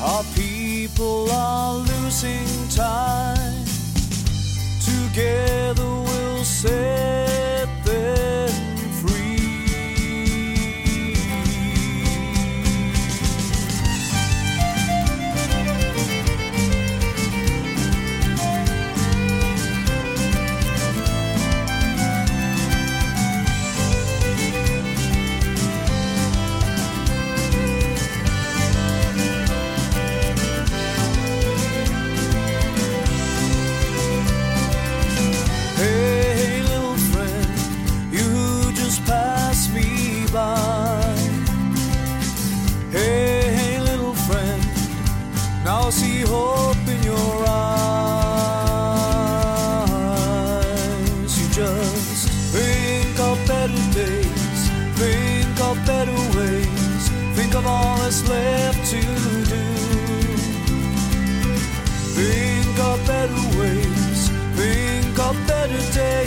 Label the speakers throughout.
Speaker 1: Our people are losing time. Together we'll set
Speaker 2: stay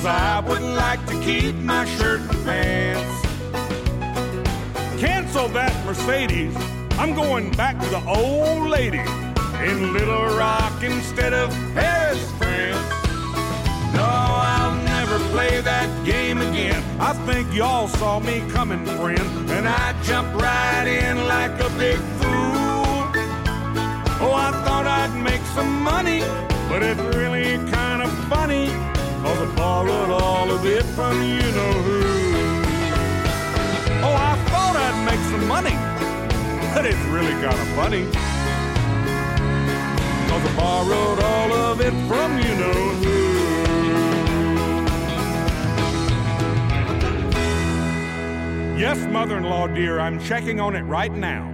Speaker 2: Cause I wouldn't like to keep my shirt and pants. Cancel that Mercedes. I'm going back to the old lady in Little Rock instead of Paris, France. No, I'll never play that game again. I think y'all saw me coming, friend, and I jumped right in like a big fool. Oh, I thought I'd make some money, but it really kind of funny Cause I borrowed all of it from you know who. Oh, I thought I'd make some money, but it's really kind of funny. Cause I borrowed all of it from you know who. Yes, mother in law, dear, I'm checking on it right now.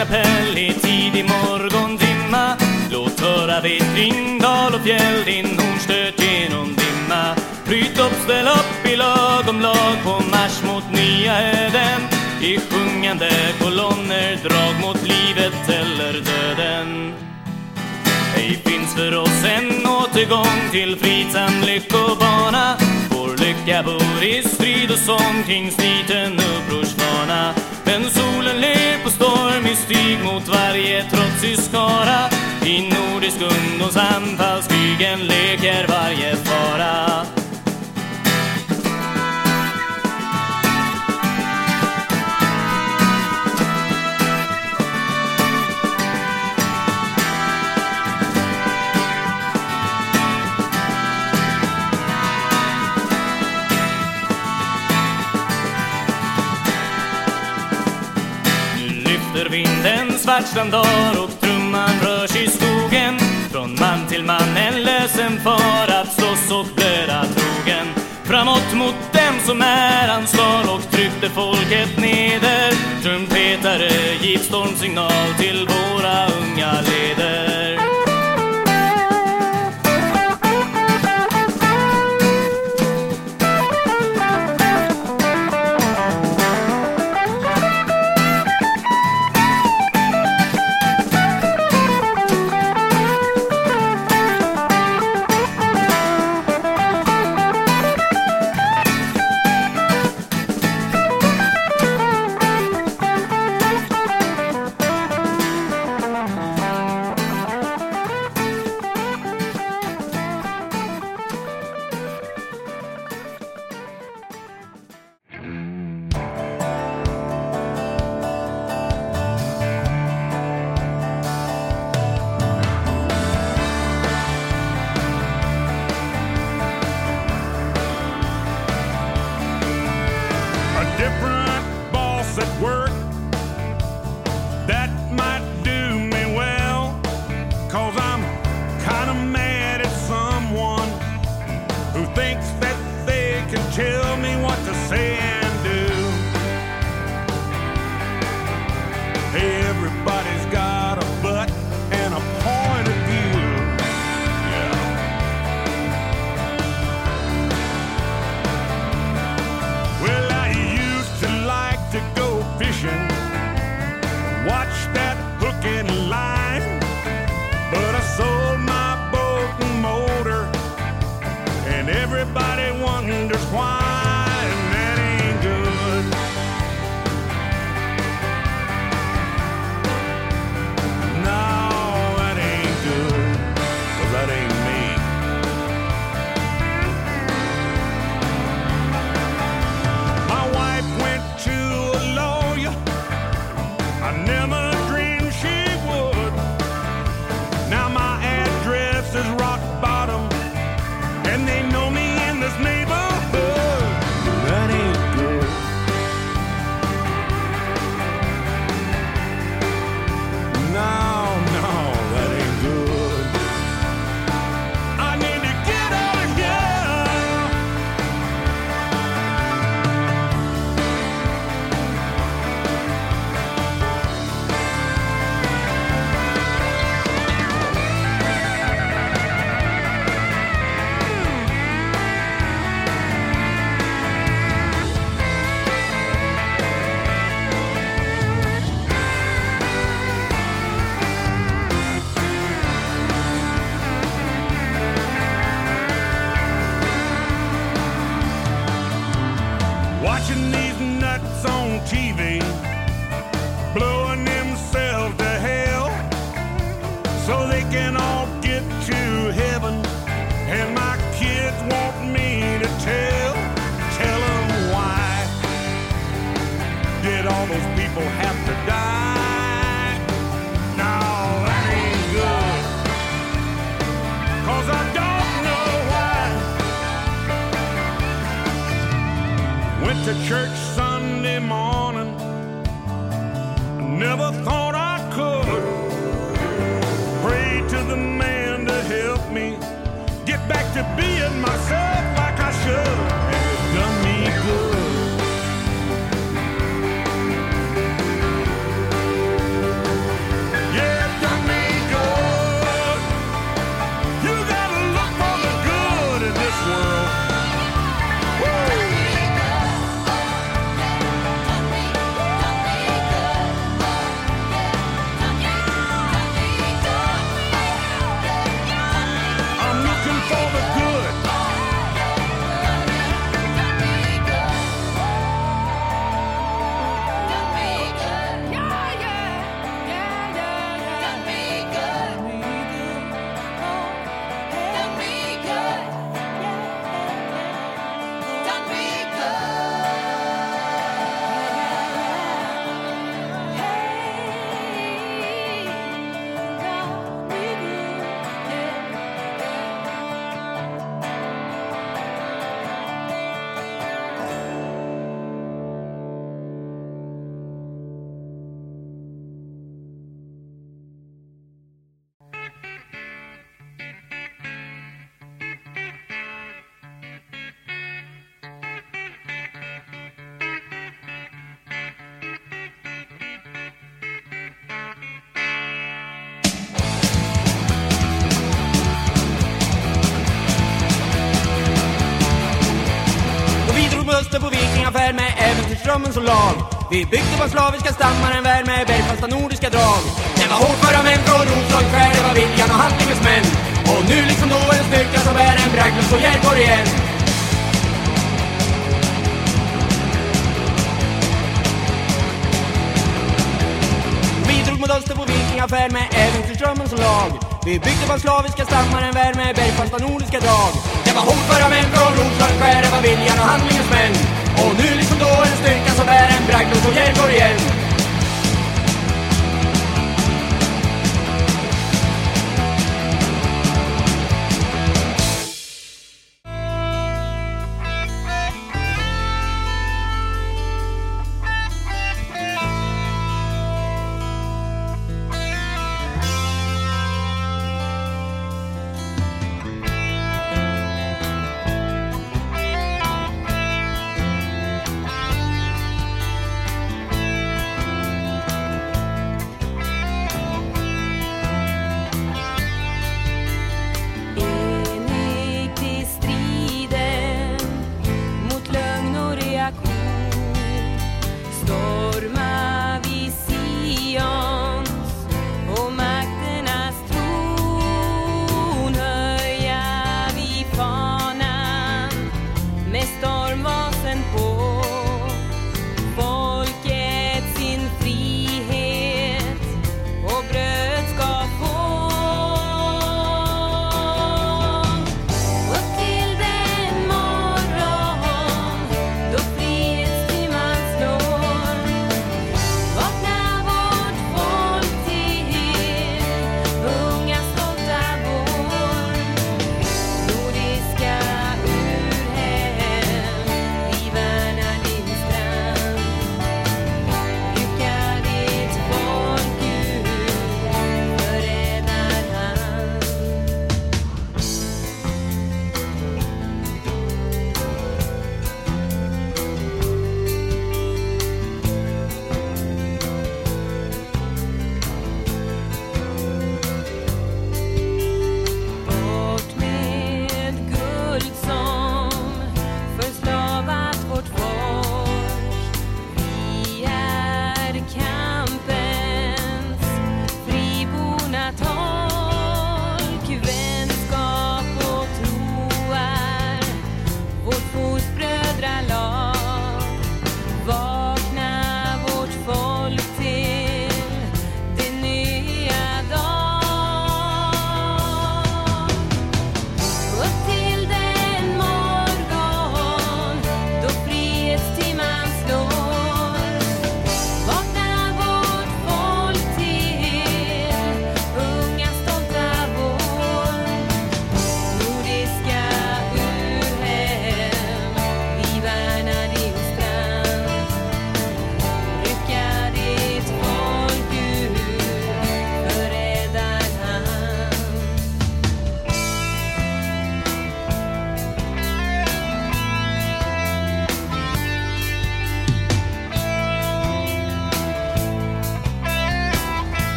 Speaker 3: Giuseppe skara. I
Speaker 2: Nordisk ungdoms anfallskrig en lek strömmen som
Speaker 4: lag. Vi byggde vår slaviska stammar en värld med bergfasta nordiska drag. Det var hårdföra män från Roslagsskär, det var viljan och handlingens män. Och nu liksom då en styrka som är en bragd och Järborg igen. Vi drog mot öster på vikingafärd med äventyrsdrömmen som lag. Vi byggde vår slaviska stammar en värld med bergfasta nordiska drag. Det var hotföra män från Roslagsskär, det var viljan och handlingens män. Och nu liksom då en styrka som är en bragd och Järborg igen.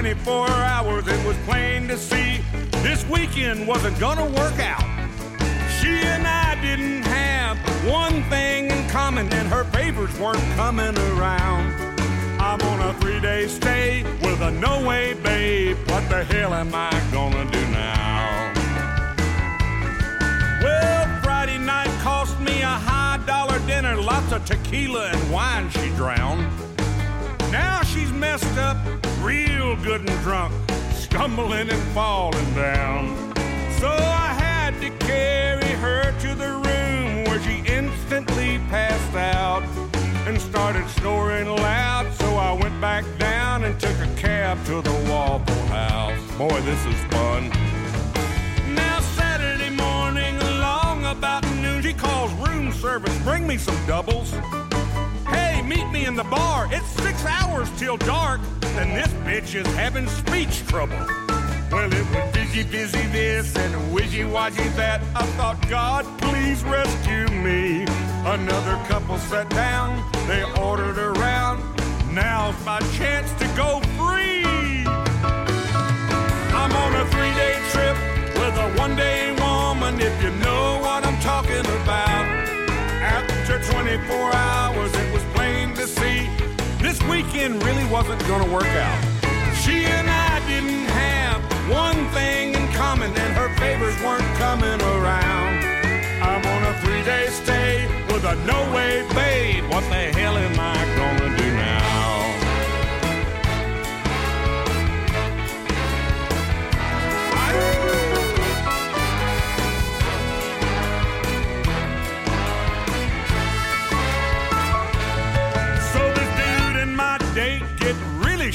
Speaker 2: 24 hours, it was plain to see this weekend wasn't gonna work out. She and I didn't have one thing in common, and her favors weren't coming around. I'm on a three day stay with a no way babe. What the hell am I gonna do now? Well, Friday night cost me a high dollar dinner, lots of tequila and wine she drowned. Now she's messed up, real good and drunk, stumbling and falling down. So I had to carry her to the room where she instantly passed out and started snoring loud. So I went back down and took a cab to the Waffle House. Boy, this is fun. Now Saturday morning, along about noon, she calls room service. Bring me some doubles. Hey, meet me in the bar. It's six hours till dark, and this bitch is having speech trouble. Well, it was busy, busy this and wishy washy that. I thought, God, please rescue me. Another couple sat down, they ordered around. Now's my chance to go free. I'm on a three day trip with a one day woman, if you know what I'm talking about. After 24 hours, it was plain to see this weekend really wasn't gonna work out. She and I didn't have one thing in common, and her favors weren't coming around. I'm on a three day stay with a no way babe. What the hell am I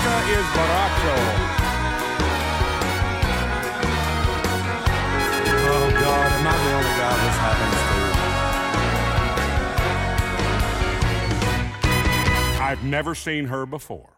Speaker 2: senorita is Baracho. Oh God, am I the only guy this happens to? I've never seen her before.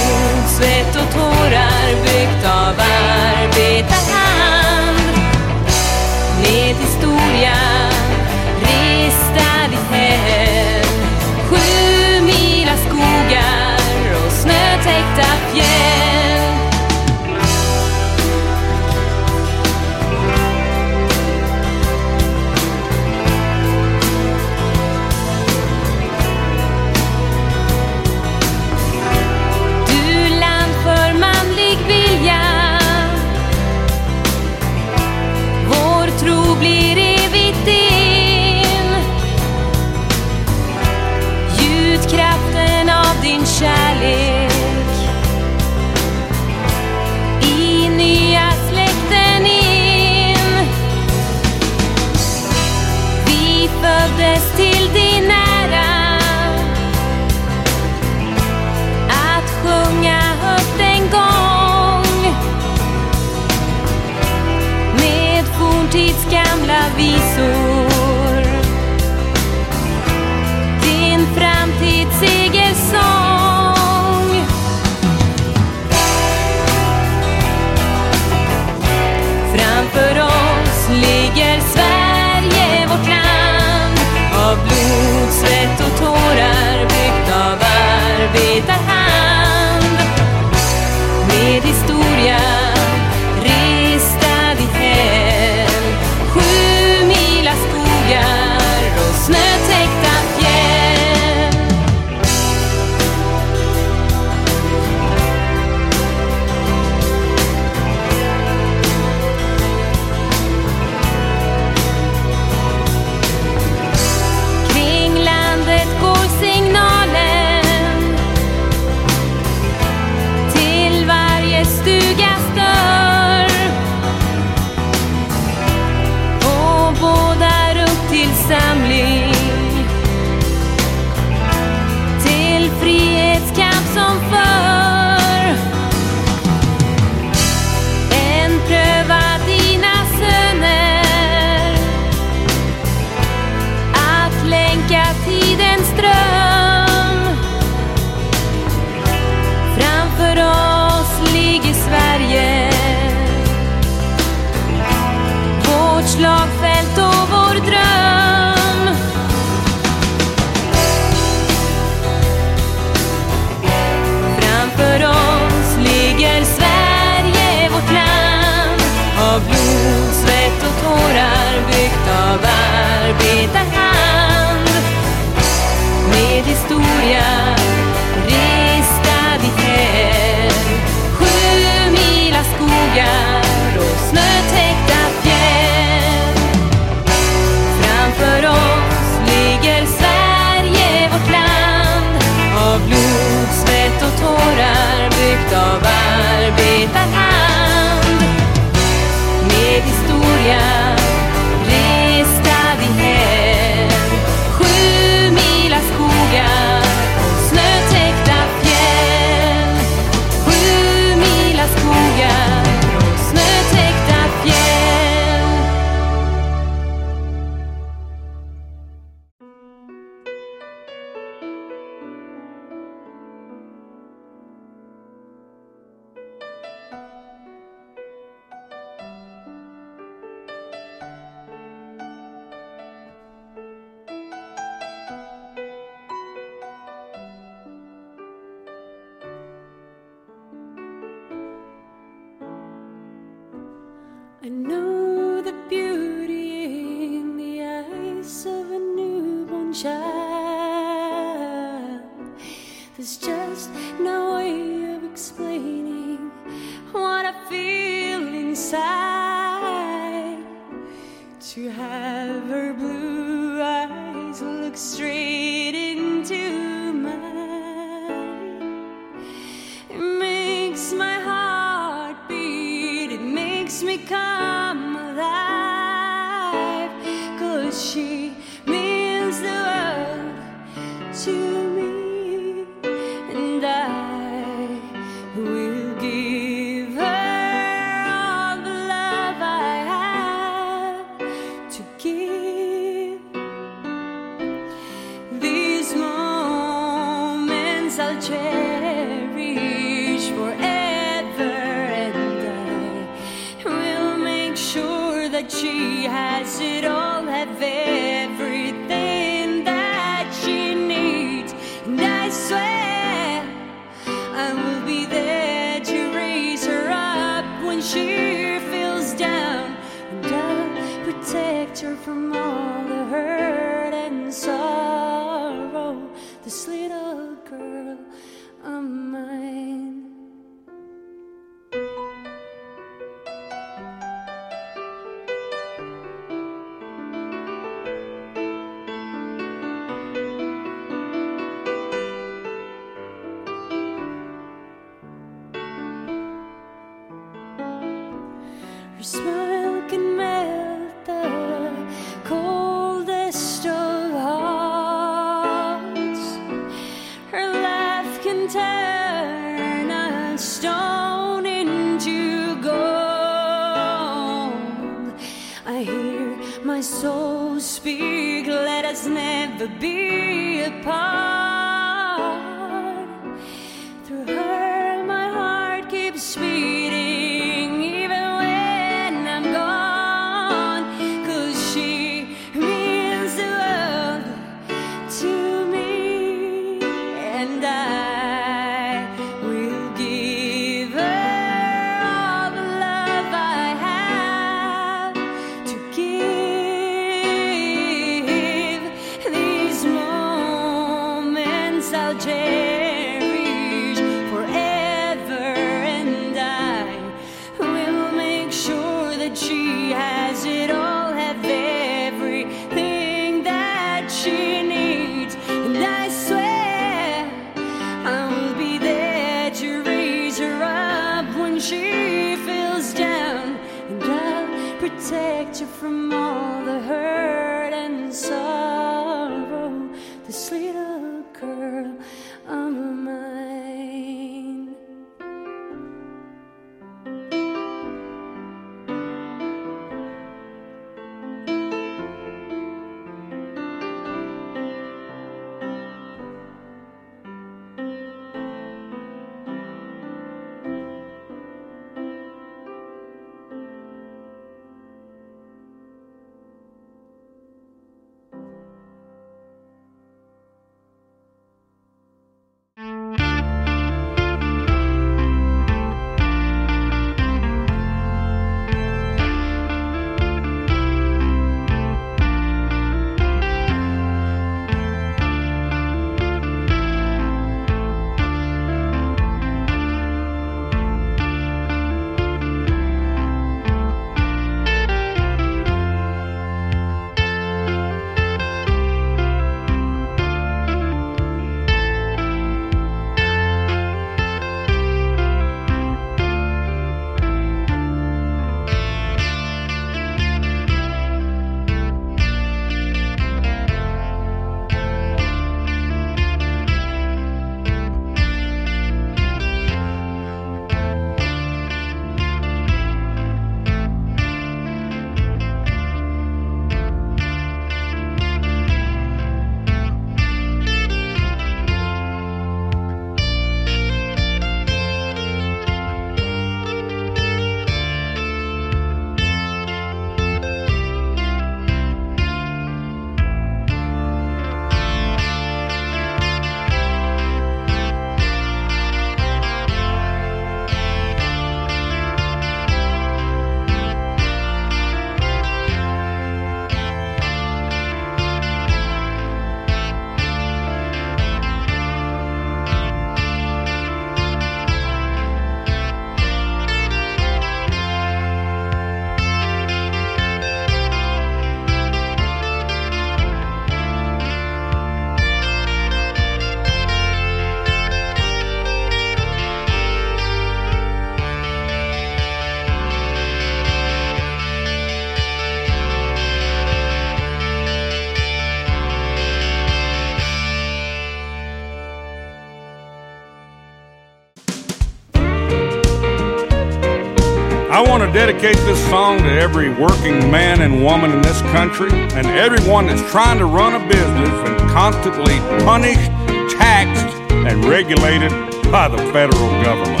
Speaker 2: dedicate this song to every working man and woman in this country and everyone that's trying to run a business and constantly punished, taxed, and regulated by the federal government.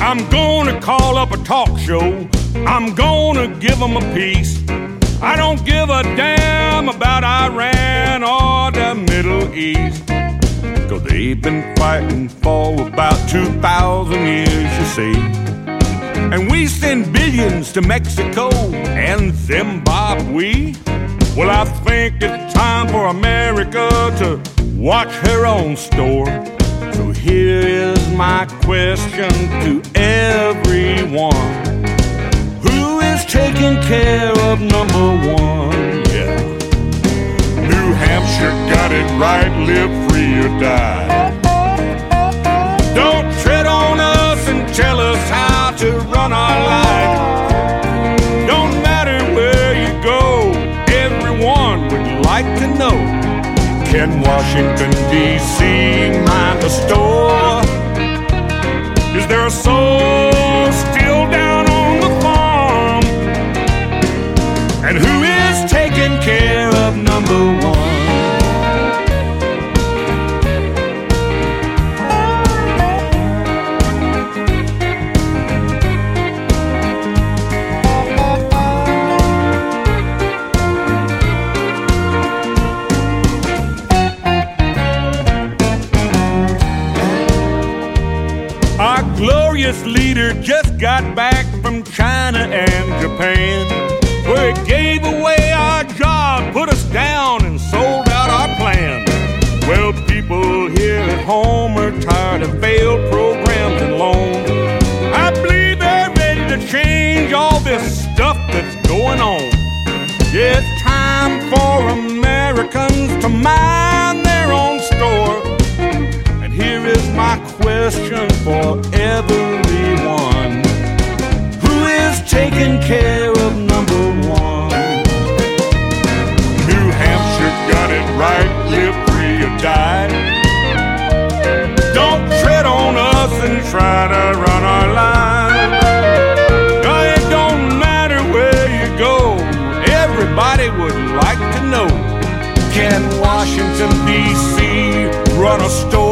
Speaker 2: I'm gonna call up a talk show. I'm gonna give them a piece. I don't give a damn about Iran or the Middle East. Cause they've been fighting for about 2,000 years, you see. And we send billions to Mexico and Zimbabwe. Well, I think it's time for America to watch her own store. So here is my question to everyone. Who is taking care of number one? Yeah. New Hampshire got it right, live free or die. Don't tread on us and tell us how to run our life. Don't matter where you go, everyone would like to know. Can Washington, D.C. mind the store? Is there a soul still down on the farm? And who is taking care of number one? Got back from China and Japan, where he gave away our job, put us down, and sold out our plan. Well, people here at home are tired of failed programs and loans. I believe they're ready to change all this stuff that's going on. Yeah, it's time for Americans to mind their own store. And here is my question for everyone Taking care of number one? New Hampshire got it right, live free or die. Don't tread on us and try to run our line. No, it don't matter where you go, everybody would like to know. Can Washington, D.C. run a store?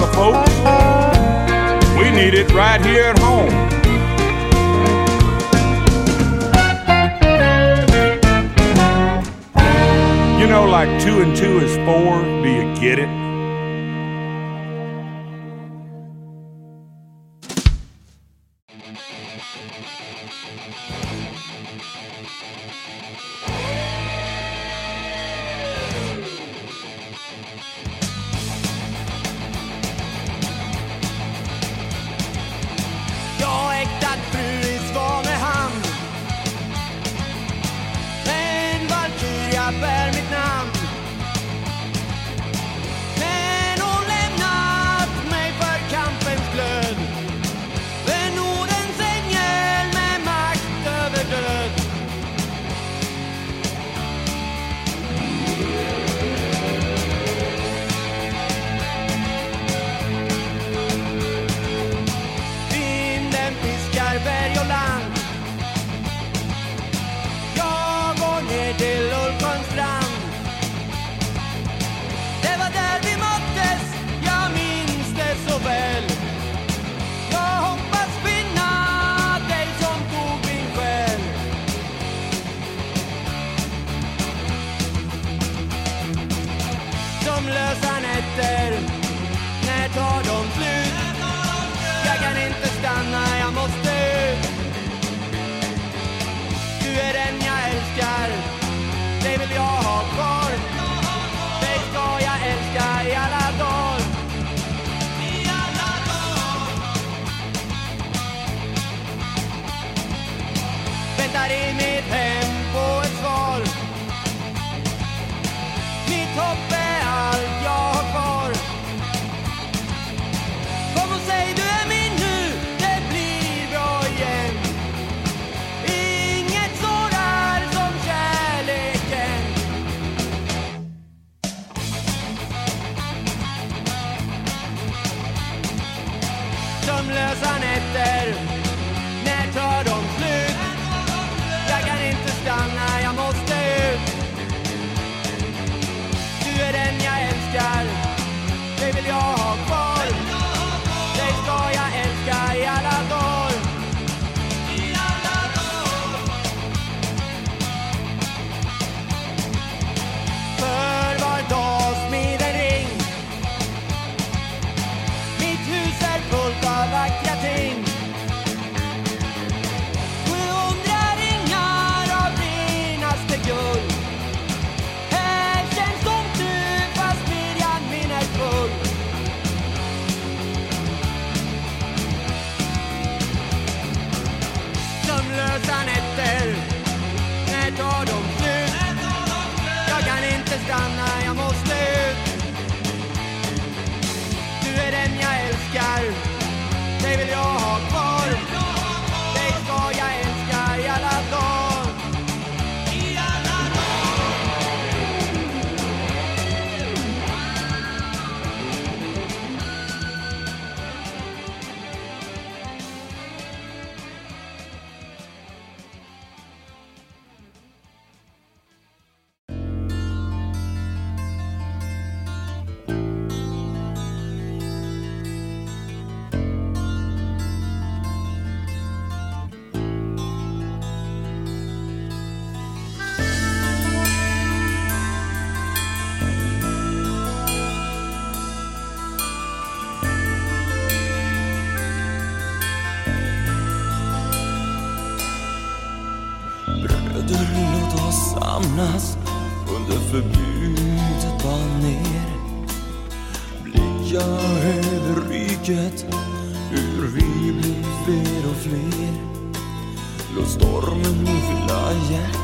Speaker 2: Other folks. We need it right here at home. You know, like two and two is four. Do you get it?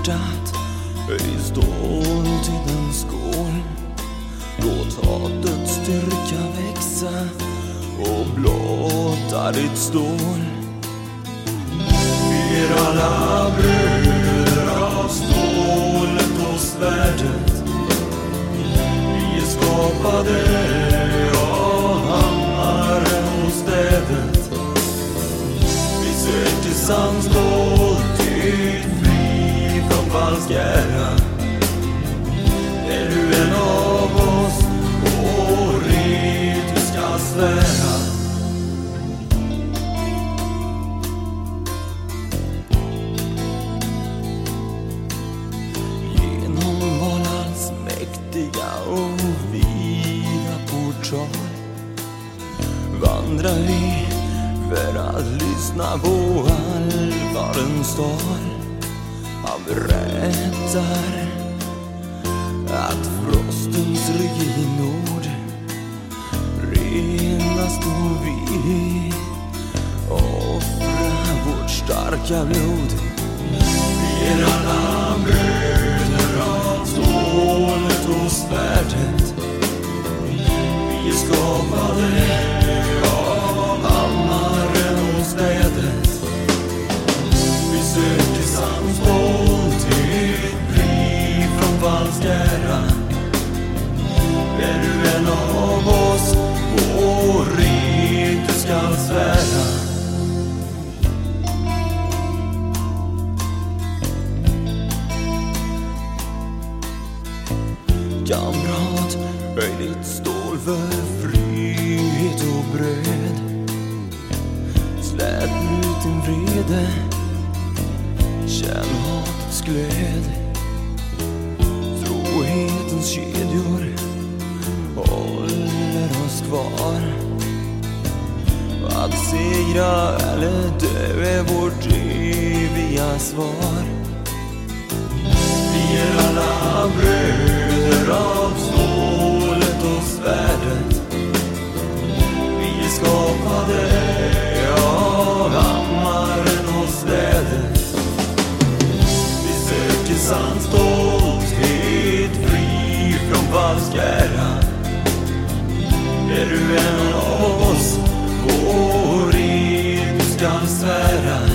Speaker 5: Hjärtat, höj stolthetens skål. Låt hatets styrka växa och blotta ditt stål. Vi är alla bröder av stålet och svärdet. Vi är skapade av hammaren och städet. Vi söker sann från. Är du en av oss, och red du ska svära. Genom valans mäktiga och vida portal vandrar vi för att lyssna på allvarens tal. Berättar att frostens reginord i nord renas då vi offra vårt starka blod. Vi är alla bröder av stålet och svärdet. Vi är skapade av hammaren och städet. Vi söker sann Är av oss, vår red du skall svära. Kamrat, höj ditt stål för frihet och bröd. Släpp ut din vrede, känn hatets glöd. Trohetens kedjor kvar. Att segra eller dö är vårt eviga svar. Vi är alla bröder av stålet och svärdet. Vi är skapade av hammaren och städet. Vi söker sann stolthet, fri från falsk ära. Är du en av oss, Går ed du skall svära.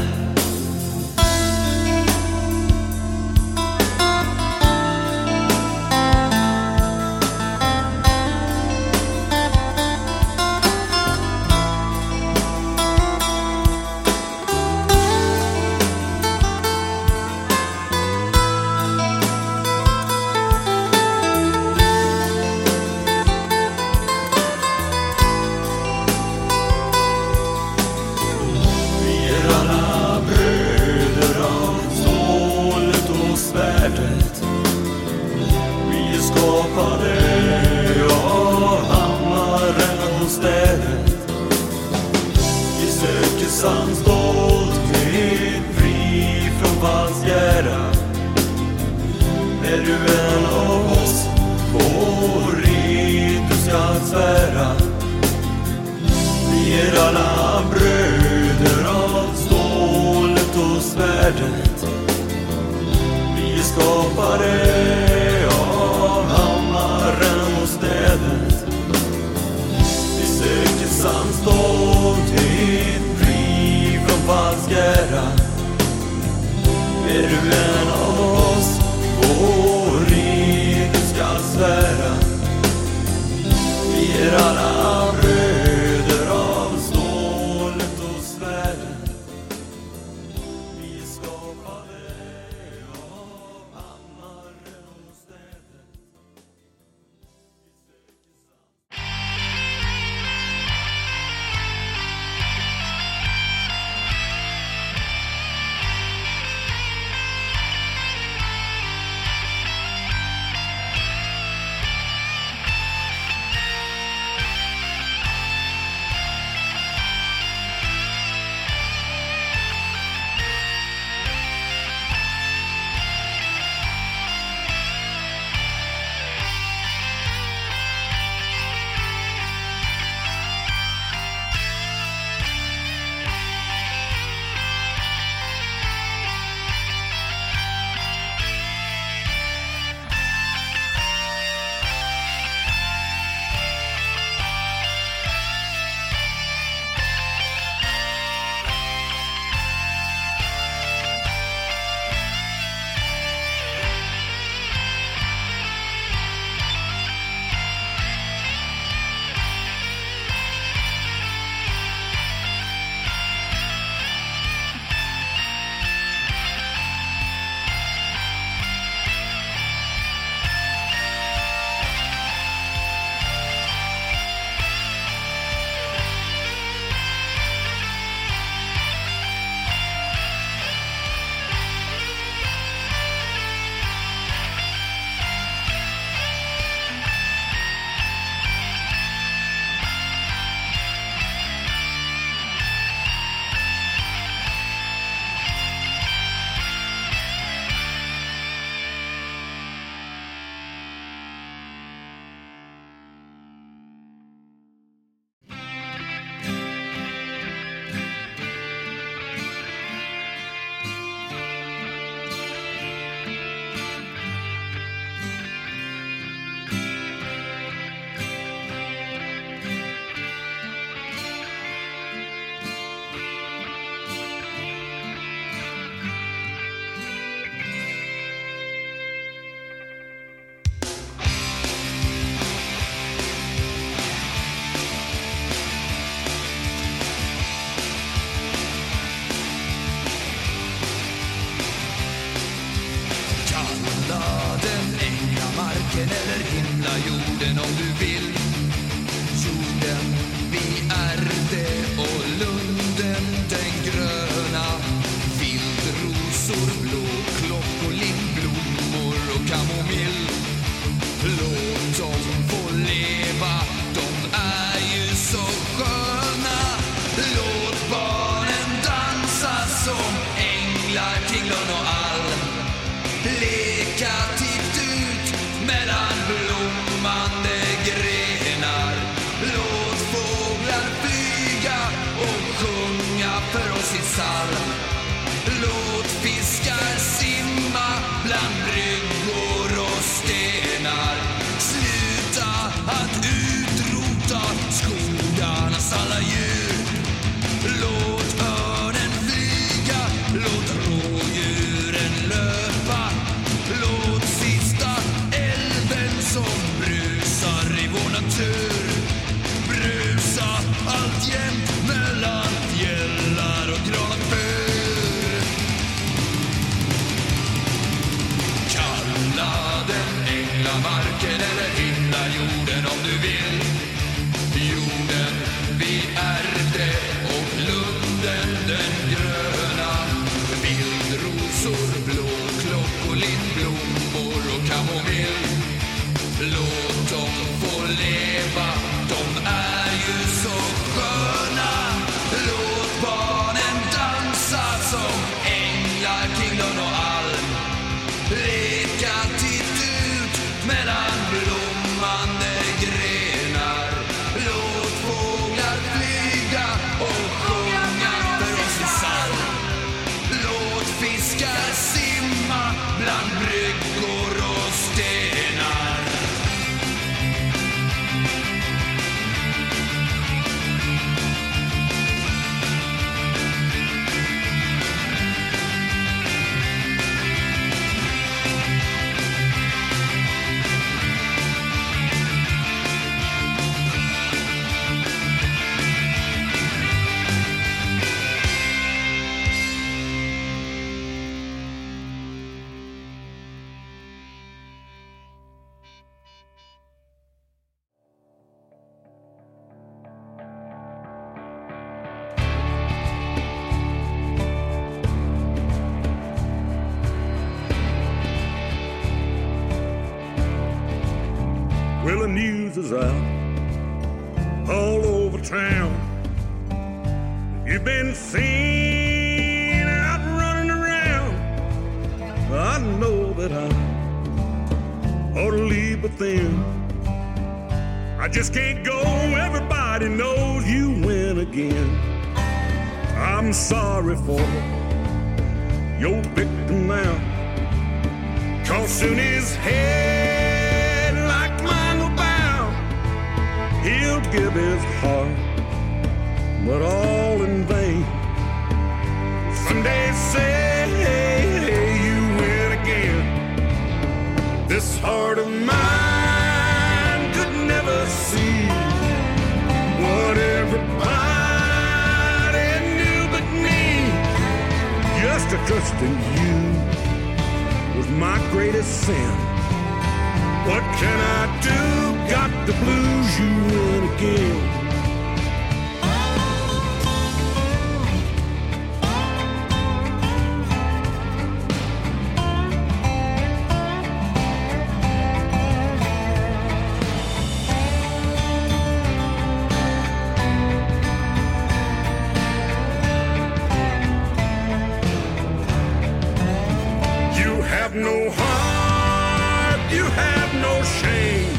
Speaker 2: Have no heart, you have no shame.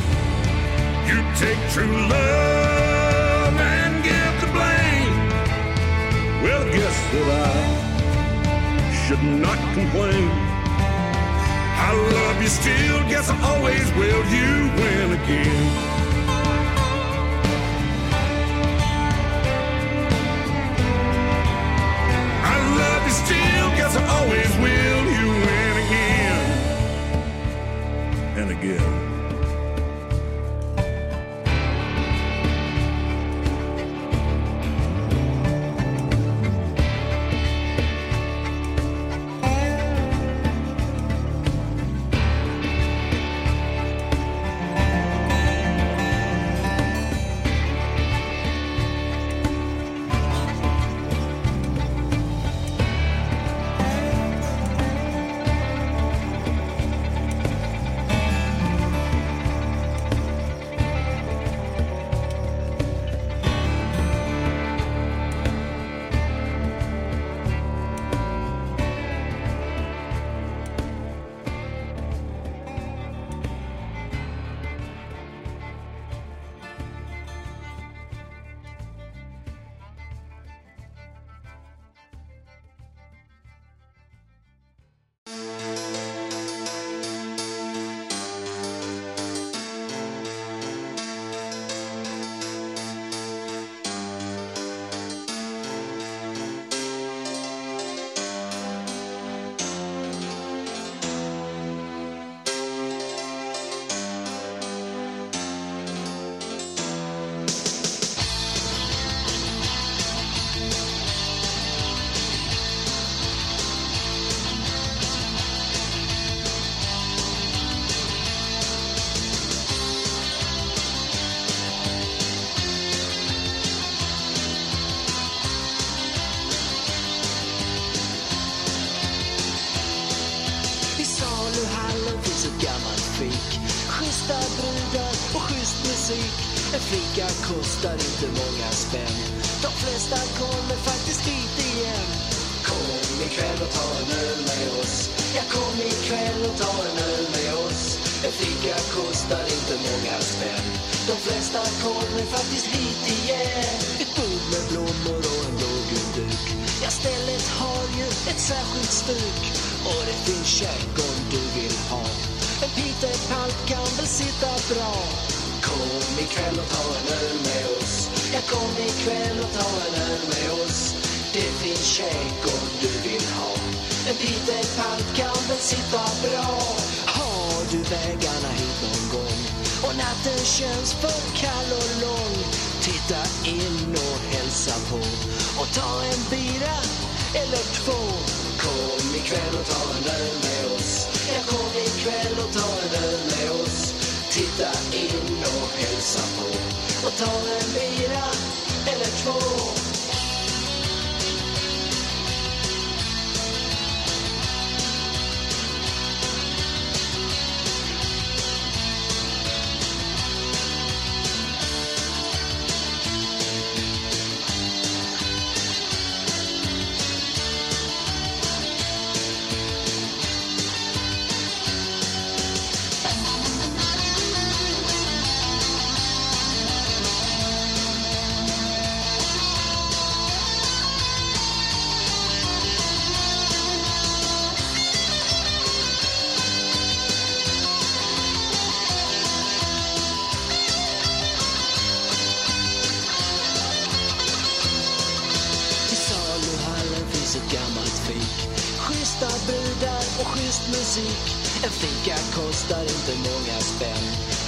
Speaker 2: You take true love and give the blame. Well, guess that I should not complain. I love you still, guess I always will. You win again. I love you still, guess I always will. Again.
Speaker 6: De flesta kommer faktiskt hit igen. Kom ikväll och ta en öl med oss. Ja, kom ikväll och ta en öl med oss. En fika kostar inte många spänn. De flesta kommer faktiskt hit igen. Ett bord med blommor och en blågul duk. Ja, stället har ju ett särskilt stuk. Och det finns käk om du vill ha. En Peter Palk kan väl sitta bra. Kom ikväll och ta en öl med oss. Ja, kom ikväll och ta en öl med oss. Det finns käk om du vill ha. En Peter palt kan väl sitta bra. Har du vägarna hit någon gång och natten känns för kall och lång. Titta in och hälsa på och ta en bira eller två. Kom ikväll och ta en öl med oss. Ja, kom ikväll och ta en öl med oss. Titta in och hälsa på och tar en bira eller två.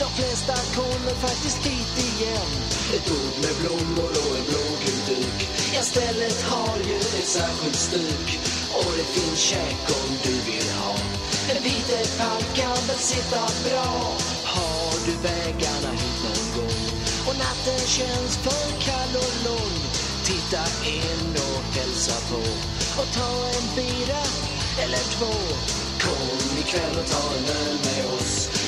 Speaker 7: de flesta kommer faktiskt dit igen. Ett bord med blommor och en blågul duk. Ja, stället har ju ett särskilt stuk. Och det finns käk om du vill ha. En viterpall kan väl sitta bra. Har du vägarna hit någon gång? Och natten känns för kall och lång. Titta in och hälsa på. Och ta en bira eller två. Kom ikväll och ta en öl med oss.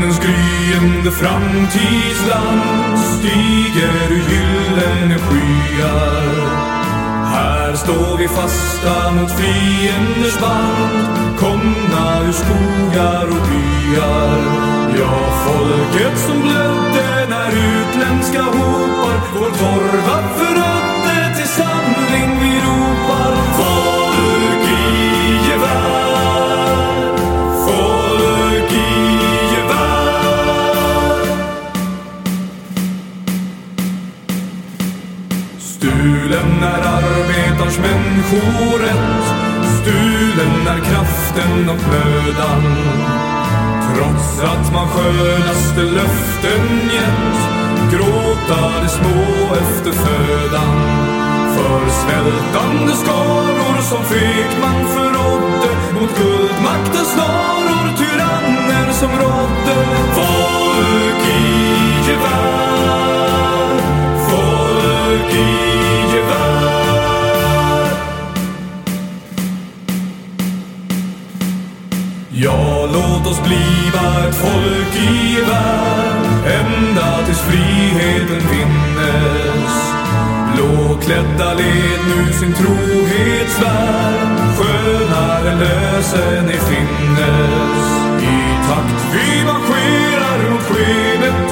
Speaker 8: Männens gryende framtidsland stiger ur gyllene skyar. Här står vi fasta mot fienders band komna ur skogar och byar. Ja, folket som blödde när utländska hopar vår torva förödde till samling arbetarns människorätt Stulen är kraften och mödan. Trots att man skönaste löften gett Gråta de små efter födan. För svältande skaror som fekman förrådde Mot guldmaktens snaror tyranner som rådde. Folk i gevär Folk i gevär. Oss bliva ett folk i värld ända tills friheten vinnes. Blåklädda led nu sin trohetsvärld skönare lösen i finnes. I takt vi marscherar mot skenet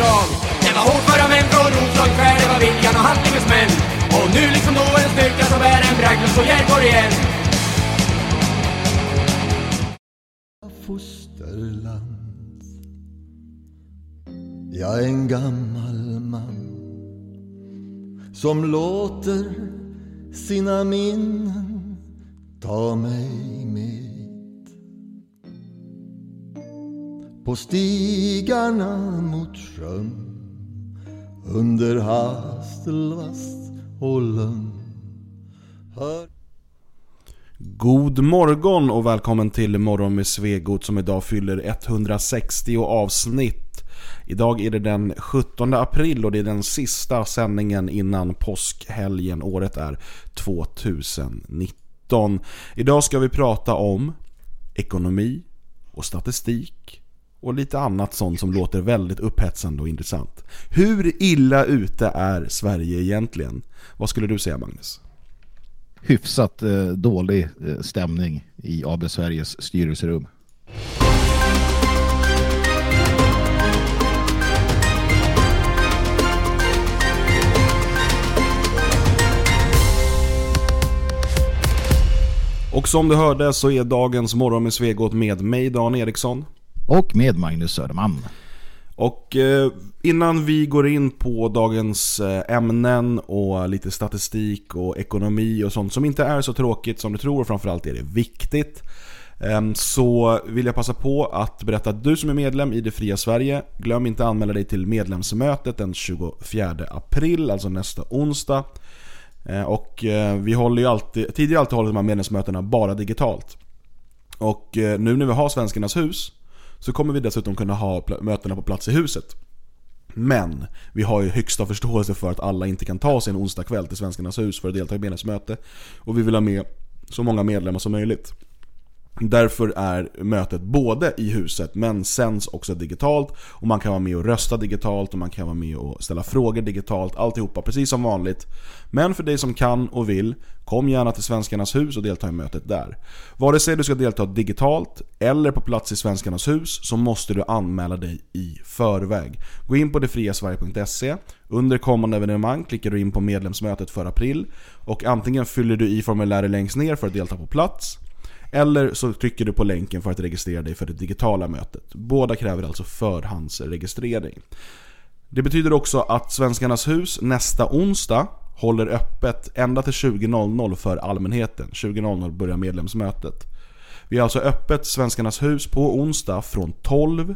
Speaker 9: drag Det var hårt för män från Roslag skär, det var viljan och Hattinges män Och nu liksom då en styrka som
Speaker 4: bär en bragd, så Järborg igen.
Speaker 10: Fosterland. Jag är en gammal man som låter sina minnen ta mig med. På stigen
Speaker 11: God morgon och välkommen till Morgon med Svegot som idag fyller 160 avsnitt. Idag är det den 17 april och det är den sista sändningen innan påskhelgen. Året är 2019. Idag ska vi prata om ekonomi och statistik och lite annat sånt som låter väldigt upphetsande och intressant. Hur illa ute är Sverige egentligen? Vad skulle du säga Magnus?
Speaker 12: Hyfsat eh, dålig eh, stämning i AB Sveriges styrelserum.
Speaker 11: Och som du hörde så är dagens morgon med Svegot med mig Dan Eriksson.
Speaker 12: Och med Magnus Söderman.
Speaker 11: Och eh, innan vi går in på dagens eh, ämnen och lite statistik och ekonomi och sånt som inte är så tråkigt som du tror och framförallt är det viktigt. Ehm, så vill jag passa på att berätta att du som är medlem i Det Fria Sverige, glöm inte att anmäla dig till medlemsmötet den 24 april, alltså nästa onsdag. Eh, och vi håller ju alltid, tidigare alltid hållit de här medlemsmötena bara digitalt. Och nu när vi har Svenskarnas hus så kommer vi dessutom kunna ha mötena på plats i huset. Men vi har ju högsta förståelse för att alla inte kan ta sig en onsdag kväll till Svenskarnas hus för att delta i medlemsmöte. Och vi vill ha med så många medlemmar som möjligt. Därför är mötet både i huset men sänds också digitalt och man kan vara med och rösta digitalt och man kan vara med och ställa frågor digitalt, alltihopa precis som vanligt. Men för dig som kan och vill, kom gärna till Svenskarnas hus och delta i mötet där. Vare sig du ska delta digitalt eller på plats i Svenskarnas hus så måste du anmäla dig i förväg. Gå in på detfriasverige.se under kommande evenemang klickar du in på medlemsmötet för april och antingen fyller du i formuläret längst ner för att delta på plats eller så trycker du på länken för att registrera dig för det digitala mötet. Båda kräver alltså förhandsregistrering. Det betyder också att Svenskarnas hus nästa onsdag håller öppet ända till 20.00 för allmänheten. 20.00 börjar medlemsmötet. Vi har alltså öppet Svenskarnas hus på onsdag från 12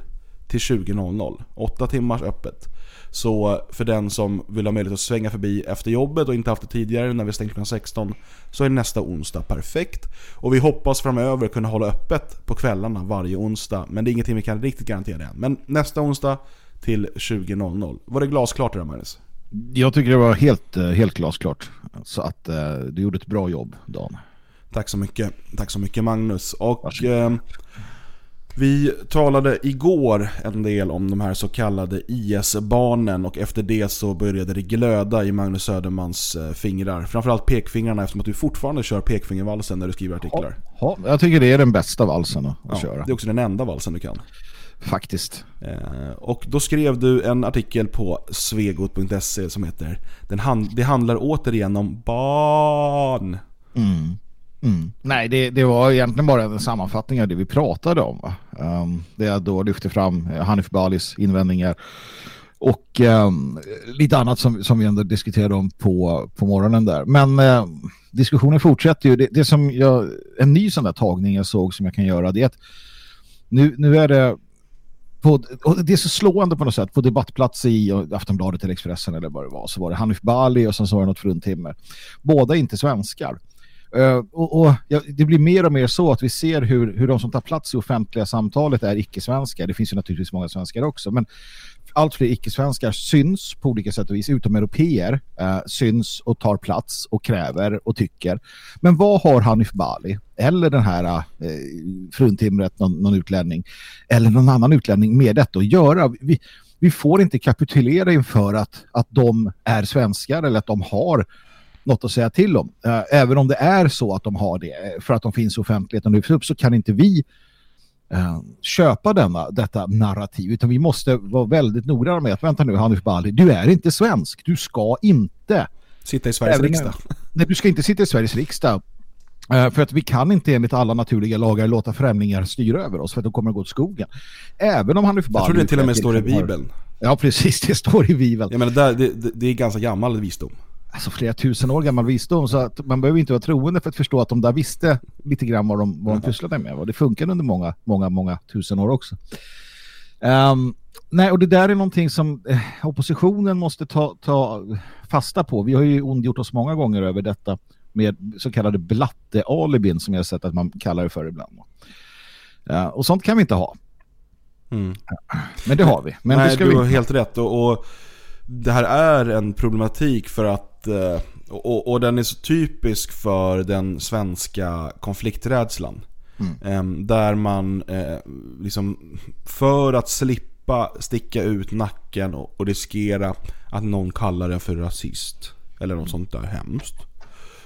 Speaker 11: till 20.00. 8 timmars öppet. Så för den som vill ha möjlighet att svänga förbi efter jobbet och inte haft det tidigare när vi stängt klockan 16 så är nästa onsdag perfekt. Och vi hoppas framöver kunna hålla öppet på kvällarna varje onsdag men det är ingenting vi kan riktigt garantera än. Men nästa onsdag till 20.00. Var det glasklart det där Magnus?
Speaker 12: Jag tycker det var helt, eh, helt glasklart. Så att eh, du gjorde ett bra jobb Dan.
Speaker 11: Tack så mycket. Tack så mycket Magnus. Och eh, vi talade igår en del om de här så kallade IS-barnen och efter det så började det glöda i Magnus Södermans eh, fingrar. Framförallt pekfingrarna eftersom att du fortfarande kör pekfingervalsen när du skriver artiklar.
Speaker 12: Ja, jag tycker det är den bästa valsen att
Speaker 11: ja,
Speaker 12: köra.
Speaker 11: Det är också den enda valsen du kan.
Speaker 12: Faktiskt.
Speaker 11: Eh, och då skrev du en artikel på svegot.se som heter Det handlar återigen om barn.
Speaker 12: Mm. Mm. Nej, det, det, var egentligen bara en sammanfattning av det vi pratade om. Um, det jag då lyfte fram eh, Hanif Balis invändningar och um, lite annat som, som vi ändå diskuterade om på, på morgonen där. Men uh, diskussionen fortsätter ju. Det, det som jag, en ny sån där tagning jag såg som jag kan göra det är att nu, nu är det på, och det är så slående på något sätt på debattplats i Aftonbladet eller Expressen eller vad det var så var det Hanif Bali och sen så var det något fruntimmer. Båda är inte svenskar. Uh, och, och ja, det blir mer och mer så att vi ser hur, hur de som tar plats i offentliga samtalet är icke-svenskar. Det finns ju naturligtvis många svenskar också, men allt fler icke-svenskar syns på olika sätt och vis, utom europeer uh, syns och tar plats och kräver och tycker. Men vad har Hanif Bali eller den här eh, uh, fruntimret, någon, någon utlänning eller någon annan utlänning med detta att göra? Vi, vi får inte kapitulera inför att, att de är svenskar eller att de har något att säga till om. Även om det är så att de har det för att de finns i offentligheten lyfts upp så kan inte vi uh, köpa denna, detta narrativ utan vi måste vara väldigt noggranna med att vänta nu Hanif Bali, du är inte svensk, du ska inte
Speaker 11: sitta i Sveriges
Speaker 12: Även,
Speaker 11: riksdag.
Speaker 12: Nej, du ska inte sitta i Sveriges riksdag Eh, För att vi kan inte enligt alla naturliga lagar låta främlingar styra över oss för att de kommer att gå åt skogen. Även om Hanif Bali...
Speaker 11: Jag tror det till och med står i Bibeln.
Speaker 12: Ja, precis. Det står i Bibeln.
Speaker 11: Jag menar, det, det, det är ganska gammal visdom.
Speaker 12: Alltså flera tusen år gammal visdom så att man behöver inte vara troende för att förstå att de där visste lite grann vad de, vad de pysslade med. Och det funkar under många, många, många tusen år också. Ehm, nej, och det där är någonting som eh, oppositionen måste ta, ta fasta på. Vi har ju ondgjort oss många gånger över detta med så kallade blatte-alibin som jag har sett att man kallar det för ibland. Ja, och sånt kan vi inte ha. Men det har vi. Men
Speaker 11: Nej,
Speaker 12: det ska
Speaker 11: du har helt rätt. Och, och det här är en problematik för att eh, och, och den är så typisk för den svenska konflikträdslan. Em, Där man eh, liksom för att slippa sticka ut nacken och, och riskera att någon kallar en för rasist eller något sånt där hemskt.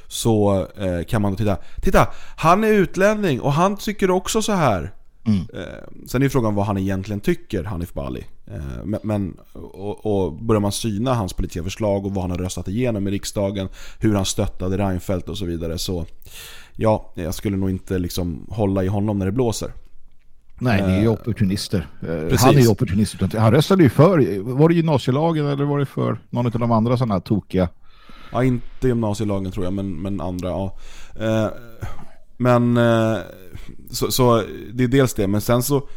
Speaker 11: Så eh, kan man då titta, titta han är utlänning och han tycker också så här. Eh, sen är frågan vad han egentligen tycker, Hanif Bali. Eh, men, och, och börjar man syna hans politiska förslag och vad han har röstat igenom i riksdagen, hur han stöttade Reinfeldt och så vidare så ja, jag skulle nog inte liksom hålla i honom när det blåser.
Speaker 12: Nej, ni är ju
Speaker 11: Eh,
Speaker 12: opportunister.
Speaker 11: Precis.
Speaker 12: Han är ju opportunist. Han röstade ju för, var det gymnasielagen eller var det för någon av de andra sådana här tokiga?
Speaker 11: Ja, inte gymnasielagen tror jag, men, men andra, ja. Eh, men, eh, så, så det är dels det, men sen så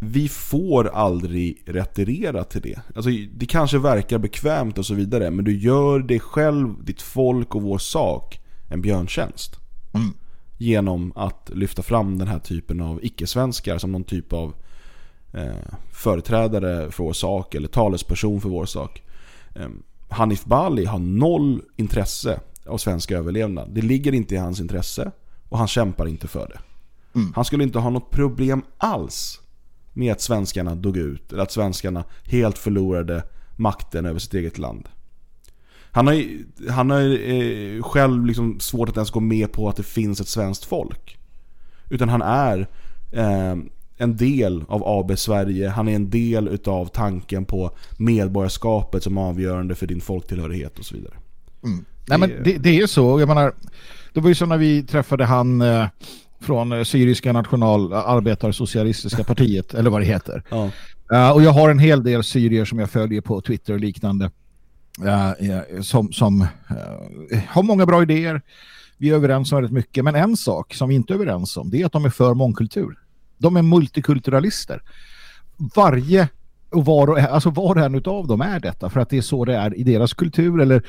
Speaker 11: vi får aldrig retirera till det. Alltså, det kanske verkar bekvämt och så vidare, men du gör dig själv, ditt folk och vår sak en björntjänst. Genom att lyfta fram den här typen av icke-svenskar som någon typ av eh, företrädare för vår sak eller talesperson för vår sak. Eh, Hanif Bali har noll intresse av svensk överlevnad. Det ligger inte i hans intresse och han kämpar inte för det. Han skulle inte ha något problem alls med att svenskarna dog ut eller att svenskarna helt förlorade makten över sitt eget land. Han har, ju- han har ju, eh, själv liksom svårt att ens gå med på att det finns ett svenskt folk. Utan han är eh, en del av AB Sverige. Han är en del utav tanken på medborgarskapet som avgörande för din folktillhörighet och så vidare.
Speaker 12: Nej men det, det är så, jag menar, det var ju så när vi träffade han eh, från eh, Syriska national arbetarsocialistiska partiet, eller vad det heter.
Speaker 11: Ja.
Speaker 12: Eh, och jag har en hel del syrier som jag följer på Twitter och liknande. eh, eh, som som eh, har många bra idéer. Vi är överens om väldigt mycket. Men en sak som vi inte är överens om det är att de är för mångkultur. De är multikulturalister. Varje och var, och, alltså var och en utav dem är detta för att det är så det är i deras kultur eller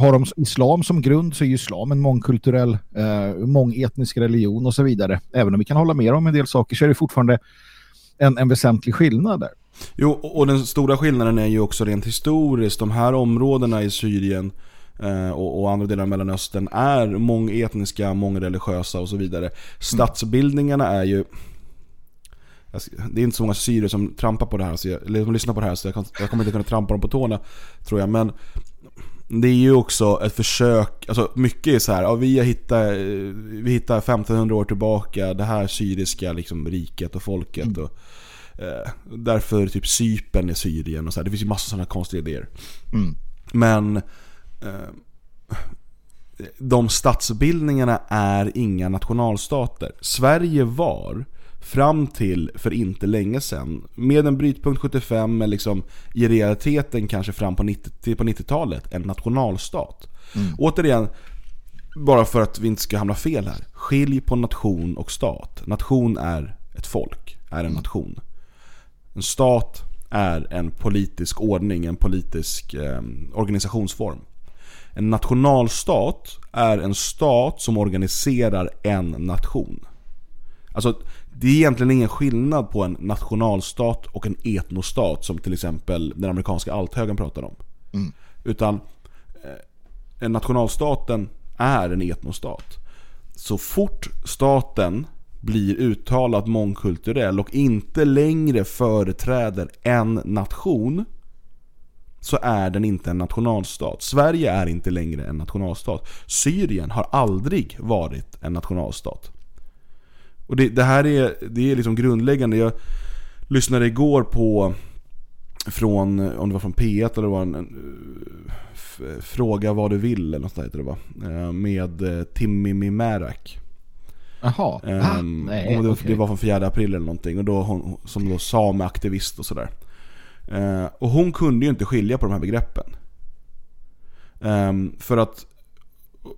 Speaker 12: har de islam som grund så är ju islam en mångkulturell, eh, mångetnisk religion och så vidare. Även om vi kan hålla med om en del saker så är det fortfarande en, en väsentlig skillnad där.
Speaker 11: Jo, och den stora skillnaden är ju också rent historiskt. De här områdena i Syrien eh, och, och andra delar av Mellanöstern är mångetniska, mångreligiösa och så vidare. Stadsbildningarna är ju... Det är inte så många syrier som trampar på det här, så jag, eller som lyssnar på det här, så jag, kan, jag kommer inte kunna trampa dem på tårna, tror jag. Men det är ju också ett försök, alltså mycket är så här, ja, vi har hittat, eh, vi hittar 1500 år tillbaka det här syriska liksom, riket och folket. Och, eh, därför typ Cypern är Syrien och så här. Det finns ju massa sådana konstiga idéer.
Speaker 12: Mm.
Speaker 11: Men eh, de statsbildningarna är inga nationalstater. Sverige var fram till för inte länge sedan, med en brytpunkt 75, men liksom i realiteten kanske fram på 90 till på 90-talet, en nationalstat. Återigen, bara för att vi inte ska hamna fel här. Skilj på nation och stat. Nation är ett folk, är en nation. En stat är en politisk ordning, en politisk eh, organisationsform. En nationalstat är en stat som organiserar en nation. Alltså, det är egentligen ingen skillnad på en nationalstat och en etnostat som till exempel den amerikanska althögern pratar om. Utan eh, en nationalstaten är en etnostat. Så fort staten blir uttalat mångkulturell och inte längre företräder en nation så är den inte en nationalstat. Sverige är inte längre en nationalstat. Syrien har aldrig varit en nationalstat. Och det, det här är, det är liksom grundläggande. Jag lyssnade igår på från, om det var från P1 eller var en, en, f- Fråga vad du vill eller något sånt heter det va? Eh, med eh, Timmy Mimärak.
Speaker 12: Jaha,
Speaker 11: Ehm,
Speaker 12: ah, nej,
Speaker 11: och det,
Speaker 12: okej.
Speaker 11: det var från 4 april eller någonting. Och då hon, som då sameaktivist och sådär. Eh, och hon kunde ju inte skilja på de här begreppen. Ehm, för att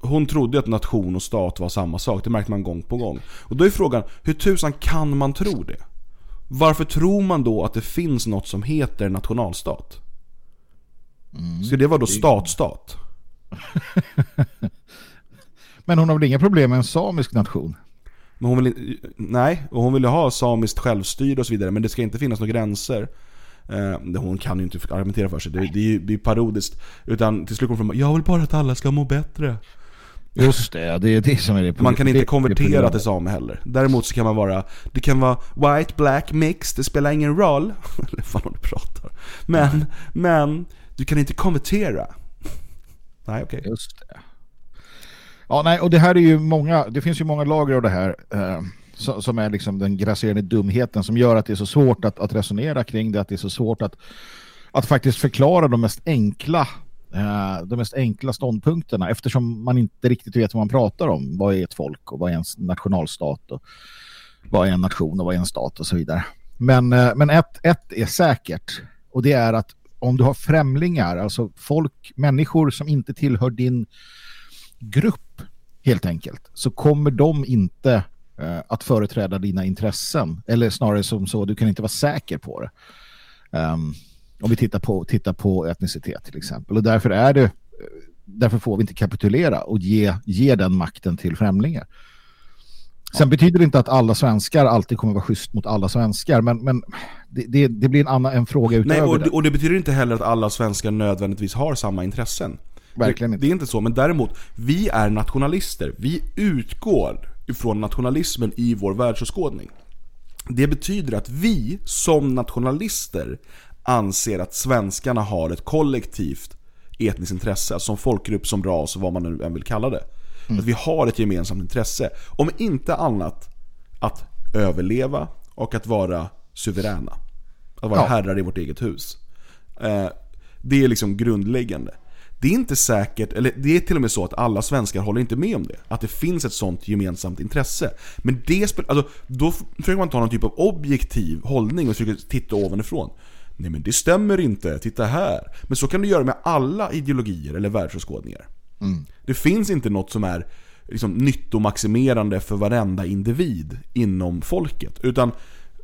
Speaker 11: hon trodde att nation och stat var samma sak. Det märkte man gång på gång. Och då är frågan, hur tusan kan man tro det? Varför tror man då att det finns något som heter nationalstat? Ska det vara då statstat?
Speaker 12: Men hon har väl inga problem med en samisk nation?
Speaker 11: Men hon vill, nej, och hon vill ju ha samiskt självstyre och så vidare, men det ska inte finnas några gränser. Eh, hon kan ju inte argumentera för sig, det, det är ju det är parodiskt. Utan till slut kommer hon fram jag vill bara att alla ska må bättre.
Speaker 12: Just det, det är det som är det.
Speaker 11: Man kan inte konvertera till same heller. Däremot så kan man vara, det kan vara white, black, mix, det spelar ingen roll. Eller fan om du pratar. Men, men, du kan inte konvertera. Nej, okej.
Speaker 12: Just det. Ja, nej, och det här är ju många, det finns ju många lager av det här eh, som, är liksom den grasserande dumheten som gör att det är så svårt att, att resonera kring det, att det är så svårt att, att faktiskt förklara de mest enkla eh, de mest enkla ståndpunkterna eftersom man inte riktigt vet vad man pratar om. Vad är ett folk och vad är en nationalstat och vad är en nation och vad är en stat och så vidare. Men, eh, men ett, ett är säkert och det är att om du har främlingar, alltså folk, människor som inte tillhör din grupp helt enkelt, så kommer de inte att företräda dina intressen. Eller snarare som så, du kan inte vara säker på det. Ehm, om vi tittar på, tittar på etnicitet till exempel. Och därför är det, eh, därför får vi inte kapitulera och ge, ge den makten till främlingar. Sen betyder det inte att alla svenskar alltid kommer vara schysst mot alla svenskar, men, men det, det, det blir en, annan, en fråga utöver
Speaker 11: Nej, och,
Speaker 12: det.
Speaker 11: och det betyder inte heller att alla svenskar nödvändigtvis har samma intressen.
Speaker 12: Verkligen
Speaker 11: det, det är inte så, men däremot, vi är nationalister. Vi utgår ifrån nationalismen i vår världsåskådning. Det betyder att vi som nationalister anser att svenskarna har ett kollektivt etniskt intresse, som folkgrupp, som ras vad man nu än vill kalla det. Att vi har ett gemensamt intresse. Om inte annat att överleva och att vara suveräna. Att vara
Speaker 12: Ja.
Speaker 11: herrar i vårt eget hus. Eh, det är liksom grundläggande. Det är inte säkert, eller det är till och med så att alla svenskar håller inte med om det. Att det finns ett sånt gemensamt intresse. Men det spel, alltså, då försöker man ta någon typ av objektiv hållning och försöker titta ovanifrån. Nej men det stämmer inte, titta här. Men så kan du göra med alla ideologier eller världsåskådningar. Det finns inte något som är liksom, nyttomaximerande för varenda individ inom folket. Utan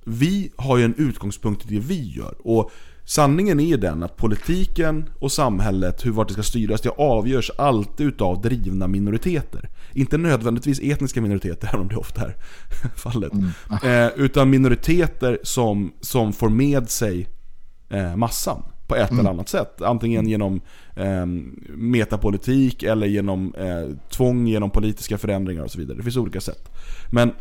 Speaker 11: vi har ju en utgångspunkt i det vi gör. Och sanningen är ju den att politiken och samhället, hur vart det ska styras, det avgörs alltid utav drivna minoriteter. Inte nödvändigtvis etniska minoriteter, även om det ofta är fallet. Eh, utan minoriteter som, som får med sig eh, massan på ett eller annat sätt. Antingen genom eh, metapolitik eller genom eh, tvång, genom politiska förändringar och så vidare. Det finns olika sätt. Men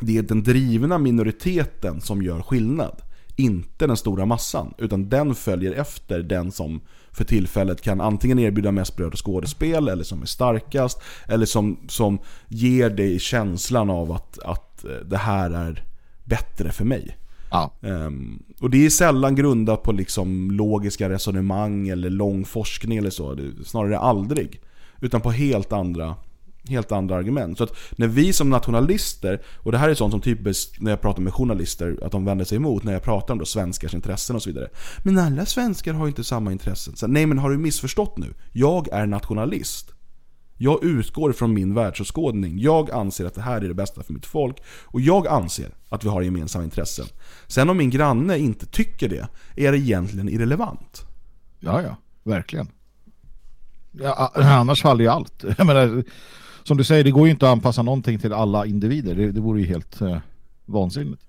Speaker 11: det är den drivna minoriteten som gör skillnad. Inte den stora massan, utan den följer efter den som för tillfället kan antingen erbjuda mest bröd och skådespel, eller som är starkast, eller som, som ger dig känslan av att, att eh, det här är bättre för mig.
Speaker 12: Ja.
Speaker 11: Ehm, och det är sällan grundat på liksom logiska resonemang eller lång forskning eller så. Snarare aldrig. Utan på helt andra, helt andra argument. Så att när vi som nationalister, och det här är sånt som typiskt när jag pratar med journalister, att de vänder sig emot när jag pratar om då svenskars intressen och så vidare. Men alla svenskar har ju inte samma intressen. Så, nej men har du missförstått nu? Jag är nationalist. Jag utgår från min världsåskådning. Jag anser att det här är det bästa för mitt folk. Och jag anser att vi har gemensamma intressen. Sen om min granne inte tycker det, är det egentligen irrelevant.
Speaker 12: Ja, ja, verkligen. Ja, annars faller ju allt. Jag menar, som du säger, det går ju inte att anpassa någonting till alla individer. Det, det vore ju helt eh, vansinnigt.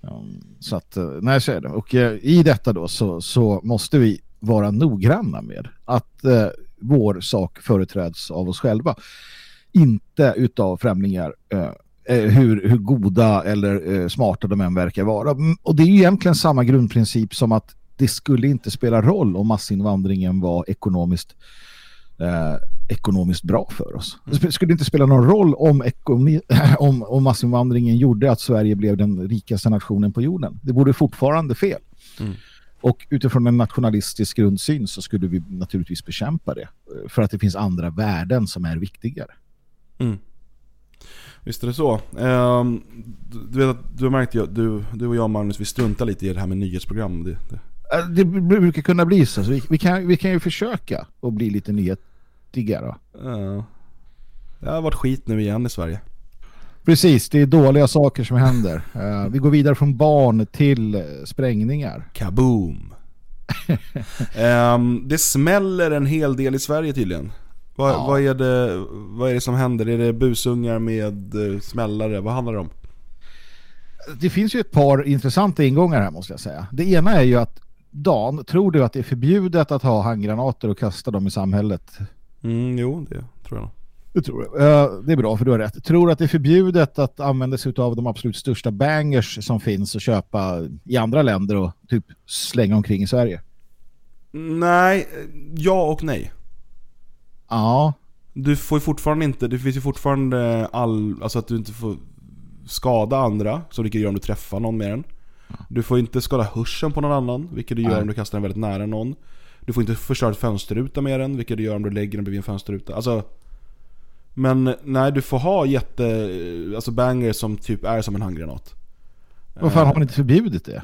Speaker 12: Um, så att, eh, nej, så är det. Och eh, i detta då så, så måste vi vara noggranna med att eh, vår sak företräds av oss själva. Inte utav främlingar. Eh, eh hur, hur goda eller eh, smarta de än verkar vara. Mm, och det är ju egentligen samma grundprincip som att det skulle inte spela roll om massinvandringen var ekonomiskt eh, ekonomiskt bra för oss. Det sp- skulle inte spela någon roll om, ekonomi, om, om massinvandringen gjorde att Sverige blev den rikaste nationen på jorden. Det vore fortfarande fel. Och utifrån en nationalistisk grundsyn så skulle vi naturligtvis bekämpa det. eh, För att det finns andra värden som är viktigare.
Speaker 11: Mm. Visst är det så. Ehm, du- vet att du har märkt att du, du och jag Magnus, vi struntar lite i det här med nyhetsprogram. Det, det.
Speaker 12: Det brukar kunna bli så. så vi, vi, kan, vi kan ju försöka att bli lite nyhetiga då.
Speaker 11: Ja. Det har varit skit nu igen i Sverige.
Speaker 12: Precis, det är dåliga saker som händer. Eh, vi går vidare från barn till eh, sprängningar.
Speaker 11: Kaboom! Ehm, det smäller en hel del i Sverige tydligen. Vad,
Speaker 12: Ja.
Speaker 11: vad, är det, vad är det som händer? Är det busungar med eh, smällare? Vad handlar det om?
Speaker 12: Det finns ju ett par intressanta ingångar här måste jag säga. Det ena är ju att Dan, tror du att det är förbjudet att ha handgranater och kasta dem i samhället?
Speaker 11: Mm, jo, det tror jag nog.
Speaker 12: Det tror jag. Eh, det är bra för du har rätt. Tror att det är förbjudet att använda sig av de absolut största bangers som finns och köpa i andra länder och typ slänga omkring i Sverige?
Speaker 11: Nej, ja och nej.
Speaker 12: Ja.
Speaker 11: Du får ju fortfarande inte, det finns ju fortfarande all, alltså att du inte får skada andra, som du kan göra om du träffar någon med den. Du får inte skada hörseln på någon annan, vilket du gör
Speaker 12: Nej.
Speaker 11: om du kastar den väldigt nära någon. Du får inte förstöra ett fönsterruta med den, vilket du gör om du lägger den bredvid en fönsterruta. Alltså, men nej, du får ha jätte, alltså bangers som typ är som en handgranat.
Speaker 12: Vad fan har man inte förbjudit det?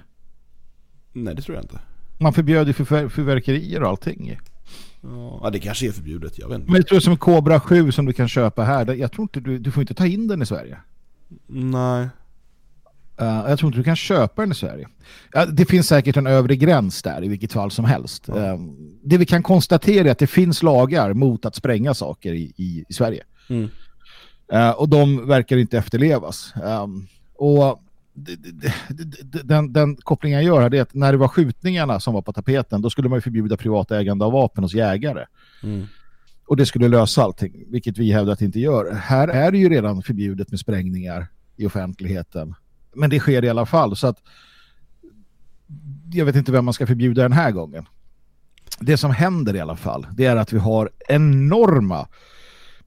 Speaker 11: Nej, det tror jag inte.
Speaker 12: Man förbjöd ju fyrverkerier och allting.
Speaker 11: Ja, det kanske är förbjudet, jag vet inte.
Speaker 12: Men jag tror som Cobra 7 som du kan köpa här. Jag tror inte du, du får inte ta in den i Sverige.
Speaker 11: Nej.
Speaker 12: Eh, jag tror inte du kan köpa den i Sverige. Ja, det finns säkert en övre gräns där i vilket fall som helst. Eh, det vi kan konstatera är att det finns lagar mot att spränga saker i, i, i Sverige.
Speaker 11: Mm.
Speaker 12: Eh, och de verkar inte efterlevas. Um, och den, den kopplingen jag gör här är att när det var skjutningarna som var på tapeten då skulle man ju förbjuda privat ägande av vapen hos jägare.
Speaker 11: Mm.
Speaker 12: Och det skulle lösa allting, vilket vi hävdar att det inte gör. Här är det ju redan förbjudet med sprängningar i offentligheten. Men det sker i alla fall. Så att jag vet inte vem man ska förbjuda den här gången. Det som händer i alla fall, det är att vi har enorma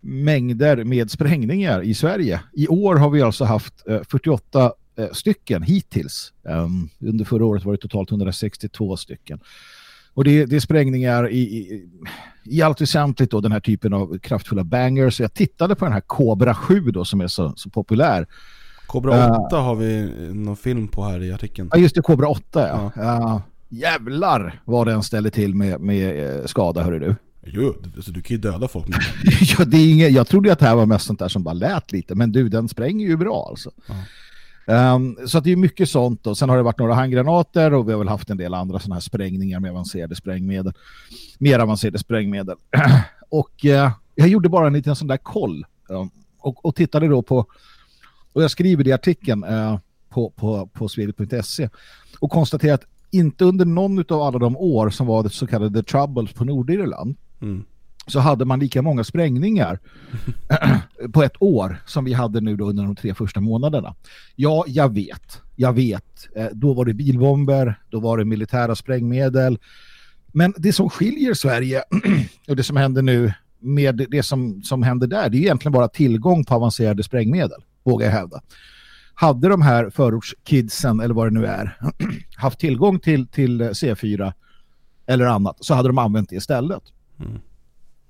Speaker 12: mängder med sprängningar i Sverige. I år har vi alltså haft eh, 48 eh, stycken hittills. Ehm, under förra året var det totalt 162 stycken. Och det, det är sprängningar i, i, i allt väsentligt då den här typen av kraftfulla bangers. Jag tittade på den här Cobra 7 då som är så, så populär.
Speaker 11: Cobra 8 har vi någon film på här i artikeln.
Speaker 12: Ja just det, Cobra 8 ja. ja. jävlar vad den ställer till med, med eh, skada hörru du.
Speaker 11: Jo, alltså, du kan ju döda folk
Speaker 12: ja, det är inget, jag trodde att det här var mest sånt där som bara lät lite, men du, den spränger ju bra alltså. Ehm, så att det är mycket sånt och sen har det varit några handgranater och vi har väl haft en del andra sådana här sprängningar med avancerade sprängmedel. Mer avancerade sprängmedel. och eh, jag gjorde bara en liten sån där koll ehm, och, och tittade då på, och jag skriver det i artikeln eh, på, på, på sved.se och konstaterar att inte under någon av alla de år som var det så kallade Troubles på Nordirland
Speaker 11: Mm.
Speaker 12: så hade man lika många sprängningar på ett år som vi hade nu då under de tre första månaderna. Ja, jag vet. Jag vet. Eh, Då var det bilbomber, då var det militära sprängmedel. Men det som skiljer Sverige och det som händer nu med det som, som händer där, det är egentligen bara tillgång på avancerade sprängmedel, vågar jag hävda. Hade de här förortskidsen, eller vad det nu är, haft tillgång till, till C4 eller annat, så hade de använt det istället.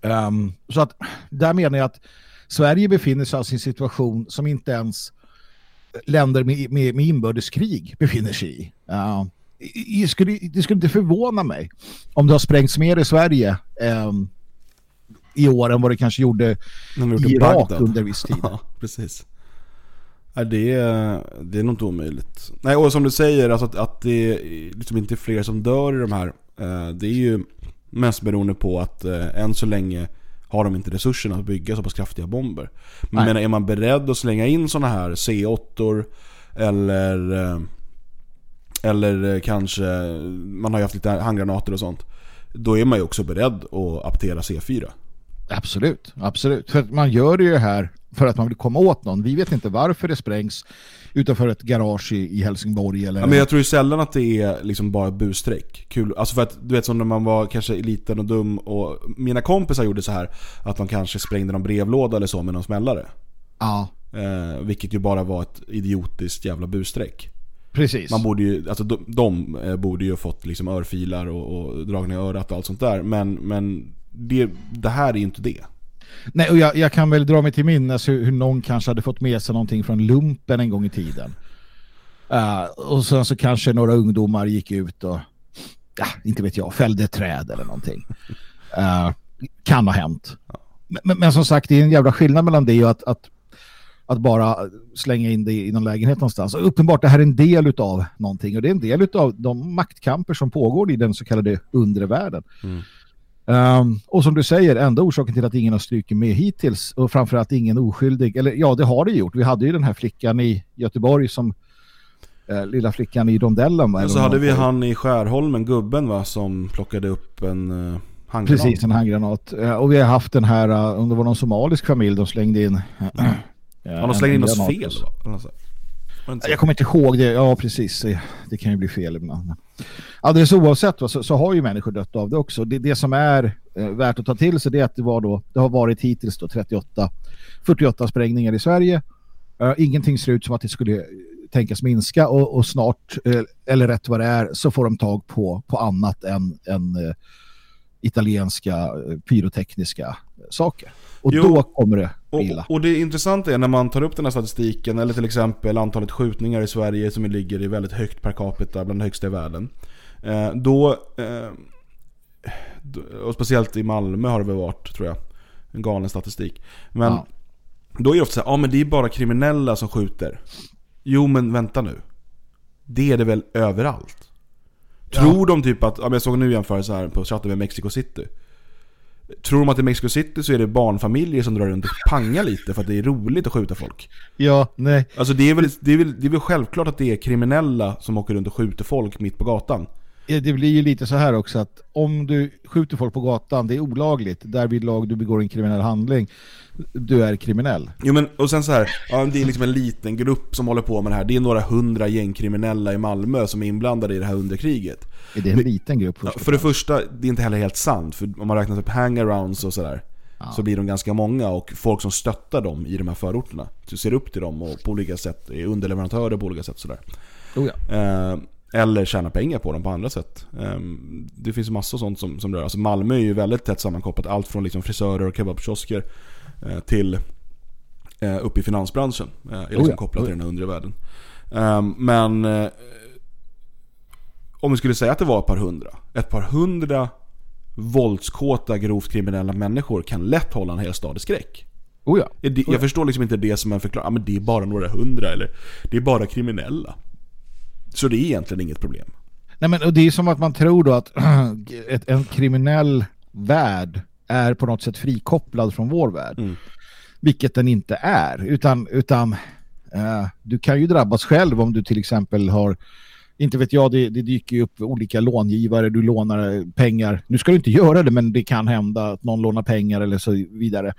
Speaker 12: Ehm, så att där menar jag att Sverige befinner sig alltså i en situation som inte ens länder med, med, med inbördeskrig befinner sig i. Uh, i- i- skulle, det skulle inte förvåna mig om det har sprängts mer i Sverige ehm, i år än vad det kanske gjorde
Speaker 11: gjorde
Speaker 12: i Irak
Speaker 11: Bagdad.
Speaker 12: under viss tid.
Speaker 11: Ja, precis. Nej, det, är, det är nog inte omöjligt. Nej, och som du säger, alltså att, att det liksom inte är fler som dör i de här. Eh, det är ju mest beroende på att eh, än så länge har de inte resurserna att bygga så pass kraftiga bomber. Men menar, är man beredd att slänga in sådana här C8 eller eh, eller kanske, man har ju haft lite handgranater och sånt. Då är man ju också beredd att aptera C4.
Speaker 12: Absolut, absolut. För man gör det ju här för att man vill komma åt någon. Vi vet inte varför det sprängs utanför ett garage i, Helsingborg eller...
Speaker 11: Ja, men jag tror ju sällan att det är liksom bara busstreck. Kul. Alltså för att du vet som när man var kanske liten och dum och mina kompisar gjorde så här att de kanske sprängde någon brevlåda eller så med någon smällare.
Speaker 12: Ja.
Speaker 11: Eh, vilket ju bara var ett idiotiskt jävla busstreck.
Speaker 12: Precis.
Speaker 11: Man borde ju, alltså de, de eh, borde ju ha fått liksom örfilar och, och dragna i örat och allt sånt där. Men, men det, det här är ju inte det.
Speaker 12: Nej, och jag, jag kan väl dra mig till minnes hur, hur någon kanske hade fått med sig någonting från lumpen en gång i tiden. Uh, och sen så kanske några ungdomar gick ut och, ja, inte vet jag, fällde träd eller någonting. Uh, kan ha hänt. Men, men, men som sagt, det är en jävla skillnad mellan det och att, att, att bara slänga in det i någon lägenhet någonstans. Och uppenbart, det här är en del av någonting. Och det är en del av de maktkamper som pågår i den så kallade undre världen. Mm. Um, och som du säger, enda orsaken till att ingen har strykit med hittills och framförallt ingen oskyldig, eller ja det har det gjort. Vi hade ju den här flickan i Göteborg som eh, lilla flickan i rondellen. va,
Speaker 11: Och så hade vi han i Skärholmen, gubben va, som plockade upp en uh, handgranat.
Speaker 12: Precis, en handgranat. Eh, Och vi har haft den här, eh, om det var någon somalisk familj, de slängde in... eh,
Speaker 11: Har de slängt in oss fel? Va?
Speaker 12: Jag kommer inte ihåg det. Ja, precis. Det, kan ju bli fel ibland. Alldeles oavsett så, så har ju människor dött av det också. Det, det som är eh, värt att ta till sig det är att det, var då, det har varit hittills då 38, 48 sprängningar i Sverige. Eh, ingenting ser ut som att det skulle eh, tänkas minska och, och snart, eh, eller rätt vad det är, så får de tag på, på annat än, än italienska pyrotekniska saker. Och
Speaker 11: Jo.
Speaker 12: då kommer det.
Speaker 11: Och, och det intressanta är när man tar upp den här statistiken, eller till exempel antalet skjutningar i Sverige som ligger i väldigt högt per capita, bland de högsta i världen. Eh, då, eh, då, och speciellt i Malmö har det väl varit, tror jag, en galen statistik. Men
Speaker 12: Ja.
Speaker 11: då är det ofta så här, ja men det är bara kriminella som skjuter. Jo men vänta nu. Det är det väl överallt? Tror de typ att, ja, jag såg nu jämförelse här på chatten med Mexico City. Tror de att i Mexico City så är det barnfamiljer som drar runt och pangar lite för att det är roligt att skjuta folk?
Speaker 12: Ja, nej.
Speaker 11: Alltså det är väl, det är väl, det är väl självklart att det är kriminella som åker runt och skjuter folk mitt på gatan.
Speaker 12: Eh, Det blir ju lite så här också att om du skjuter folk på gatan, det är olagligt. Därvid lag du begår en kriminell handling. Du är kriminell.
Speaker 11: Jo men, och sen så här, ja, det är liksom en liten grupp som håller på med det här. Det är några hundra gängkriminella i Malmö som är inblandade i det här underkriget.
Speaker 12: Är det en liten grupp?
Speaker 11: Ja, för det första, det är inte heller helt sant. För om man räknar upp hangarounds och sådär. Så blir de ganska många och folk som stöttar dem i de här förorterna. Så ser upp till dem och på olika sätt är underleverantörer på olika sätt sådär.
Speaker 12: Oh ja.
Speaker 11: Eh, eller tjäna pengar på dem på andra sätt. Eh, det finns massor sånt som, som rör. Alltså Malmö är ju väldigt tätt sammankopplat. Allt från liksom frisörer och kebabkiosker eh, till eh, upp i finansbranschen. Eh, är liksom
Speaker 12: Oh ja,
Speaker 11: kopplat
Speaker 12: oh
Speaker 11: till
Speaker 12: ja.
Speaker 11: den här undre världen. Eh, men om vi skulle säga att det var ett par hundra. Ett par hundra våldskåta, grovt kriminella människor kan lätt hålla en hel stad i skräck.
Speaker 12: Oh ja.
Speaker 11: Är det- Jag förstår liksom inte det som en förklaring. Ja, men det är bara några hundra eller det är bara kriminella. Så det är egentligen inget problem.
Speaker 12: Nej, men och det är som att man tror då att ett, en kriminell värld är på något sätt frikopplad från vår värld.
Speaker 11: Mm.
Speaker 12: Vilket den inte är. Utan, utan eh, du kan ju drabbas själv om du till exempel har inte vet jag, det, det dyker ju upp olika långivare, du lånar pengar. Nu ska du inte göra det, men det kan hända att någon lånar pengar eller så vidare.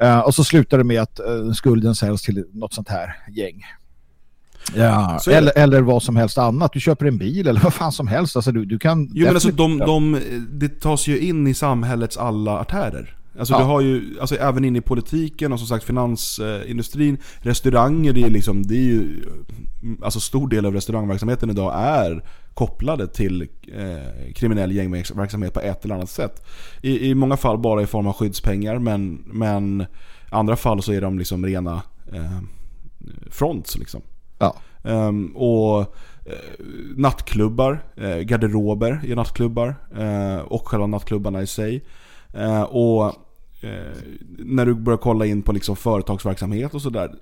Speaker 12: Eh, och så slutar det med att eh, skulden säljs till något sånt här gäng. Ja,
Speaker 11: Så
Speaker 12: eller, eller vad som helst annat. Du köper en bil eller vad fan som helst. Alltså, du, du kan
Speaker 11: Jo men alltså de, de, det tas ju in i samhällets alla artärer. Alltså
Speaker 12: Ja.
Speaker 11: du har ju, alltså även in i politiken och som sagt finansindustrin, restauranger, det är liksom, det är ju, alltså stor del av restaurangverksamheten idag är kopplade till eh, kriminell gängverksamhet på ett eller annat sätt. I, I många fall bara i form av skyddspengar men, men andra fall så är de liksom rena eh, fronts liksom.
Speaker 12: Ja.
Speaker 11: Ehm, och eh, nattklubbar, eh, garderober i nattklubbar eh, och själva nattklubbarna i sig. Och när du börjar kolla in på liksom företagsverksamhet och sådär.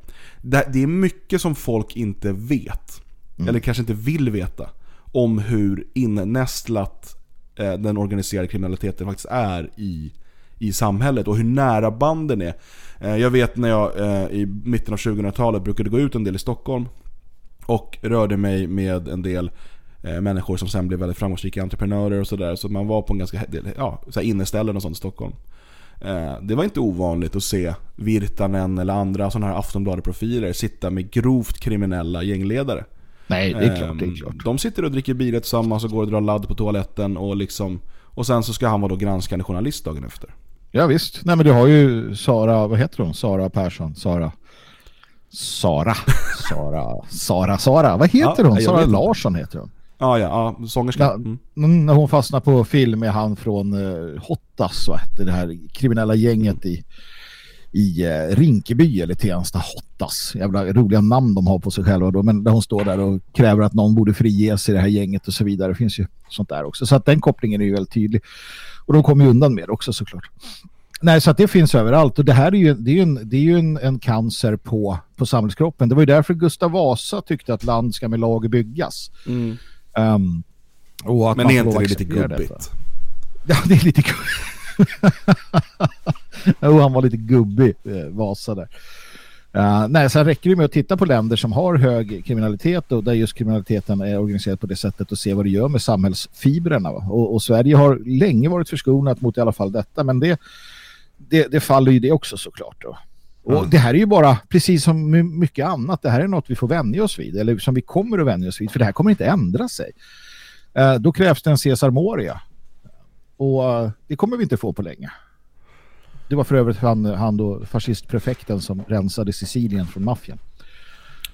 Speaker 11: Det, är mycket som folk inte vet. Eller kanske inte vill veta. Om hur innästlat den organiserade kriminaliteten faktiskt är i, i samhället och hur nära banden är. Jag vet när jag i mitten av 2000-talet brukade gå ut en del i Stockholm och rörde mig med en del eh, människor som sen blev väldigt framgångsrika entreprenörer och sådär. Så man var på en ganska del, ja, så inneställen och sånt i Stockholm. Eh, det var inte ovanligt att se Virtanen eller andra sådana här Aftonbladet-profiler sitta med grovt kriminella gängledare.
Speaker 12: Nej, det är klart,
Speaker 11: Ehm,
Speaker 12: det är klart.
Speaker 11: De sitter och dricker bilar tillsammans och går och drar ladd på toaletten och liksom och sen så ska han vara då granskande journalist dagen efter.
Speaker 12: Ja visst. Nej men du har ju Sara, vad heter hon? Sara Persson, Sara. Sara. Sara, Sara, Sara. Vad heter
Speaker 11: Ja,
Speaker 12: hon? Sara. Larsson heter hon.
Speaker 11: Ja, ja, ja sångerska. Mm.
Speaker 12: När hon fastnar på film med han från uh, Hottas, va? det här kriminella gänget i, i uh, Rinkeby eller Tensta Hottas. Jävla roliga namn de har på sig själva då. Men där hon står där och kräver att någon borde friges i det här gänget och så vidare. Det finns ju sånt där också. Så att den kopplingen är ju väldigt tydlig. Och de kommer ju undan med det också såklart. Nej, så att det finns överallt. Och det här är ju, det är ju, en, det är ju en, en cancer på, på samhällskroppen. Det var ju därför Gustav Vasa tyckte att land ska med lag byggas.
Speaker 11: Mm.
Speaker 12: Ehm, och att
Speaker 11: Men
Speaker 12: man
Speaker 11: är inte det lite gubbigt?
Speaker 12: detta. Ja, det är lite gubbigt. jo, han var lite gubbig, eh, Vasa där. Uh, nej, så räcker det med att titta på länder som har hög kriminalitet och där just kriminaliteten är organiserad på det sättet och se vad det gör med samhällsfibrerna. Och, och Sverige har länge varit förskonat mot i alla fall detta, men det, det, det faller ju det också såklart. Då. Och
Speaker 11: Mm.
Speaker 12: det här är ju bara, precis som mycket annat, det här är något vi får vänja oss vid, eller som vi kommer att vänja oss vid, för det här kommer inte ändra sig. Eh, då krävs det en Cesar Moria. Och eh, det kommer vi inte få på länge. Det var för övrigt han, han då, fascistprefekten som rensade Sicilien från maffian.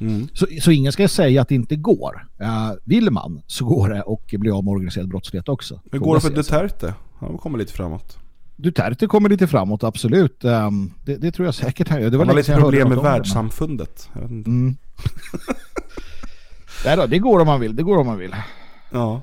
Speaker 11: Mm.
Speaker 12: Så, så ingen ska säga att det inte går. Uh, vill man så går det och blir av med organiserad brottslighet också.
Speaker 11: Hur går det för. Duterte? Han kommer lite framåt.
Speaker 12: Duterte kommer lite framåt, absolut. Ehm, det, det tror jag säkert han gör. Det var
Speaker 11: Han har lite problem med världssamfundet.
Speaker 12: Mm. Nej då, det går om man vill. Det går om man vill.
Speaker 11: Ja.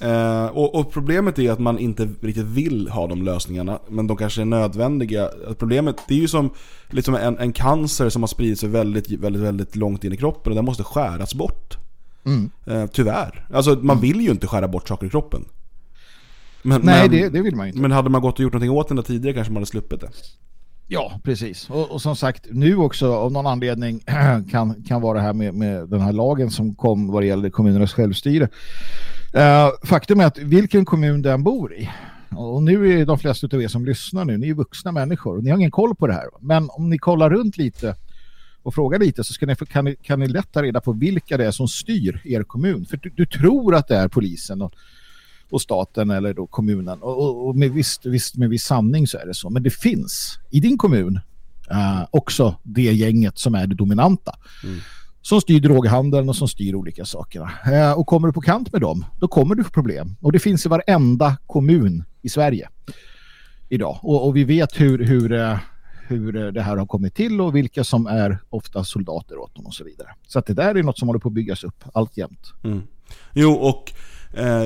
Speaker 11: Eh, och, och problemet är att man inte riktigt vill ha de lösningarna, men de kanske är nödvändiga. Problemet, det är ju som liksom en, en cancer som har spridit sig väldigt, väldigt, väldigt långt in i kroppen och den måste skäras bort.
Speaker 12: Mm.
Speaker 11: Eh, tyvärr. Alltså man vill ju inte skära bort saker i kroppen. Men,
Speaker 12: Nej,
Speaker 11: men,
Speaker 12: det, det vill man ju inte.
Speaker 11: men hade man gått och gjort någonting åt den där tidigare kanske man hade sluppit det.
Speaker 12: Ja, precis. Och, och som sagt, nu också av någon anledning kan, kan vara det här med, med den här lagen som kom vad det gäller kommunernas självstyre. Eh, faktum är att vilken kommun den bor i, och nu är de flesta av er som lyssnar nu, ni är vuxna människor och ni har ingen koll på det här. Men om ni kollar runt lite och frågar lite så ska ni, få- kan, ni, kan ni lätt ta reda på vilka det är som styr er kommun. För du, du tror att det är polisen och, och staten eller då kommunen. Och, och, och med, visst, visst, med viss sanning så är det så. Men det finns i din kommun eh, också det gänget som är det dominanta. Som styr droghandeln och som styr olika saker. Eh, och kommer du på kant med dem, då kommer du få problem. Och det finns i varenda kommun i Sverige idag. Och, och vi vet hur, hur, eh, hur eh, det här har kommit till och vilka som är ofta soldater åt dem och så vidare. Så att det där är något som håller på att byggas upp alltjämt.
Speaker 11: Mm. Jo, och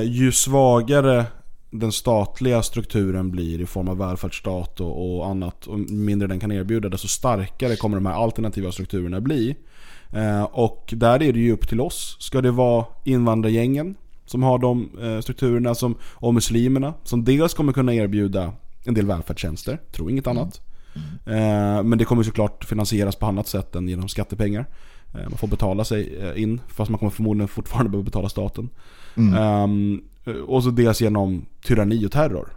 Speaker 11: ju svagare den statliga strukturen blir i form av välfärdsstat och, och annat och mindre den kan erbjuda desto starkare kommer de här alternativa strukturerna bli. Eh, och där är det ju upp till oss. Ska det vara invandrargängen som har de eh, strukturerna som, och muslimerna som dels kommer kunna erbjuda en del välfärdstjänster, tror inget annat. Eh, men det kommer såklart finansieras på annat sätt än genom skattepengar. Eh, man får betala sig eh, in fast man kommer förmodligen fortfarande behöva betala staten.
Speaker 12: Mm.
Speaker 11: Ehm, och så dels genom tyranni och terror.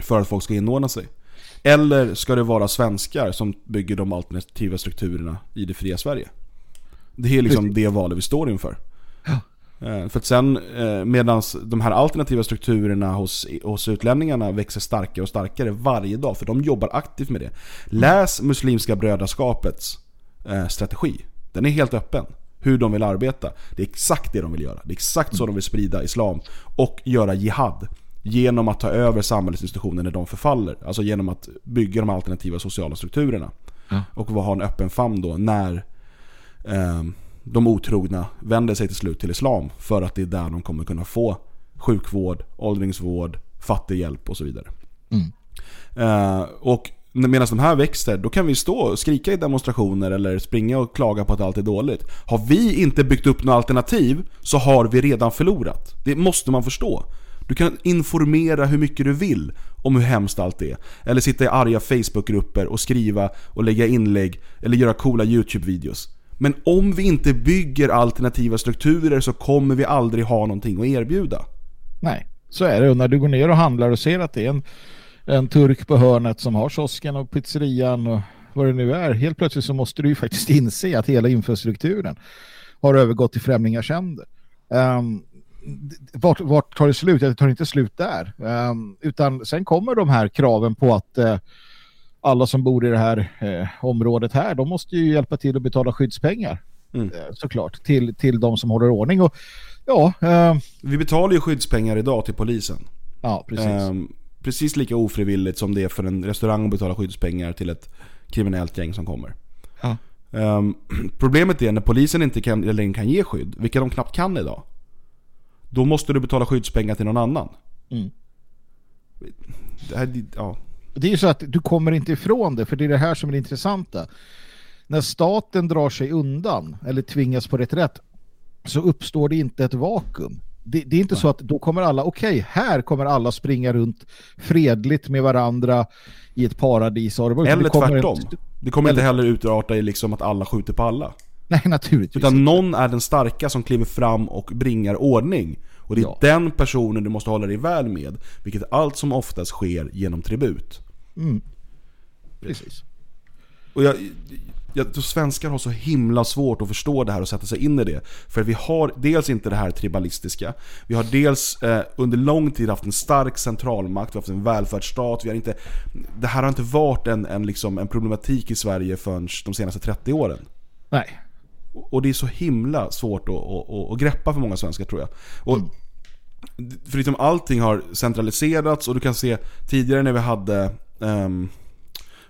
Speaker 11: För att folk ska inordna sig. Eller ska det vara svenskar som bygger de alternativa strukturerna i det fria Sverige? Det är liksom det valet vi står inför. Eh, För att sen medan de här alternativa strukturerna hos, hos utlänningarna växer starkare och starkare varje dag. För de jobbar aktivt med det. Läs Muslimska brödraskapets eh, strategi. Den är helt öppen. Hur de vill arbeta. Det är exakt det de vill göra. Det är exakt så de vill sprida islam. Och göra jihad. Genom att ta över samhällsinstitutioner när de förfaller. Alltså genom att bygga de alternativa sociala strukturerna.
Speaker 12: Ja.
Speaker 11: Och ha en öppen famn då när eh, de otrogna vänder sig till slut till islam. För att det är där de kommer kunna få sjukvård, åldringsvård, fattighjälp och så vidare.
Speaker 12: Mm.
Speaker 11: Eh, och medan de här växer, då kan vi stå och skrika i demonstrationer eller springa och klaga på att allt är dåligt. Har vi inte byggt upp något alternativ så har vi redan förlorat. Det måste man förstå. Du kan informera hur mycket du vill om hur hemskt allt är. Eller sitta i arga Facebookgrupper och skriva och lägga inlägg eller göra coola YouTube-videos. Men om vi inte bygger alternativa strukturer så kommer vi aldrig ha någonting att erbjuda.
Speaker 12: Nej, så är det. Och när du går ner och handlar och ser att det är en, en turk på hörnet som har kiosken och pizzerian och vad det nu är. Helt plötsligt så måste du ju faktiskt inse att hela infrastrukturen har övergått till främlingars händer. Um, vart, vart tar det slut? Det tar inte slut där. Um, utan sen kommer de här kraven på att, uh, alla som bor i det här eh, området här, de måste ju hjälpa till att betala skyddspengar.
Speaker 11: Mm.
Speaker 12: Eh, såklart, till, till de som håller ordning. Och ja, eh,
Speaker 11: Vi betalar ju skyddspengar idag till polisen.
Speaker 12: ja precis.
Speaker 11: Ehm, precis lika ofrivilligt som det är för en restaurang att betala skyddspengar till ett kriminellt gäng som kommer.
Speaker 12: Ja.
Speaker 11: Ehm, problemet är när polisen inte kan, längre kan ge skydd, vilket de knappt kan idag. Då måste du betala skyddspengar till någon annan.
Speaker 12: Mm.
Speaker 11: Det här, ja.
Speaker 12: Det är ju så att du kommer inte ifrån det, för det är det här som är det intressanta. När staten drar sig undan eller tvingas på reträtt så uppstår det inte ett vakuum. Det, det är inte så att då kommer alla, okej, här kommer alla springa runt fredligt med varandra i ett paradis. Det
Speaker 11: Eller
Speaker 12: kommer
Speaker 11: tvärtom.
Speaker 12: En,
Speaker 11: Det kommer inte
Speaker 12: Eller-
Speaker 11: heller utarta i liksom att alla skjuter på alla.
Speaker 12: nej, naturligtvis.
Speaker 11: Utan
Speaker 12: inte.
Speaker 11: någon är den starka som kliver fram och bringar ordning. Och det är
Speaker 12: Ja.
Speaker 11: den personen du måste hålla dig väl med. Vilket allt som oftast sker genom tribut.
Speaker 12: Mm. Precis.
Speaker 11: Och jag, jag tror svenskar har så himla svårt att förstå det här och sätta sig in i det. För vi har dels inte det här tribalistiska. Vi har dels eh, under lång tid haft en stark centralmakt, vi har haft en välfärdsstat. Vi har inte, det här har inte varit en, en, liksom, en problematik i Sverige förrän de senaste 30 åren.
Speaker 12: Nej.
Speaker 11: Och det är så himla svårt att, att, att, greppa för många svenskar tror jag. Och För liksom allting har centraliserats och du kan se tidigare när vi hade, ehm,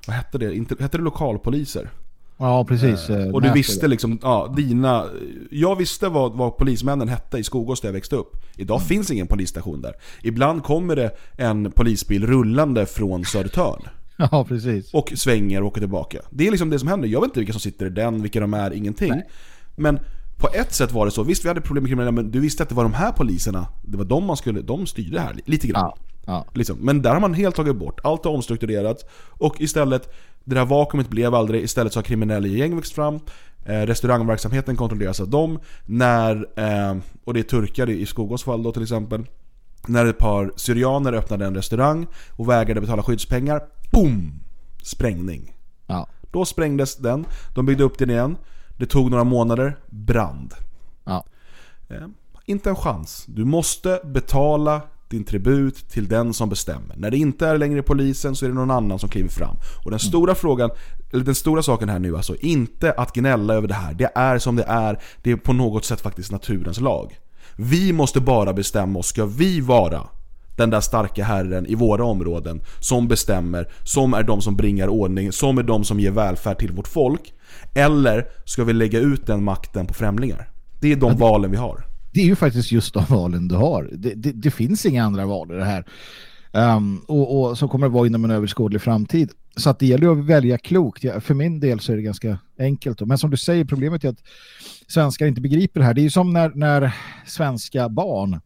Speaker 11: vad hette det? Hette det lokalpoliser?
Speaker 12: Ja, precis.
Speaker 11: Eh,
Speaker 12: Eh,
Speaker 11: och du visste liksom, ja, dina... Jag visste vad, vad polismännen hette i Skogås där jag växte upp. Idag
Speaker 12: Mm.
Speaker 11: finns ingen polisstation där. Ibland kommer det en polisbil rullande från Södertörn.
Speaker 12: Ja, precis.
Speaker 11: Och svänger och åker tillbaka. Det är liksom det som händer. Jag vet inte vilka som sitter i den, vilka de är, ingenting. Men på ett sätt var det så, visst vi hade problem med kriminella, men du visste att det var de här poliserna, det var de man skulle, de styrde här lite grann.
Speaker 12: Ja, ja.
Speaker 11: Liksom. Men där har man helt tagit bort, allt har omstrukturerats och istället, det där vakuumet blev aldrig, istället så har kriminella gäng växt fram, eh, restaurangverksamheten kontrolleras av dem, när, eh, och det är turkar i Skogås fall då till exempel, när ett par syrianer öppnade en restaurang och vägrade betala skyddspengar, boom! Sprängning.
Speaker 12: Ja.
Speaker 11: Då sprängdes den, de byggde upp den igen, det tog några månader, brand.
Speaker 12: Ja.
Speaker 11: Eh, inte en chans. Du måste betala din tribut till den som bestämmer. När det inte är längre polisen så är det någon annan som kliver fram. Och den stora frågan, eller den stora saken här nu alltså, inte att gnälla över det här. Det är som det är, det är på något sätt faktiskt naturens lag. Vi måste bara bestämma oss, ska vi vara den där starka herren i våra områden som bestämmer, som är de som bringar ordning, som är de som ger välfärd till vårt folk? Eller ska vi lägga ut den makten på främlingar? Det är de valen vi har.
Speaker 12: Det är ju faktiskt just de valen du har. Det, det, det finns inga andra val i det här. Um, och, och så kommer det vara inom en överskådlig framtid. Så att det gäller att välja klokt. Ja, för min del så är det ganska enkelt. då. Men som du säger, problemet är att svenskar inte begriper det här. Det är ju som när, när svenska barn,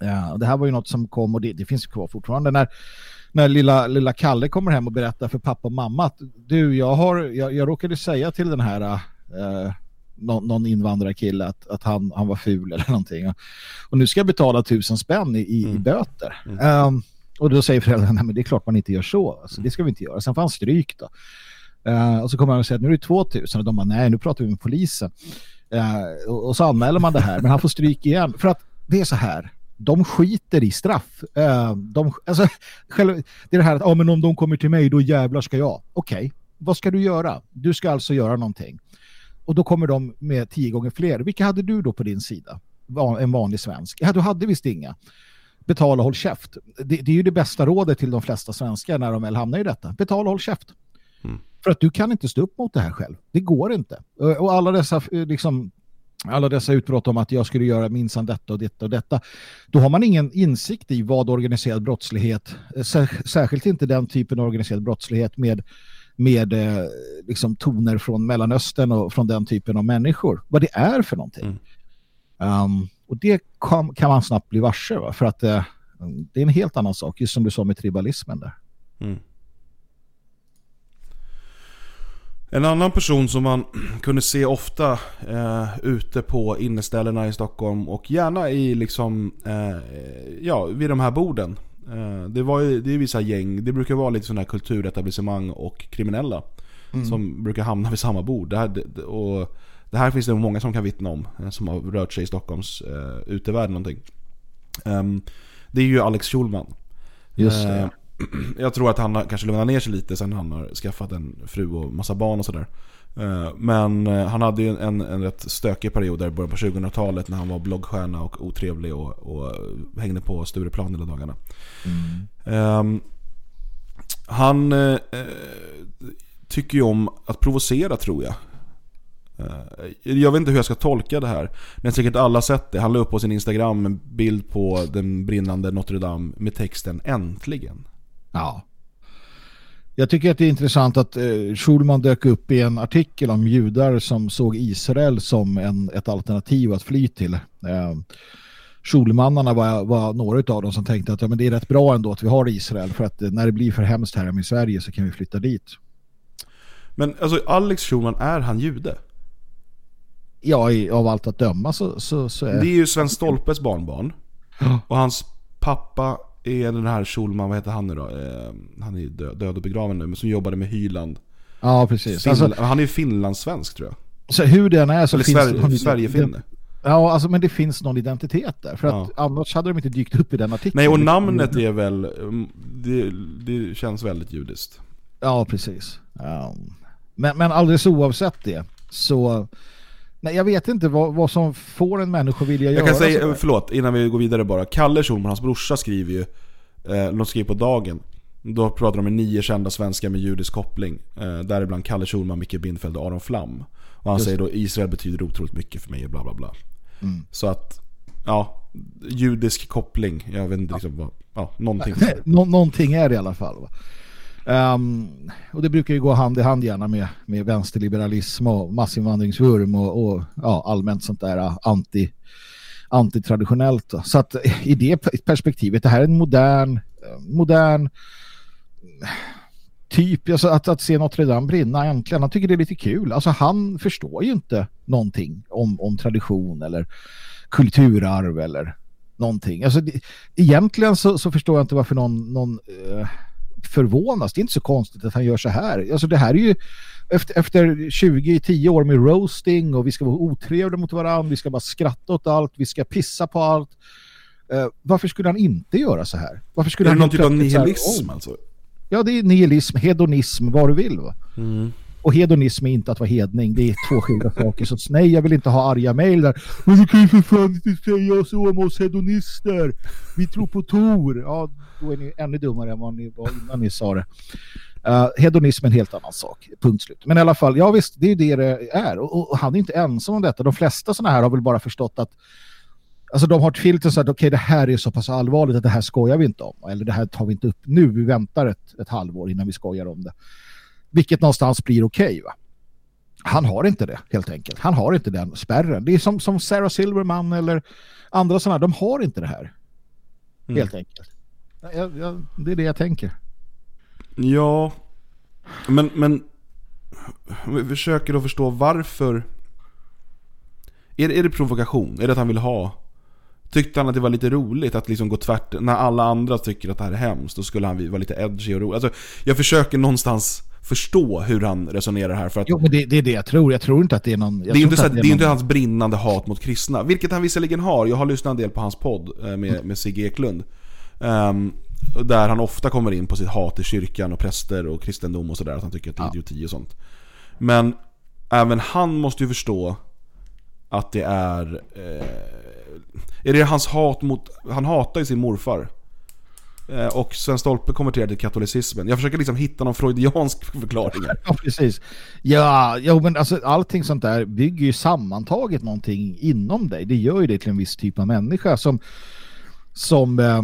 Speaker 12: ja, det här var ju något som kom och det, det finns kvar fortfarande, när, när lilla, lilla Kalle kommer hem och berättar för pappa och mamma att du, jag, har, jag, jag råkade säga till den här eh, någon, någon invandrarkille att, att han, han var ful eller någonting. Och, nu ska jag betala tusen spänn i, i, i böter. Ehm, och då säger föräldrarna, nej men det är klart man inte gör så. Alltså, det ska vi inte göra. Sen får han stryk då. Eh, och så kommer han och säger att nu är det 2000 och de bara, nej nu pratar vi med polisen. Eh, och, och så anmäler man det här, men han får stryk igen. För att det är så här, de skiter i straff. Eh, de, alltså, själv, det är det här att, ja men om de kommer till mig, då jävlar ska jag. Okej, vad ska du göra? Du ska alltså göra någonting. Och då kommer de med tio gånger fler. Vilka hade du då på din sida? En vanlig svensk? Ja, du hade visst inga. Betala och håll käft. Det, det är ju det bästa rådet till de flesta svenskar när de väl hamnar i detta. Betala och håll käft. För att du kan inte stå upp mot det här själv. Det går inte. Och och alla dessa eh, liksom alla dessa utbrott om att jag skulle göra minsann detta och detta och detta. Då har man ingen insikt i vad organiserad brottslighet, eh, sär, särskilt inte den typen av organiserad brottslighet med, med eh, liksom toner från Mellanöstern och från den typen av människor. Vad det är för någonting. Um, och det kan, kan man snabbt bli varse va? för att eh, det är en helt annan sak, just som du sa med tribalismen där.
Speaker 11: En annan person som man kunde se ofta eh, ute på inneställena i Stockholm och gärna i liksom, eh, ja, vid de här borden. Eh, det, var ju, det är vissa gäng, det brukar vara lite sådana här kulturetablissemang och kriminella.
Speaker 12: Mm.
Speaker 11: Som brukar hamna vid samma bord. Det här, och det här finns det många som kan vittna om. eh, Som har rört sig i Stockholms eh, utevärld någonting. Ehm, det är ju Alex Schulman.
Speaker 12: Just det.
Speaker 11: Eh, jag tror att han har kanske lugnat ner sig lite sen han har skaffat en fru och massa barn och sådär. Eh, Men eh, han hade ju en, en rätt stökig period där i början på 2000-talet när han var bloggstjärna och otrevlig och, och hängde på Stureplan hela dagarna. Ehm, han eh, eh, tycker ju om att provocera tror jag. Eh, Jag vet inte hur jag ska tolka det här. Men säkert alla sett det. Han la upp på sin Instagram en bild på den brinnande Notre Dame med texten 'Äntligen'.
Speaker 12: Ja. Jag tycker att det är intressant att eh, Schulman dök upp i en artikel om judar som såg Israel som en, ett alternativ att fly till. Eh, Schulmannarna var, var några av dem som tänkte att ja, men det är rätt bra ändå att vi har Israel för att eh, när det blir för hemskt här i Sverige så kan vi flytta dit.
Speaker 11: Men alltså Alex Schulman, är han jude?
Speaker 12: Ja, i, av allt att döma så, så, så är
Speaker 11: Det är ju Sven Stolpes barnbarn. Och hans pappa är den här Schulman, vad heter han nu då? Eh, Han är död, död och begraven nu, men som jobbade med Hyland.
Speaker 12: Ja, precis.
Speaker 11: Finland,
Speaker 12: Alltså-
Speaker 11: han är ju finlandssvensk tror jag.
Speaker 12: Så hur den är så
Speaker 11: Eller
Speaker 12: finns
Speaker 11: Sverige- Sverigefinne.
Speaker 12: Ja, alltså, men det finns någon identitet där. För
Speaker 11: Ja.
Speaker 12: att annars hade de inte dykt upp i den artikeln.
Speaker 11: Nej, och namnet är väl, mm, det, det känns väldigt judiskt.
Speaker 12: Ja, precis. Ja. Men, men alldeles oavsett det så... Nej, jag vet inte vad, vad som får en människa vilja
Speaker 11: Jag
Speaker 12: göra
Speaker 11: kan säga,
Speaker 12: sådär.
Speaker 11: förlåt, innan vi går vidare bara. Kalle Schulman, hans brorsa, skriver ju, eh, de skriver på dagen. Då pratar de med nio kända svenskar med judisk koppling. Eh, däribland Kalle Schulman, Micke Bindfeld och Aron Flam. Och han
Speaker 12: Just
Speaker 11: säger då Israel betyder otroligt mycket för mig och bla bla bla.
Speaker 12: Mm.
Speaker 11: Så att, ja, judisk koppling. Jag vet inte liksom vad, ja, någonting.
Speaker 12: Nå, någonting är det i alla fall. Va? Um, och det brukar ju gå hand i hand gärna med, med vänsterliberalism och massinvandringsvurm och, och ja, allmänt sånt där eh, anti, antitraditionellt. Så att eh, i det perspektivet, det här är en modern, eh, modern typ, alltså att, att se Notre Dame brinna äntligen, han tycker det är lite kul. Alltså han förstår ju inte någonting om, om tradition eller kulturarv eller någonting. Alltså, det, egentligen så, så förstår jag inte varför någon, någon eh, förvånas. Det är inte så konstigt att han gör så här. Alltså det här är ju efter, efter 20-10 år med roasting och vi ska vara otrevliga mot varandra, vi ska bara skratta åt allt, vi ska pissa på allt. Eh, varför skulle han inte göra så här? Varför skulle
Speaker 11: Är det
Speaker 12: han
Speaker 11: någon typ av
Speaker 12: här,
Speaker 11: nihilism
Speaker 12: "Oj."
Speaker 11: alltså?
Speaker 12: Ja, det är nihilism, hedonism, vad du vill va?
Speaker 11: Mm.
Speaker 12: Och hedonism är inte att vara hedning, det är två skilda saker. Så nej, jag vill inte ha arga mejl där. Men du kan ju för fan inte säga så om oss hedonister. Vi tror på Tor. Ja, då är ni ännu dummare än vad ni var innan ni sa det. Uh, hedonism är en helt annan sak, punkt slut. Men i alla fall, ja visst, det är det det är. Och, och han är inte ensam om detta. De flesta sådana här har väl bara förstått att Alltså de har ett filter så att okej det här är så pass allvarligt att det här skojar vi inte om. Eller det här tar vi inte upp nu. Vi väntar ett, ett halvår innan vi skojar om det. Vilket någonstans blir okej va? Han har inte det helt enkelt. Han har inte den spärren. Det är som, som Sarah Silverman eller andra sådana. De har inte det här. Helt enkelt. Jag, jag, det är det jag tänker.
Speaker 11: Ja, men, men vi försöker då förstå varför. Är, det- är det provokation? Är det att han vill ha? Tyckte han att det var lite roligt att liksom gå tvärt, när alla andra tycker att det här är hemskt, då skulle han vara lite edgy och rolig. Alltså, jag försöker någonstans förstå hur han resonerar här för att
Speaker 12: Jo, men det, det är det jag tror. Jag tror inte att det är någon...
Speaker 11: det är inte, så
Speaker 12: att
Speaker 11: att, det är inte
Speaker 12: någon-
Speaker 11: hans brinnande hat mot kristna, vilket han visserligen har. Jag har lyssnat en del på hans podd eh, med, med Sigge Eklund. Ehm, där han ofta kommer in på sitt hat till kyrkan och präster och kristendom och sådär. Att han tycker att det är idioti och sånt. Men även han måste ju förstå att det är... Eh, är det hans hat mot... Han hatar ju sin morfar. Eh, och Sven Stolpe konverterade till katolicismen. Jag försöker liksom hitta någon freudiansk förklaring här.
Speaker 12: Ja, precis. Ja, jo, men alltså, allting sånt där bygger ju sammantaget någonting inom dig. Det gör ju det till en viss typ av människa som, som eh,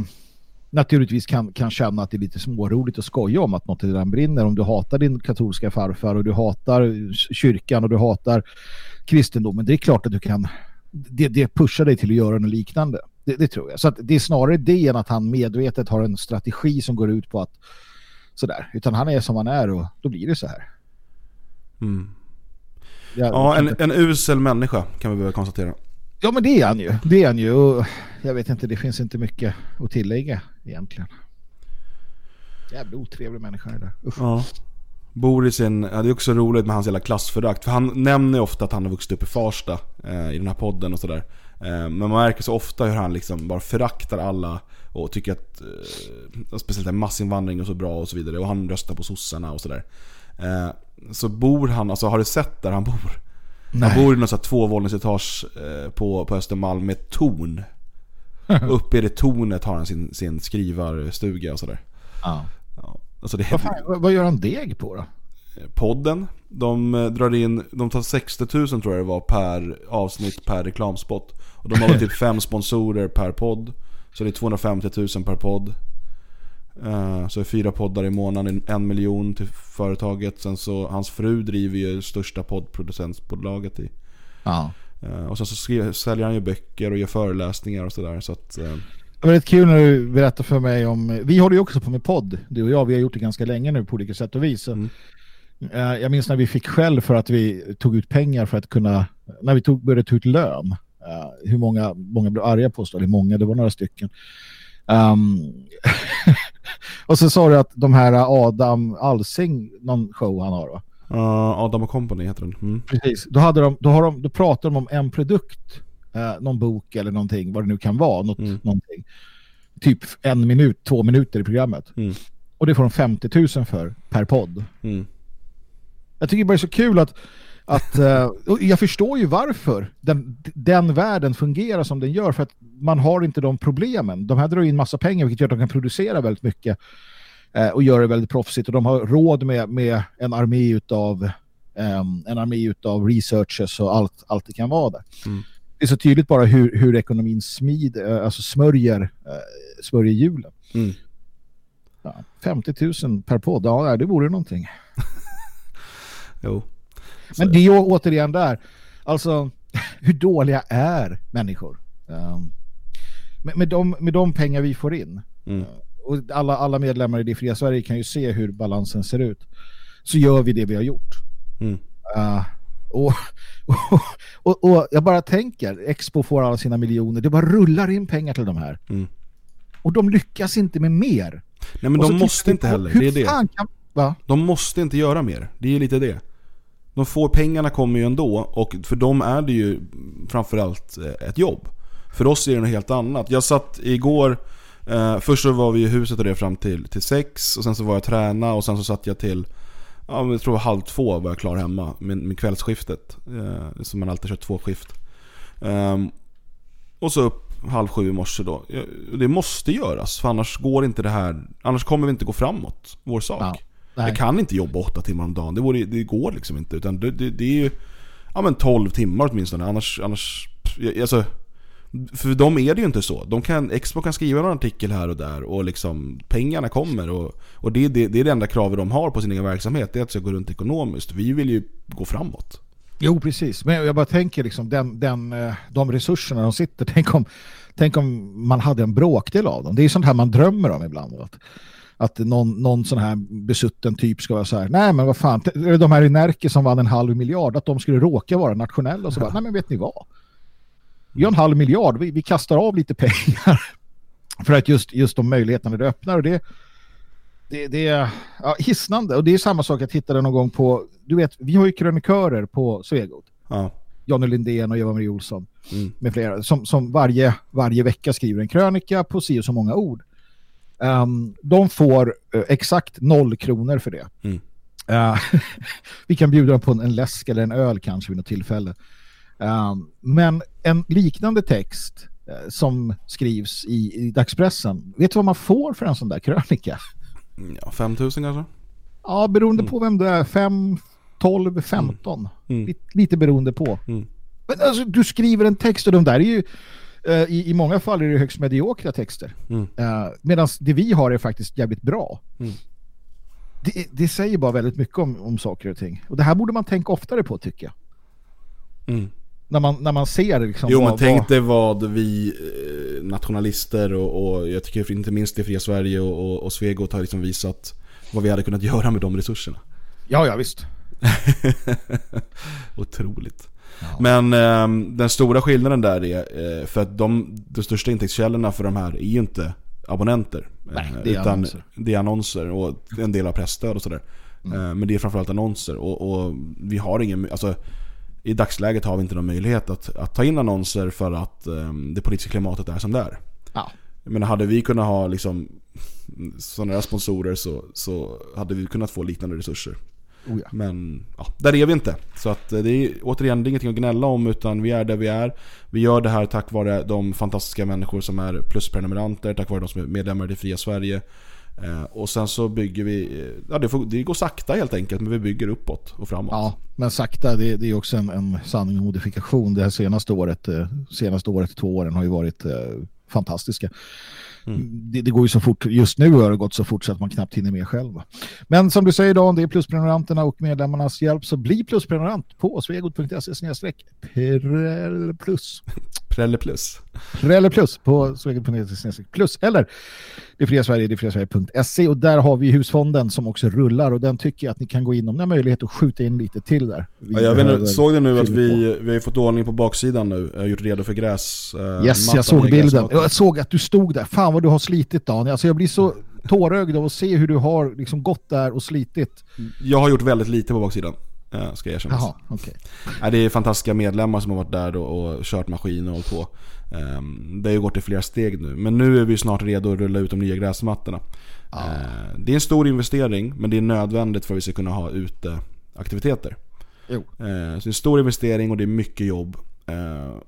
Speaker 12: naturligtvis kan, kan känna att det är lite småroligt att skoja om att något redan brinner. Om du hatar din katolska farfar och du hatar kyrkan och du hatar kristendomen. Det är klart att du kan det, det pushar dig till att göra något liknande. Det, det tror jag. Så att det är snarare det än att han medvetet har en strategi som går ut på att sådär. Utan han är som han är och då blir det så här.
Speaker 11: Mm.
Speaker 12: Jag-
Speaker 11: Ja, en, en usel människa kan vi väl konstatera.
Speaker 12: Ja men det är han ju. Det är han ju. Och jag vet inte, det finns inte mycket att tillägga egentligen. Jävla otrevlig människa det där. Usch.
Speaker 11: Ja. Bor i sin, ja, det är också roligt med hans jävla klassförakt. För han nämner ofta att han har vuxit upp i Farsta eh, i den här podden och sådär. Eh, men man märker så ofta hur han liksom bara föraktar alla och tycker att eh, speciellt en massinvandring är så bra och så vidare. Och han röstar på sossarna och sådär. Eh, så bor han, alltså har du sett där han bor?
Speaker 12: Nej.
Speaker 11: Han bor i något sånt tvåvåningsetage eh, på, på Östermalm med torn. Uppe i det tornet har han sin, sin skrivarstuga och sådär.
Speaker 12: Ja.
Speaker 11: Ja, alltså det
Speaker 12: Vad, fan, vad, gör han deg på då?
Speaker 11: podden. De eh, drar in, de tar 60 000 tror jag det var per avsnitt per reklamspot. Och de har typ fem sponsorer per podd. Så det är 250 000 per podd. Eh, Så det är fyra poddar i månaden, en miljon till företaget. Sen så, hans fru driver ju största poddproducentbolaget i.
Speaker 12: Ja.
Speaker 11: Eh, Och sen så skriver, säljer han ju böcker och gör föreläsningar och sådär. Så att, eh,
Speaker 12: Det var rätt kul när du berättade för mig om, vi håller ju också på med podd, du och jag, vi har gjort det ganska länge nu på olika sätt och vis.
Speaker 11: Mm.
Speaker 12: Jag minns när vi fick skäll för att vi tog ut pengar för att kunna, när vi tog, började ta ut lön. Hur många, många blev arga på oss eller många, det var några stycken. Um, och så sa du att de här Adam Alsing, någon show han har va?
Speaker 11: eh, Adam och Company heter den. Mm.
Speaker 12: Precis. Då, hade de, då, har de, då pratar de om en produkt, eh, någon bok eller någonting, vad det nu kan vara, något,
Speaker 11: Mm.
Speaker 12: någonting. Typ en minut, två minuter i programmet.
Speaker 11: Mm.
Speaker 12: Och det får de 50 000 för per podd.
Speaker 11: Mm.
Speaker 12: Jag tycker bara det är så kul att, att eh, jag förstår ju varför den, den världen fungerar som den gör, för att man har inte de problemen. De här drar in massa pengar, vilket gör att de kan producera väldigt mycket eh, och göra det väldigt proffsigt. Och de har råd med, med en armé utav ehm, en armé utav researchers och allt, allt det kan vara där.
Speaker 11: Mm.
Speaker 12: Det är så tydligt bara hur, hur ekonomin smid, eh, alltså smörjer, smörjer hjulen.
Speaker 11: Mm.
Speaker 12: Ja, 50 000 per podd, ja det vore någonting.
Speaker 11: Jo.
Speaker 12: Men det är återigen där. Alltså, hur dåliga är människor? Um, med, med, de, med de pengar vi får in.
Speaker 11: Mm.
Speaker 12: Och alla, alla medlemmar i Det fria Sverige kan ju se hur balansen ser ut. Så gör vi det vi har gjort.
Speaker 11: Mm.
Speaker 12: Uh, och, och, och, och jag bara tänker, Expo får alla sina miljoner. Det bara rullar in pengar till de här.
Speaker 11: Mm.
Speaker 12: Och de lyckas inte med mer.
Speaker 11: Nej men de måste inte heller, det är det.
Speaker 12: Kan?
Speaker 11: De måste inte göra mer. Det är ju lite det. De får pengarna kommer ju ändå och för dem är det ju framförallt eh, ett jobb. För oss är det något helt annat. Jag satt igår, eh, först så var vi i huset och det fram till, till sex och sen så var jag träna och sen så satt jag till Ja, jag tror halv två var jag klar hemma med, med kvällsskiftet. Eh, som man alltid kör två skift. Eh, och så upp halv sju i morse då. Det måste göras, för annars går inte det här... Annars kommer vi inte gå framåt, vår sak.
Speaker 12: Ja, nej.
Speaker 11: jag kan inte jobba åtta timmar om dagen, det, vore, det går liksom inte. Utan det, det, det är ju ja, men 12 timmar åtminstone, annars... annars alltså, för de är det ju inte så. De kan, Expo kan skriva en artikel här och där och liksom pengarna kommer. Och, och det, det, det är det enda kravet de har på sin egen verksamhet, det är att det ska gå runt ekonomiskt. Vi vill ju gå framåt.
Speaker 12: Jo, precis. Men jag bara tänker liksom den, den, eh, de resurserna de sitter, tänk om, tänk om man hade en bråkdel av dem. Det är sånt här man drömmer om ibland. Att, att någon, någon sån här besutten typ ska vara så här, nej men vad fan, de här i Närke som vann en halv miljard, att de skulle råka vara nationella och så bara, nej men vet ni vad? Vi har en halv miljard, vi, vi kastar av lite pengar för att just, just de möjligheterna det öppnar och det det, det är ja, hisnande och det är samma sak att hitta det någon gång på, du vet, vi har ju krönikörer på Svegot.
Speaker 11: Ja.
Speaker 12: Jonny Lindén och Eva-Marie Olsson
Speaker 11: Mm.
Speaker 12: med flera som, som varje, varje vecka skriver en krönika på si och så många ord. Ehm, de får eh, exakt noll kronor för det.
Speaker 11: Mm.
Speaker 12: Eh, vi kan bjuda dem på en, en läsk eller en öl kanske vid något tillfälle. Ehm, men en liknande text eh, som skrivs i, i dagspressen, vet du vad man får för en sån där krönika?
Speaker 11: Ja, 5000 kanske?
Speaker 12: Ja, beroende på vem det är. 5, 12, 15.
Speaker 11: Mm.
Speaker 12: Lite, lite beroende på.
Speaker 11: Mm.
Speaker 12: Men alltså, du skriver en text och de där är ju i, i många fall är det högst mediokra texter.
Speaker 11: Mm.
Speaker 12: Uh, Medan det vi har är faktiskt jävligt bra.
Speaker 11: Mm.
Speaker 12: Det, det säger bara väldigt mycket om, om saker och ting. Och det här borde man tänka oftare på tycker jag.
Speaker 11: Mm.
Speaker 12: När man, när man ser liksom.
Speaker 11: Jo
Speaker 12: vad-
Speaker 11: men tänk
Speaker 12: vad-
Speaker 11: dig vad vi eh, nationalister och, och jag tycker inte minst det fria Sverige och, och, och Svegot har liksom visat vad vi hade kunnat göra med de resurserna.
Speaker 12: Ja, ja visst.
Speaker 11: Otroligt. Men eh, den stora skillnaden där är, eh, för att de, de största intäktskällorna för de här är ju inte abonnenter.
Speaker 12: Nej,
Speaker 11: Eh,
Speaker 12: det är
Speaker 11: utan
Speaker 12: annonser.
Speaker 11: det är annonser och en del av pressstöd och sådär. Eh, Men det är framförallt annonser och, och vi har ingen, alltså i dagsläget har vi inte någon möjlighet att, att ta in annonser för att eh, det politiska klimatet är som det är.
Speaker 12: Ja.
Speaker 11: Men hade vi kunnat ha liksom sådana här sponsorer så, så hade vi kunnat få liknande resurser.
Speaker 12: Oh ja.
Speaker 11: Men ja, där är vi inte. Så att eh, det är återigen det är ingenting att gnälla om utan vi är där vi är. Vi gör det här tack vare de fantastiska människor som är plusprenumeranter, tack vare de som är medlemmar i det fria Sverige. Eh, och sen så bygger vi, eh, ja det, får, det går sakta helt enkelt men vi bygger uppåt och framåt.
Speaker 12: Ja, men sakta, det, det är också en, en sanning och modifikation. Det här senaste året, senaste året, två åren har ju varit eh, Mm. Det, det går ju så fort, just nu har det gått så fort så att man knappt hinner med själv. Men som du säger Dan, om det är plusprenumeranterna och medlemmarnas hjälp så bli plusprenumerant på svegot.se plus.
Speaker 11: Prelle plus.
Speaker 12: Prelle plus på svegot.se plus eller det fria Sverige, det fria Sverige.se och där har vi husfonden som också rullar och den tycker jag att ni kan gå in om ni har möjlighet att skjuta in lite till där. Vi
Speaker 11: Ja, jag vet, såg du nu att vi, vi har fått ordning på baksidan nu? Jag har gjort redo för gräs. eh,
Speaker 12: Yes, jag såg bilden. Jag såg att du stod där. Fan vad du har slitit Dan. Alltså jag blir så tårögd av att se hur du har liksom gått där och slitit.
Speaker 11: Jag har gjort väldigt lite på baksidan. Eh, Ska erkännas.
Speaker 12: Jaha.
Speaker 11: Nej, det är fantastiska medlemmar som har varit där och, och kört maskin och hållit på. Ehm, Det har ju gått i flera steg nu. Men nu är vi snart redo att rulla ut de nya gräsmattorna. Eh, Det är en stor investering men det är nödvändigt för att vi ska kunna ha ute aktiviteter.
Speaker 12: Jo.
Speaker 11: Eh, Så det är en stor investering och det är mycket jobb.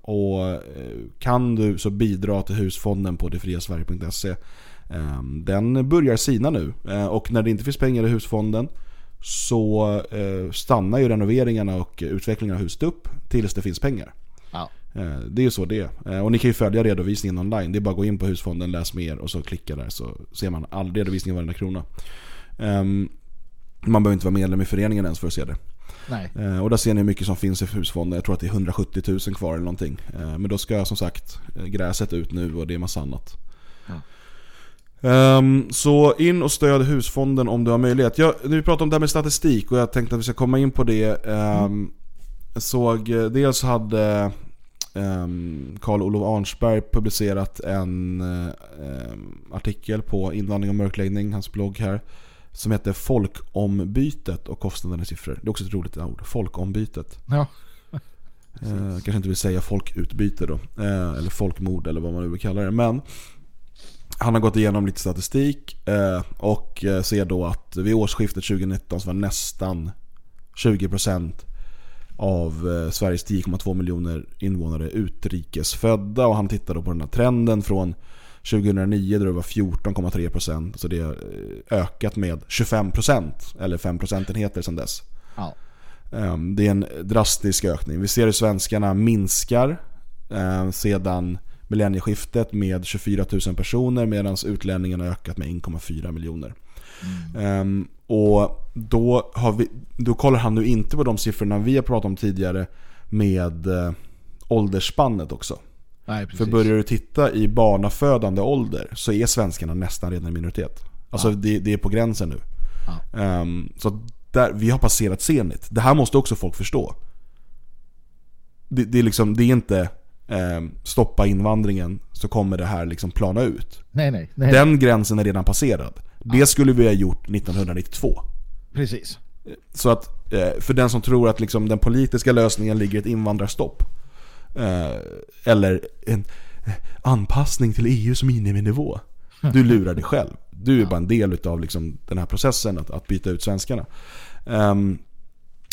Speaker 11: Och eh, kan du så bidra till husfonden på detfriasverige.se. Den börjar sina nu och när det inte finns pengar i husfonden så eh, stannar ju renoveringarna och utvecklingen av huset upp tills det finns pengar.
Speaker 12: Ja.
Speaker 11: Eh, Det är ju så det är. Eh, Och ni kan ju följa redovisningen online. Det är bara att gå in på husfonden, läs mer och så klicka där så ser man all redovisning av varenda krona. Ehm, Man behöver inte vara medlem i föreningen ens för att se det.
Speaker 12: Nej.
Speaker 11: Eh, Och där ser ni hur mycket som finns i husfonden. Jag tror att det är 170 000 kvar eller någonting. Eh, Men då ska som sagt gräset ut nu och det är massa annat. Ehm, så in och stöd husfonden om du har möjlighet. Jag, nu vi pratar om det här med statistik och jag tänkte att vi ska komma in på det. Um, jag såg, eh, dels hade um, Carl-Olof Arnsberg publicerat en em, artikel på invandring och mörkläggning, hans blogg här. Som heter Folkombytet och kostnaderna i siffror. Det är också ett roligt ord. Folkombytet.
Speaker 12: Ja.
Speaker 11: Eh, kanske inte vill säga folkutbyte då. Eh, eller folkmord eller vad man nu vill kalla det. Men han har gått igenom lite statistik eh, och eh, ser då att vid årsskiftet 2019 så var nästan 20% av eh, Sveriges 10,2 miljoner invånare utrikesfödda och han tittar då på den här trenden från 2009 då det var 14,3% så det har ökat med 25% eller 5 procentenheter sedan dess.
Speaker 12: Ja.
Speaker 11: Ehm, Det är en drastisk ökning. Vi ser hur svenskarna minskar sedan millennieskiftet med 24 000 personer medan utlänningarna har ökat med 1,4 miljoner. Ehm, och då, vi, då kollar han nu inte på de siffrorna vi har pratat om tidigare med eh, åldersspannet också.
Speaker 12: Nej.
Speaker 11: För börjar du titta i barnafödande ålder så är svenskarna nästan redan en minoritet. Alltså det, det är på gränsen nu. Ehm, så där, vi har passerat Zenit. Det här måste också folk förstå. Det, det, är, liksom, det är inte ehm, stoppa invandringen så kommer det här liksom plana ut.
Speaker 12: Nej, nej. nej.
Speaker 11: Den gränsen är redan passerad. Det skulle vi ha gjort 1992.
Speaker 12: Precis.
Speaker 11: Så att eh, för den som tror att liksom den politiska lösningen ligger i ett invandrarstopp eh, eller en eh, anpassning till EUs miniminivå. Du lurar dig själv. Du är bara en del av liksom den här processen att, att byta ut svenskarna. Ehm,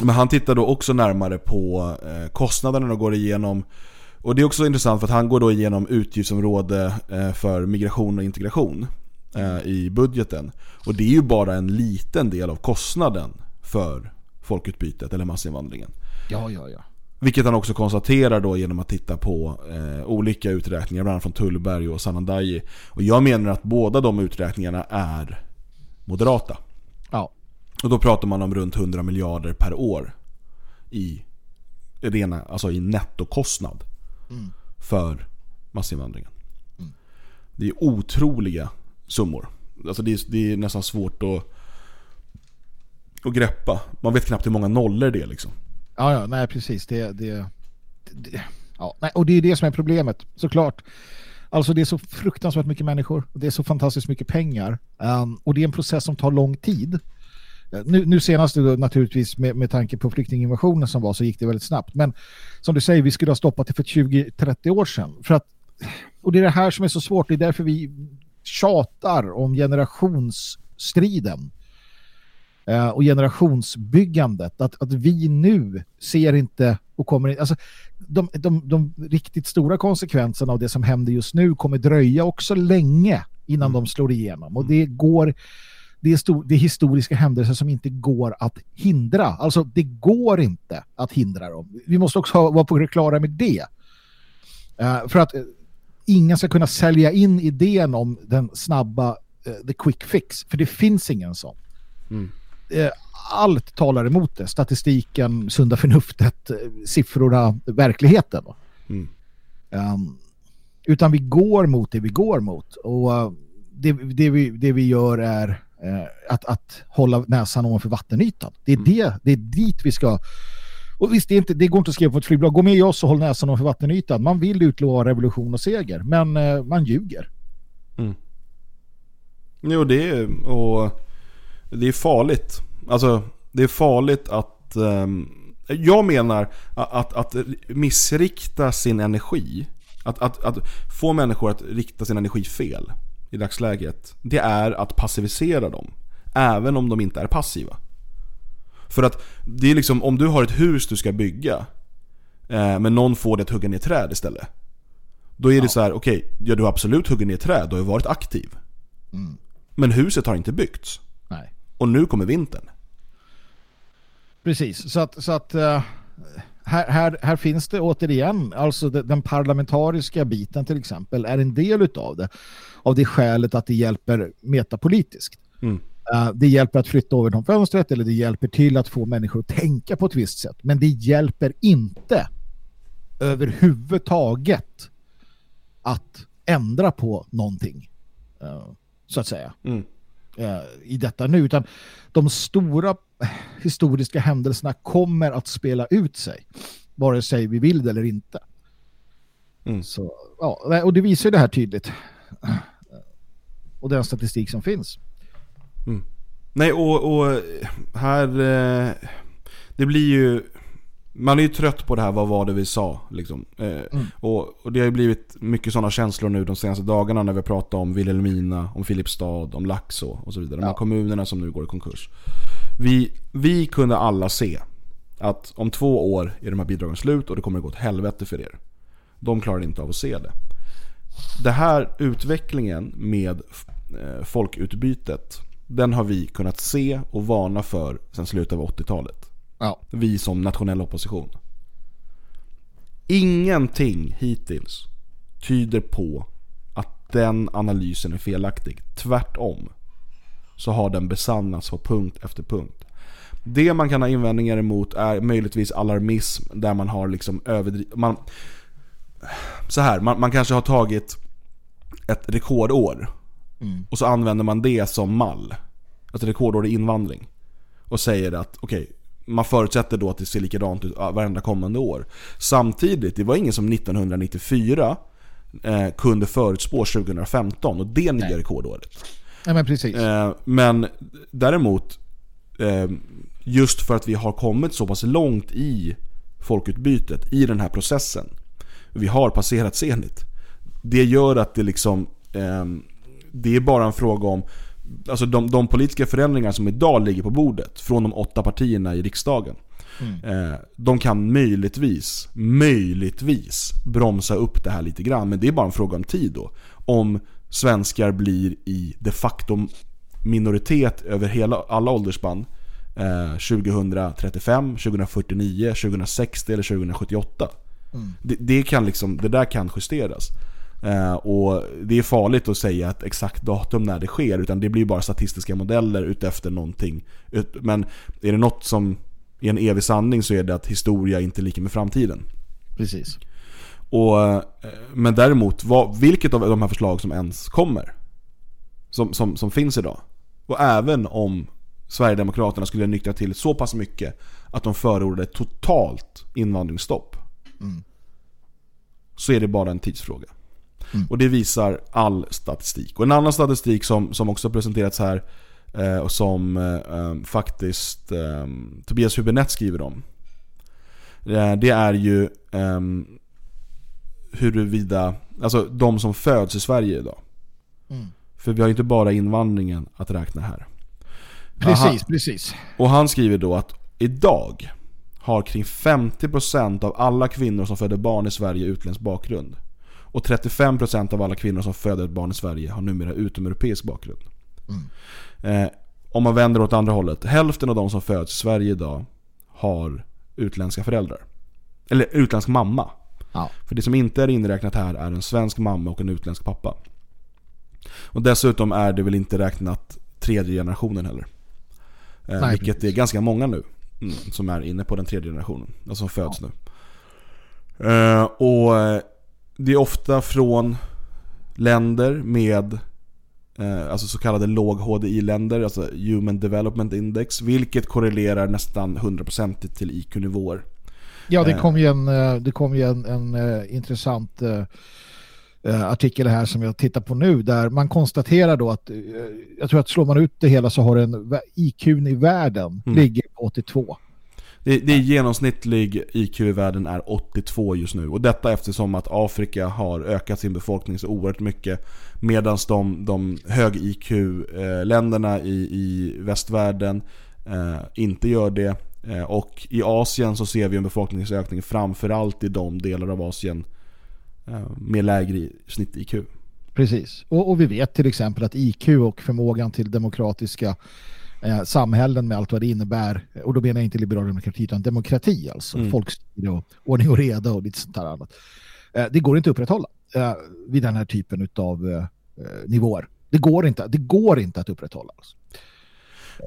Speaker 11: men han tittar då också närmare på eh, kostnaderna och går igenom och det är också intressant för att han går då igenom utgiftsområde eh, för migration och integration eh, i budgeten. Och det är ju bara en liten del av kostnaden för folkutbytet eller massinvandringen.
Speaker 12: Ja, ja, ja.
Speaker 11: Vilket han också konstaterar då genom att titta på eh, olika uträkningar, bland annat från Tullberg och Sanandaji. Och jag menar att båda de uträkningarna är moderata.
Speaker 12: Ja.
Speaker 11: Och då pratar man om runt 100 miljarder per år i, rena, alltså i nettokostnad
Speaker 12: Mm.
Speaker 11: för massinvandringen. Det är otroliga summor. Alltså det är, det är nästan svårt att, att greppa. Man vet knappt hur många nollor det är liksom.
Speaker 12: Ja, ja, nej precis. Det, det, det, ja, nej, och det är det som är problemet, såklart. Alltså det är så fruktansvärt mycket människor. Det är så fantastiskt mycket pengar. Um, och det är en process som tar lång tid. Eh, Nu, nu senast då, naturligtvis med, med tanke på flyktinginvasionen som var så gick det väldigt snabbt. Men som du säger, vi skulle ha stoppat det för 20-30 år sedan. För att, och det är det här som är så svårt. Det är därför vi tjatar om generationsstriden eh, och generationsbyggandet. Att, att vi nu ser inte och kommer in, alltså de, de, de riktigt stora konsekvenserna av det som händer just nu kommer dröja också länge innan de slår igenom. Och det går det är, stor, det är historiska händelser som inte går att hindra. Alltså det går inte att hindra dem. Vi måste också ha, vara på det klara med det. Eh, för att eh, ingen ska kunna sälja in idén om den snabba eh, the quick fix. För det finns ingen sån. Eh, allt talar emot det. Statistiken, sunda förnuftet, siffrorna, verkligheten.
Speaker 11: Mm.
Speaker 12: Um, utan vi går mot det vi går mot. Och uh, det, det, vi, det vi gör är att, att hålla näsan ovanför vattenytan. Det är, det, det är dit vi ska. Och visst, det, är inte, det går inte att skriva på ett flygblad. Gå med oss och håll näsan ovanför vattenytan. Man vill utlova revolution och seger, men eh, man ljuger.
Speaker 11: Jo, det är, och det är farligt. Alltså, det är farligt att... ehm, jag menar att, att, att missrikta sin energi, att, att, att få människor att rikta sin energi fel i dagsläget, det är att passivisera dem. Även om de inte är passiva. För att det är liksom, om du har ett hus du ska bygga, eh, men någon får dig att hugga ner träd istället. Då är det så här, okej, ja du har absolut huggit ner träd, du har ju varit aktiv. Men huset har inte byggts.
Speaker 12: Nej.
Speaker 11: Och nu kommer vintern.
Speaker 12: Precis, så att, så att eh, här, här, här finns det återigen, alltså de- den parlamentariska biten till exempel är en del utav det. Av det skälet att det hjälper metapolitiskt.
Speaker 11: Mm.
Speaker 12: Eh, det hjälper att flytta över de fönstret eller det hjälper till att få människor att tänka på ett visst sätt. Men det hjälper inte överhuvudtaget att ändra på någonting. eh, så att säga
Speaker 11: Mm.
Speaker 12: eh, i detta nu. Utan de stora historiska händelserna kommer att spela ut sig. Vare sig vi vill det eller inte.
Speaker 11: Mm.
Speaker 12: Så, ja, och det visar ju det här tydligt. Och den statistik som finns.
Speaker 11: Nej, och, och här... eh, Det blir ju... Man är ju trött på det här, vad var det vi sa? Liksom. Eh, och, och det har ju blivit mycket sådana känslor nu de senaste dagarna när vi pratat om Vilhelmina, om Filipstad, om Laxå och så vidare. De här kommunerna som nu går i konkurs. Vi, vi kunde alla se att om två år är de här bidragen slut och det kommer att gå åt helvete för er. De klarar inte av att se det. Det här utvecklingen med eh, folkutbytet, den har vi kunnat se och varna för sedan slutet av 80-talet.
Speaker 12: Ja.
Speaker 11: Vi som nationell opposition. Ingenting hittills tyder på att den analysen är felaktig. Tvärtom så har den besannats på punkt efter punkt. Det man kan ha invändningar emot är möjligtvis alarmism där man har liksom överdrivit... Man, så här, man, man kanske har tagit ett rekordår och så använder man det som mall. Alltså rekordår i invandring. Och säger att okej, man förutsätter då att det ser likadant ut varenda kommande år. Samtidigt, det var ingen som 1994 eh, kunde förutspå 2015 och det nya rekordåret.
Speaker 12: Ja, men precis.
Speaker 11: Eh, men däremot, eh, just för att vi har kommit så pass långt i folkutbytet, i den här processen. Vi har passerat Zenit. Det gör att det liksom, eh, det är bara en fråga om Alltså de, de politiska förändringar som idag ligger på bordet från de åtta partierna i riksdagen. Eh, de kan möjligtvis, möjligtvis bromsa upp det här lite grann. Men det är bara en fråga om tid då. Om svenskar blir i de facto minoritet över hela, alla åldersspann eh, 2035, 2049, 2060 eller 2078. Det, det, kan liksom, det där kan justeras. Eh, och det är farligt att säga ett exakt datum när det sker, utan det blir bara statistiska modeller utefter någonting. Ut, men är det något som är en evig sanning så är det att historia inte är lika med framtiden.
Speaker 12: Precis.
Speaker 11: Och, eh, men däremot, vad, vilket av de här förslag som ens kommer, som, som, som finns idag, och även om Sverigedemokraterna skulle nyktra till så pass mycket att de förordade totalt invandringsstopp, så är det bara en tidsfråga. Och det visar all statistik. Och en annan statistik som, som också presenterats här Eh, och som eh, eh, faktiskt eh, Tobias Hübinette skriver om. Eh, det är ju eh, huruvida, alltså de som föds i Sverige idag.
Speaker 12: Mm.
Speaker 11: För vi har ju inte bara invandringen att räkna här.
Speaker 12: Precis,
Speaker 11: Aha.
Speaker 12: precis.
Speaker 11: Och han skriver då att idag har kring 50% av alla kvinnor som föder barn i Sverige utländsk bakgrund. Och 35% av alla kvinnor som föder barn i Sverige har numera utomeuropeisk bakgrund. Eh, om man vänder åt andra hållet. Hälften av de som föds i Sverige idag har utländska föräldrar. Eller utländsk mamma.
Speaker 12: Ja.
Speaker 11: För det som inte är inräknat här är en svensk mamma och en utländsk pappa. Och dessutom är det väl inte räknat tredje generationen heller. Eh,
Speaker 12: Nej,
Speaker 11: vilket är ganska många nu. Mm, som är inne på den tredje generationen. Alltså som föds nu. Eh, och eh, det är ofta från länder med eh, alltså så kallade låg HDI-länder, alltså Human Development Index, vilket korrelerar nästan 100% till IQ-nivåer.
Speaker 12: Ja, det kom ju en, det kom ju en, en intressant artikel här som jag tittar på nu där man konstaterar då att eh, jag tror att slår man ut det hela så har en IQn i världen
Speaker 11: Mm.
Speaker 12: ligger på 82.
Speaker 11: Det, det är genomsnittlig IQ i världen är 82 just nu. Och detta eftersom att Afrika har ökat sin befolkning så oerhört mycket. Medan de, de hög IQ-länderna i, i västvärlden eh, inte gör det. Eh, och i Asien så ser vi en befolkningsökning framförallt i de delar av Asien eh, med lägre i- snitt-IQ.
Speaker 12: Precis. Och, och vi vet till exempel att IQ och förmågan till demokratiska eh, samhällen med allt vad det innebär, och då menar jag inte liberal demokrati utan demokrati alltså,
Speaker 11: Mm.
Speaker 12: folkstyre och ordning och reda och lite sånt där annat. Eh, det går inte att upprätthålla eh, vid den här typen av eh, eh, nivåer. Det går inte, det går inte att upprätthålla. Alltså.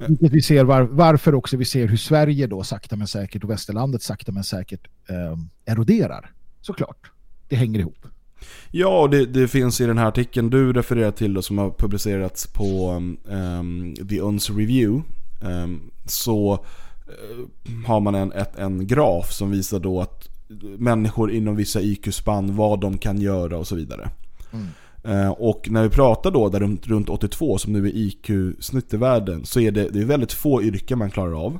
Speaker 12: Vilket vi ser var, varför också vi ser hur Sverige då sakta men säkert och västerlandet sakta men säkert eh, eroderar. Såklart. Det hänger ihop.
Speaker 11: Ja, och det, det finns i den här artikeln du refererar till då, som har publicerats på um, The Uns Review. Um, så eh, har man en, ett, en graf som visar då att människor inom vissa IQ-spann, vad de kan göra och så vidare. Eh, och när vi pratar då där runt, runt 82 som nu är IQ-snitt i världen så är det, det är väldigt få yrken man klarar av.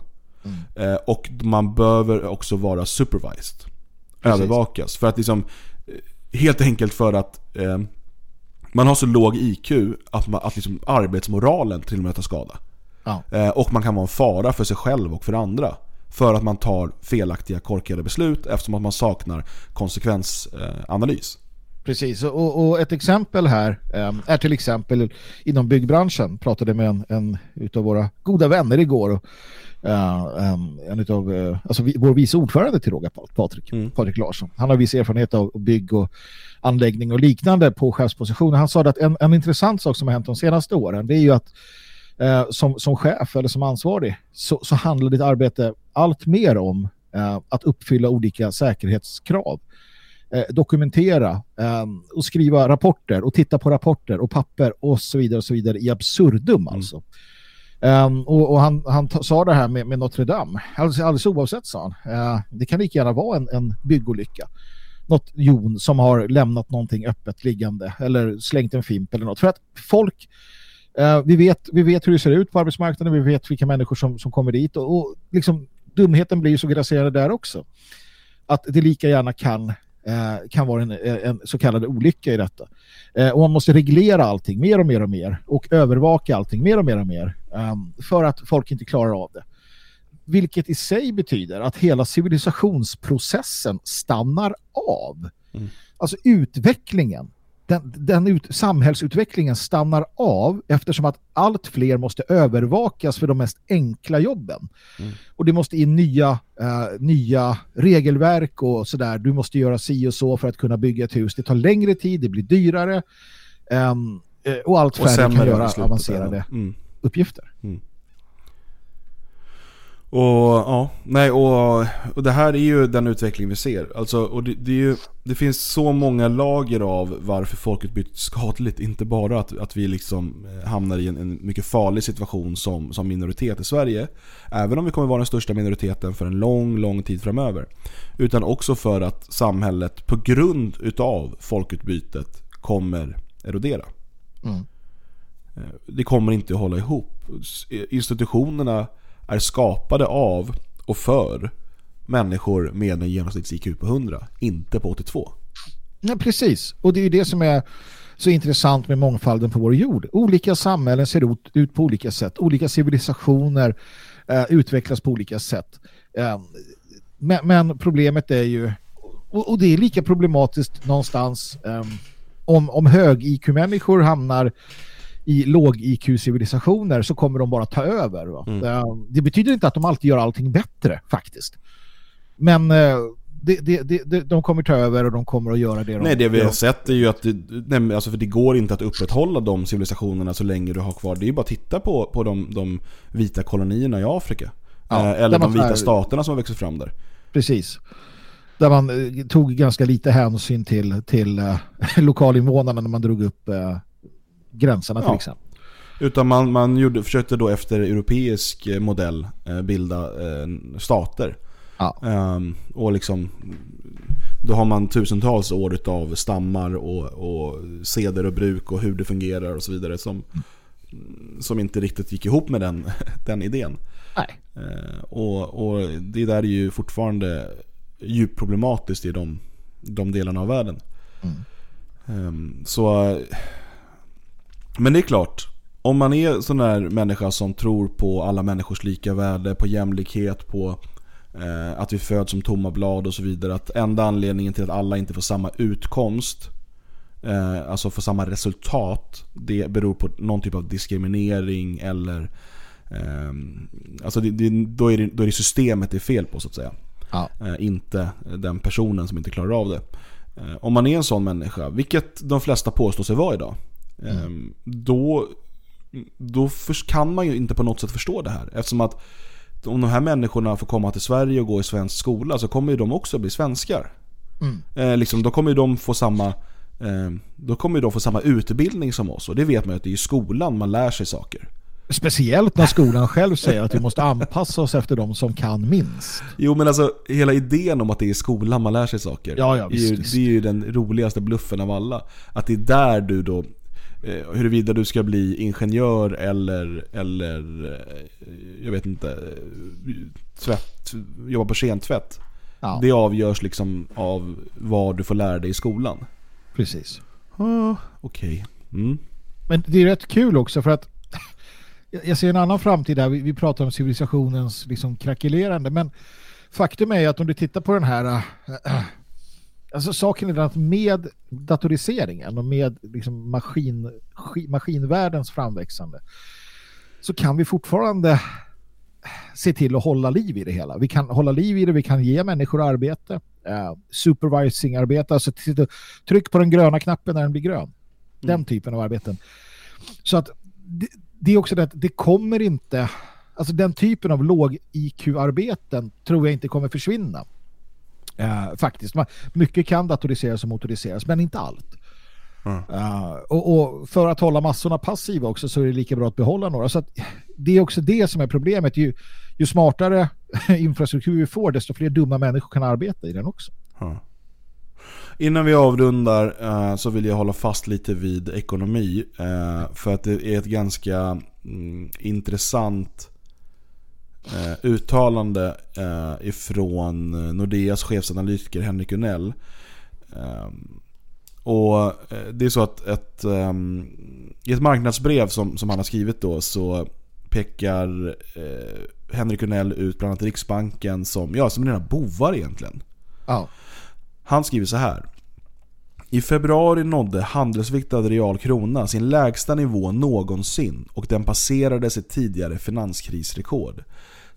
Speaker 11: Eh, och man behöver också vara supervised. Övervakas. För att liksom, helt enkelt för att eh, man har så låg IQ att, man, att liksom arbetsmoralen till och med tar skada.
Speaker 12: Ja.
Speaker 11: Eh, och man kan vara en fara för sig själv och för andra. För att man tar felaktiga, korkade beslut eftersom att man saknar konsekvensanalys.
Speaker 12: Precis, och, och ett exempel här eh, är till exempel inom byggbranschen. Pratade med en, en utav våra goda vänner igår. Och, em, en utav, eh, alltså vi, vår vice ordförande till råga Patrik, Patrik Larsson. Han har viss erfarenhet av bygg och anläggning och liknande på chefspositioner. Han sa att en, en intressant sak som har hänt de senaste åren det är ju att eh, som, som chef eller som ansvarig så, så handlar ditt arbete allt mer om att uppfylla olika säkerhetskrav dokumentera eh, och skriva rapporter och titta på rapporter och papper och så vidare och så vidare i absurdum alltså. Um, och och han, han sa det här med, med Notre Dame. Alldeles, alldeles oavsett sa han. Uh, det kan lika gärna vara en, en byggolycka. Något jon som har lämnat någonting öppet liggande eller slängt en fimp eller något. För att folk, uh, vi, vet, vi vet hur det ser ut på arbetsmarknaden, vi vet vilka människor som, som kommer dit och, och liksom, dumheten blir ju så grasserad där också. Att det lika gärna kan kan vara en, en så kallad olycka i detta. Eh, och man måste reglera allting mer och mer och mer och övervaka allting mer och mer och mer ehm, för att folk inte klarar av det. Vilket i sig betyder att hela civilisationsprocessen stannar av. Alltså utvecklingen, den, den ut, samhällsutvecklingen stannar av eftersom att allt fler måste övervakas för de mest enkla jobben. Och det måste in nya, eh, nya regelverk och sådär. Du måste göra si och så för att kunna bygga ett hus. Det tar längre tid, det blir dyrare eh, och allt
Speaker 11: Och
Speaker 12: färre kan
Speaker 11: sämre
Speaker 12: göra avancerade.
Speaker 11: Mm.
Speaker 12: uppgifter.
Speaker 11: Och ja, nej och, och det här är ju den utveckling vi ser. Alltså, och det, det, är ju, det finns så många lager av varför folkutbyte är skadligt. Inte bara att, att vi liksom eh, hamnar i en, en mycket farlig situation som, som minoritet i Sverige. Även om vi kommer vara den största minoriteten för en lång, lång tid framöver. Utan också för att samhället på grund utav folkutbytet kommer erodera.
Speaker 12: Mm.
Speaker 11: Eh, Det kommer inte att hålla ihop. Institutionerna är skapade av och för människor med en genomsnitts-IQ på 100, inte på 82.
Speaker 12: Ja, precis. Och det är ju det som är så intressant med mångfalden på vår jord. Olika samhällen ser ut, ut på olika sätt. Olika civilisationer eh, utvecklas på olika sätt. Eh, men, men problemet är ju, och, och det är lika problematiskt någonstans eh, om, om hög-IQ-människor hamnar i låg-IQ-civilisationer så kommer de bara ta över. Va? Eh, det betyder inte att de alltid gör allting bättre faktiskt. Men eh, det, det, det, de kommer ta över och de kommer att göra det de
Speaker 11: Nej, det vi har sett är ju att det, nej, alltså för det går inte att upprätthålla de civilisationerna så länge du har kvar. Det är ju bara att titta på, på de, de vita kolonierna i Afrika.
Speaker 12: Ja,
Speaker 11: eh, eller de vita
Speaker 12: är-
Speaker 11: staterna som har växt fram där.
Speaker 12: Precis. Där man tog ganska lite hänsyn till, till eh, lokalinvånarna när man drog upp eh, gränserna till
Speaker 11: Ja.
Speaker 12: exempel.
Speaker 11: Utan man, man gjorde, försökte då efter europeisk eh, modell eh, bilda eh, stater.
Speaker 12: Ja.
Speaker 11: Ehm, och liksom då har man tusentals år av stammar och, och seder och bruk och hur det fungerar och så vidare som, som inte riktigt gick ihop med den, den idén.
Speaker 12: Nej.
Speaker 11: Eh, och, och det där är ju fortfarande djupt problematiskt i de, de delarna av världen. Ehm, så Men det är klart, om man är sån där människa som tror på alla människors lika värde, på jämlikhet, på eh, att vi föds som tomma blad och så vidare. Att enda anledningen till att alla inte får samma utkomst, eh, alltså får samma resultat, det beror på någon typ av diskriminering eller eh, Alltså det, det, då, är det, då är det systemet det är fel på så att säga.
Speaker 12: Ja.
Speaker 11: Eh, inte den personen som inte klarar av det. Eh, om man är en sån människa, vilket de flesta påstår sig vara idag. Eh, Då, då förs- kan man ju inte på något sätt förstå det här. Eftersom att om de här människorna får komma till Sverige och gå i svensk skola så kommer ju de också bli svenskar.
Speaker 12: Mm.
Speaker 11: Eh, liksom, då kommer ju de få samma eh, Då kommer de få samma utbildning som oss och det vet man ju att det är i skolan man lär sig saker.
Speaker 12: Speciellt när skolan själv säger att vi måste anpassa oss efter de som kan minst.
Speaker 11: Jo men alltså hela idén om att det är i skolan man lär sig saker.
Speaker 12: Ja, ja,
Speaker 11: är ju,
Speaker 12: visst, visst.
Speaker 11: Det är ju den roligaste bluffen av alla. Att det är där du då, eh, huruvida du ska bli ingenjör eller, eller eh, jag vet inte, eh, tvätt, jobba på kentvätt.
Speaker 12: Ja.
Speaker 11: Det avgörs liksom av vad du får lära dig i skolan.
Speaker 12: Precis.
Speaker 11: Ah, Okej. Mm.
Speaker 12: Men det är rätt kul också för att jag ser en annan framtid där. Vi, vi pratar om civilisationens liksom krackelerande. Men faktum är att om du tittar på den här... äh, alltså saken är den att med datoriseringen och med liksom maskin, ski- maskinvärldens framväxande så kan vi fortfarande se till att hålla liv i det hela. Vi kan hålla liv i det, vi kan ge människor arbete. Uh, supervising-arbete, alltså tryck på den gröna knappen när den blir grön. Den typen av arbeten. Så att det, det är också det att det kommer inte, alltså den typen av låg IQ-arbeten tror jag inte kommer försvinna. Eh, faktiskt. Man, mycket kan datoriseras och motoriseras, men inte allt. Eh, och, och för att hålla massorna passiva också så är det lika bra att behålla några. Så det är också det som är problemet. Ju, ju smartare infrastruktur vi får, desto fler dumma människor kan arbeta i den också.
Speaker 11: Ja. Innan vi avrundar eh, så vill jag hålla fast lite vid ekonomi. eh, för att det är ett ganska mm, intressant eh, uttalande eh, ifrån Nordeas chefsanalytiker Henrik Unell. Eh, och det är så att ett, ehm, i ett marknadsbrev som, som han har skrivit då så pekar eh, Henrik Unell ut bland annat Riksbanken som, ja, som rena bovar egentligen.
Speaker 12: Ja.
Speaker 11: Han skriver så här. I februari nådde handelsviktad real krona sin lägsta nivå någonsin och den passerade sitt tidigare finanskrisrekord.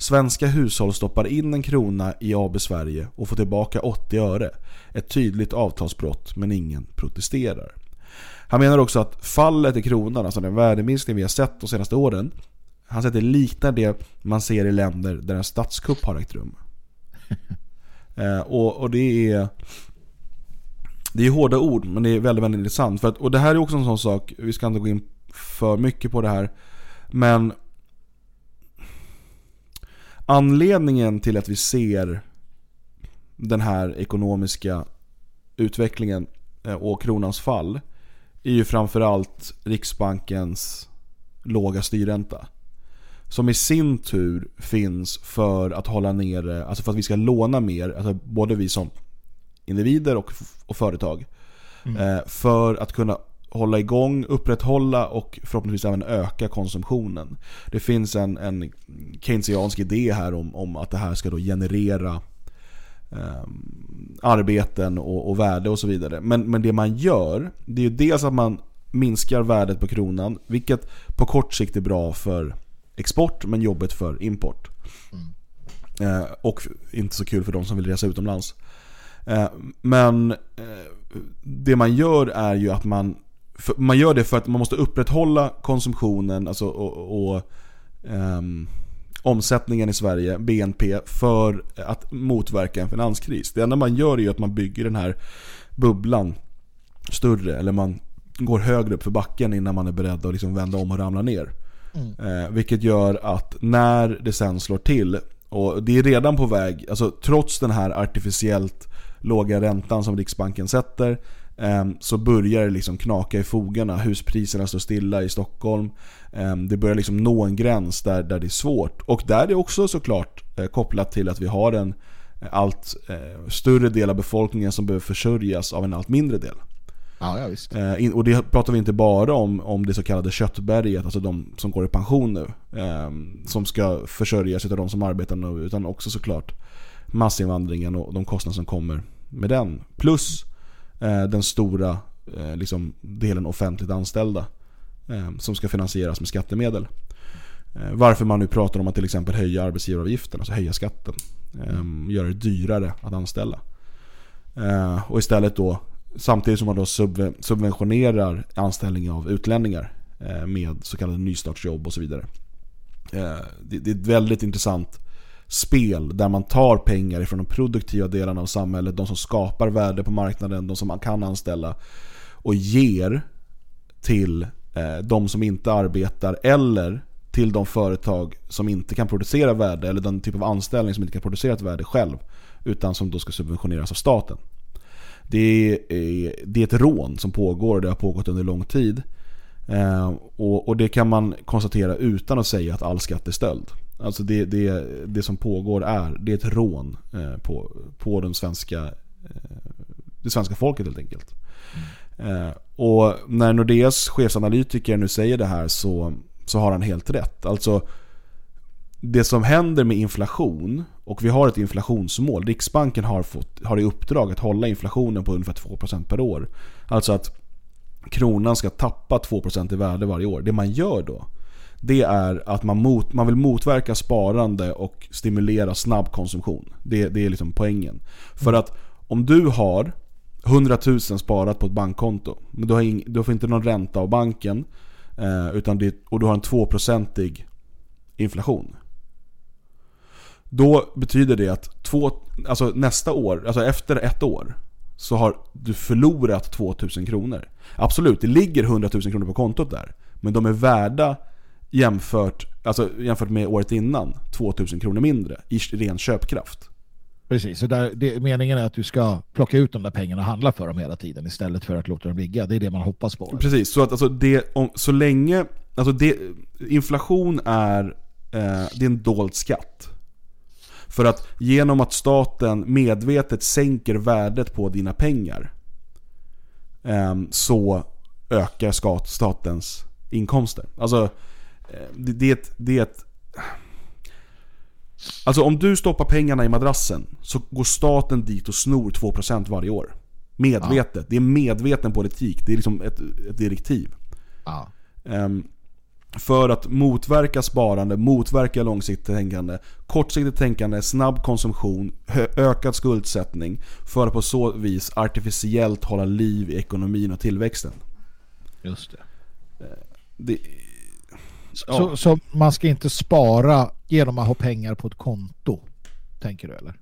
Speaker 11: Svenska hushåll stoppar in en krona i AB Sverige och får tillbaka 80 öre. Ett tydligt avtalsbrott men ingen protesterar. Han menar också att fallet i kronan, alltså den värdeminskning vi har sett de senaste åren, han säger att det liknar det man ser i länder där en statskupp har ägt rum. Eh, och, och det är Det är hårda ord men det är väldigt, väldigt intressant. För att, och det här är också en sån sak, vi ska inte gå in för mycket på det här. Men Anledningen till att vi ser den här ekonomiska utvecklingen eh, och kronans fall är ju framförallt Riksbankens låga styrränta. Som i sin tur finns för att hålla nere, alltså för att vi ska låna mer, alltså både vi som individer och, och företag. Eh, för att kunna hålla igång, upprätthålla och förhoppningsvis även öka konsumtionen. Det finns en, en keynesiansk idé här om, om att det här ska då generera eh, arbeten och, och värde och så vidare. Men, men det man gör, det är ju dels att man minskar värdet på kronan, vilket på kort sikt är bra för export men jobbigt för import. Eh, och inte så kul för de som vill resa utomlands. Eh, men eh, det man gör är ju att man för, man gör det för att man måste upprätthålla konsumtionen alltså, och, och ehm, omsättningen i Sverige, BNP, för att motverka en finanskris. Det enda man gör är att man bygger den här bubblan större, eller man går högre upp för backen innan man är beredd att liksom vända om och ramla ner. Eh, vilket gör att när det sen slår till, och det är redan på väg, alltså trots den här artificiellt låga räntan som Riksbanken sätter, så börjar det liksom knaka i fogarna. Huspriserna står stilla i Stockholm. Eh, det börjar liksom nå en gräns där, där det är svårt. Och där är det också såklart eh, kopplat till att vi har en allt eh, större del av befolkningen som behöver försörjas av en allt mindre del.
Speaker 12: Ja, ja visst.
Speaker 11: Eh, och det pratar vi inte bara om, om det så kallade köttberget, alltså de som går i pension nu. Eh, som ska försörjas av de som arbetar nu, utan också såklart massinvandringen och de kostnader som kommer med den. Plus eh, Eh, den stora eh, liksom, delen offentligt anställda eh, som ska finansieras med skattemedel. Varför man nu pratar om att till exempel höja arbetsgivaravgiften, alltså höja skatten. Göra det dyrare att anställa. Och istället då Samtidigt som man då subventionerar anställning av utlänningar med så kallade nystartsjobb och så vidare. Det är ett väldigt intressant spel där man tar pengar ifrån de produktiva delarna av samhället, de som skapar värde på marknaden, de som man kan anställa och ger till eh, de som inte arbetar eller till de företag som inte kan producera värde eller den typ av anställning som inte kan producera ett värde själv utan som då ska subventioneras av staten. Det är, eh, det är ett rån som pågår och det har pågått under lång tid. Eh, och, och det kan man konstatera utan att säga att all skatt är stöld. Alltså det, det, det som pågår är, det är ett rån eh, på, på den svenska, eh, det svenska folket helt enkelt. Mm. och när Nordeas chefsanalytiker nu säger det här så, så har han helt rätt. Alltså det som händer med inflation, och vi har ett inflationsmål. Riksbanken har, fått, har i uppdrag att hålla inflationen på ungefär 2% per år. Alltså att kronan ska tappa 2% i värde varje år. Det man gör då, det är att man, mot, man vill motverka sparande och stimulera snabb konsumtion. Det, det är liksom poängen. För att om du har 100 000 sparat på ett bankkonto, men du, har ing, du får inte någon ränta av banken, eh, utan det, och du har en 2% inflation. Då betyder det att två, alltså nästa år, alltså efter ett år, så har du förlorat 2000 kronor. Absolut, det ligger 100 000 kronor på kontot där. Men de är värda jämfört, alltså jämfört med året innan 2000 kronor mindre i ren köpkraft.
Speaker 12: Precis, så där, det, meningen är att du ska plocka ut de där pengarna och handla för dem hela tiden istället för att låta dem ligga. Det är det man hoppas på.
Speaker 11: Precis, så att alltså det, om, så länge, alltså det, inflation är, eh, det är en dold skatt. För att genom att staten medvetet sänker värdet på dina pengar eh, så ökar stat, statens inkomster. Alltså, det, det, är ett, det är ett... Alltså om du stoppar pengarna i madrassen så går staten dit och snor 2% varje år. Medvetet. Det är medveten politik. Det är liksom ett, ett direktiv.
Speaker 12: Ja.
Speaker 11: Ehm, för att motverka sparande, motverka långsiktigt tänkande, kortsiktigt tänkande, snabb konsumtion, ökad skuldsättning. För att på så vis artificiellt hålla liv i ekonomin och tillväxten.
Speaker 12: Just det.
Speaker 11: det ja.
Speaker 12: Så, så man ska inte spara genom att ha pengar på ett konto, tänker du eller?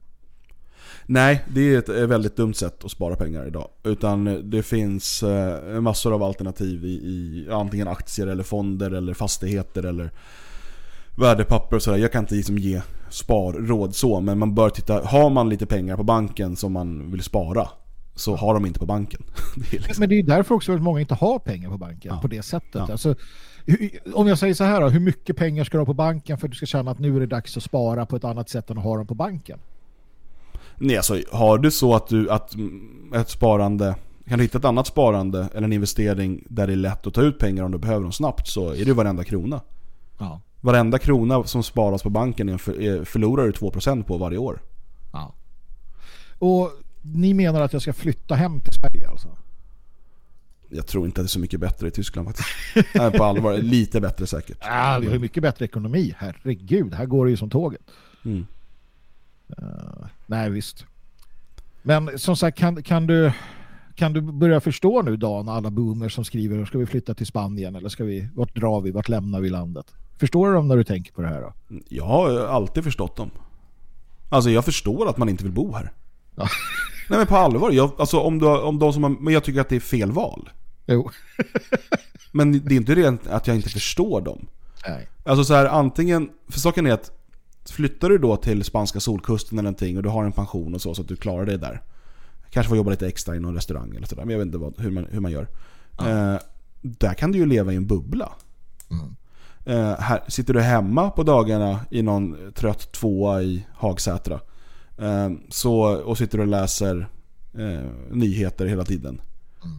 Speaker 11: Nej, det är ett väldigt dumt sätt att spara pengar idag. Utan det finns eh, massor av alternativ i, i antingen aktier eller fonder eller fastigheter eller värdepapper och sådär. Jag kan inte liksom ge sparråd så, men man bör titta, har man lite pengar på banken som man vill spara så har de inte på banken. Det liksom,
Speaker 12: Men det är ju därför också att många inte har pengar på banken på det sättet.
Speaker 11: Ja.
Speaker 12: Alltså, om jag säger så här då, hur mycket pengar ska du ha på banken för att du ska känna att nu är det dags att spara på ett annat sätt än att ha dem på banken?
Speaker 11: nej, alltså, har du så att du att ett sparande kan du hitta ett annat sparande eller en investering där det är lätt att ta ut pengar om du behöver dem snabbt så är det varenda krona.
Speaker 12: Ja.
Speaker 11: Varenda krona som sparas på banken är, förlorar du 2% på varje år.
Speaker 12: Ja. Och ni menar att jag ska flytta hem till Sverige alltså?
Speaker 11: Jag tror inte att det är så mycket bättre i Tyskland faktiskt. Nej, på allvar, lite bättre säkert.
Speaker 12: Ja, vi har ju mycket bättre ekonomi. Herregud, här går det ju som tåget.
Speaker 11: Mm.
Speaker 12: Eh, nej, visst. Men som sagt, kan, kan, du, kan du börja förstå nu Dan, alla boomers som skriver ska vi flytta till Spanien eller ska vi, vart drar vi, vart lämnar vi landet? Förstår du dem när du tänker på det här då?
Speaker 11: Jag har alltid förstått dem. Alltså jag förstår att man inte vill bo här. Nej men på allvar, jag, alltså om, du, om de som har, men jag tycker att det är fel val.
Speaker 12: Jo.
Speaker 11: Men det är inte rent att jag inte förstår dem.
Speaker 12: Nej.
Speaker 11: Alltså så här, antingen, för saken är att flyttar du då till spanska solkusten eller någonting och du har en pension och så, så att du klarar dig där. Kanske får jobba lite extra i någon restaurang eller sådär, men jag vet inte vad, hur, man, hur man gör. Eh, där kan du ju leva i en bubbla. Eh, här, sitter du hemma på dagarna i någon trött tvåa i Hagsätra Ehm, så, och sitter och läser eh, nyheter hela tiden.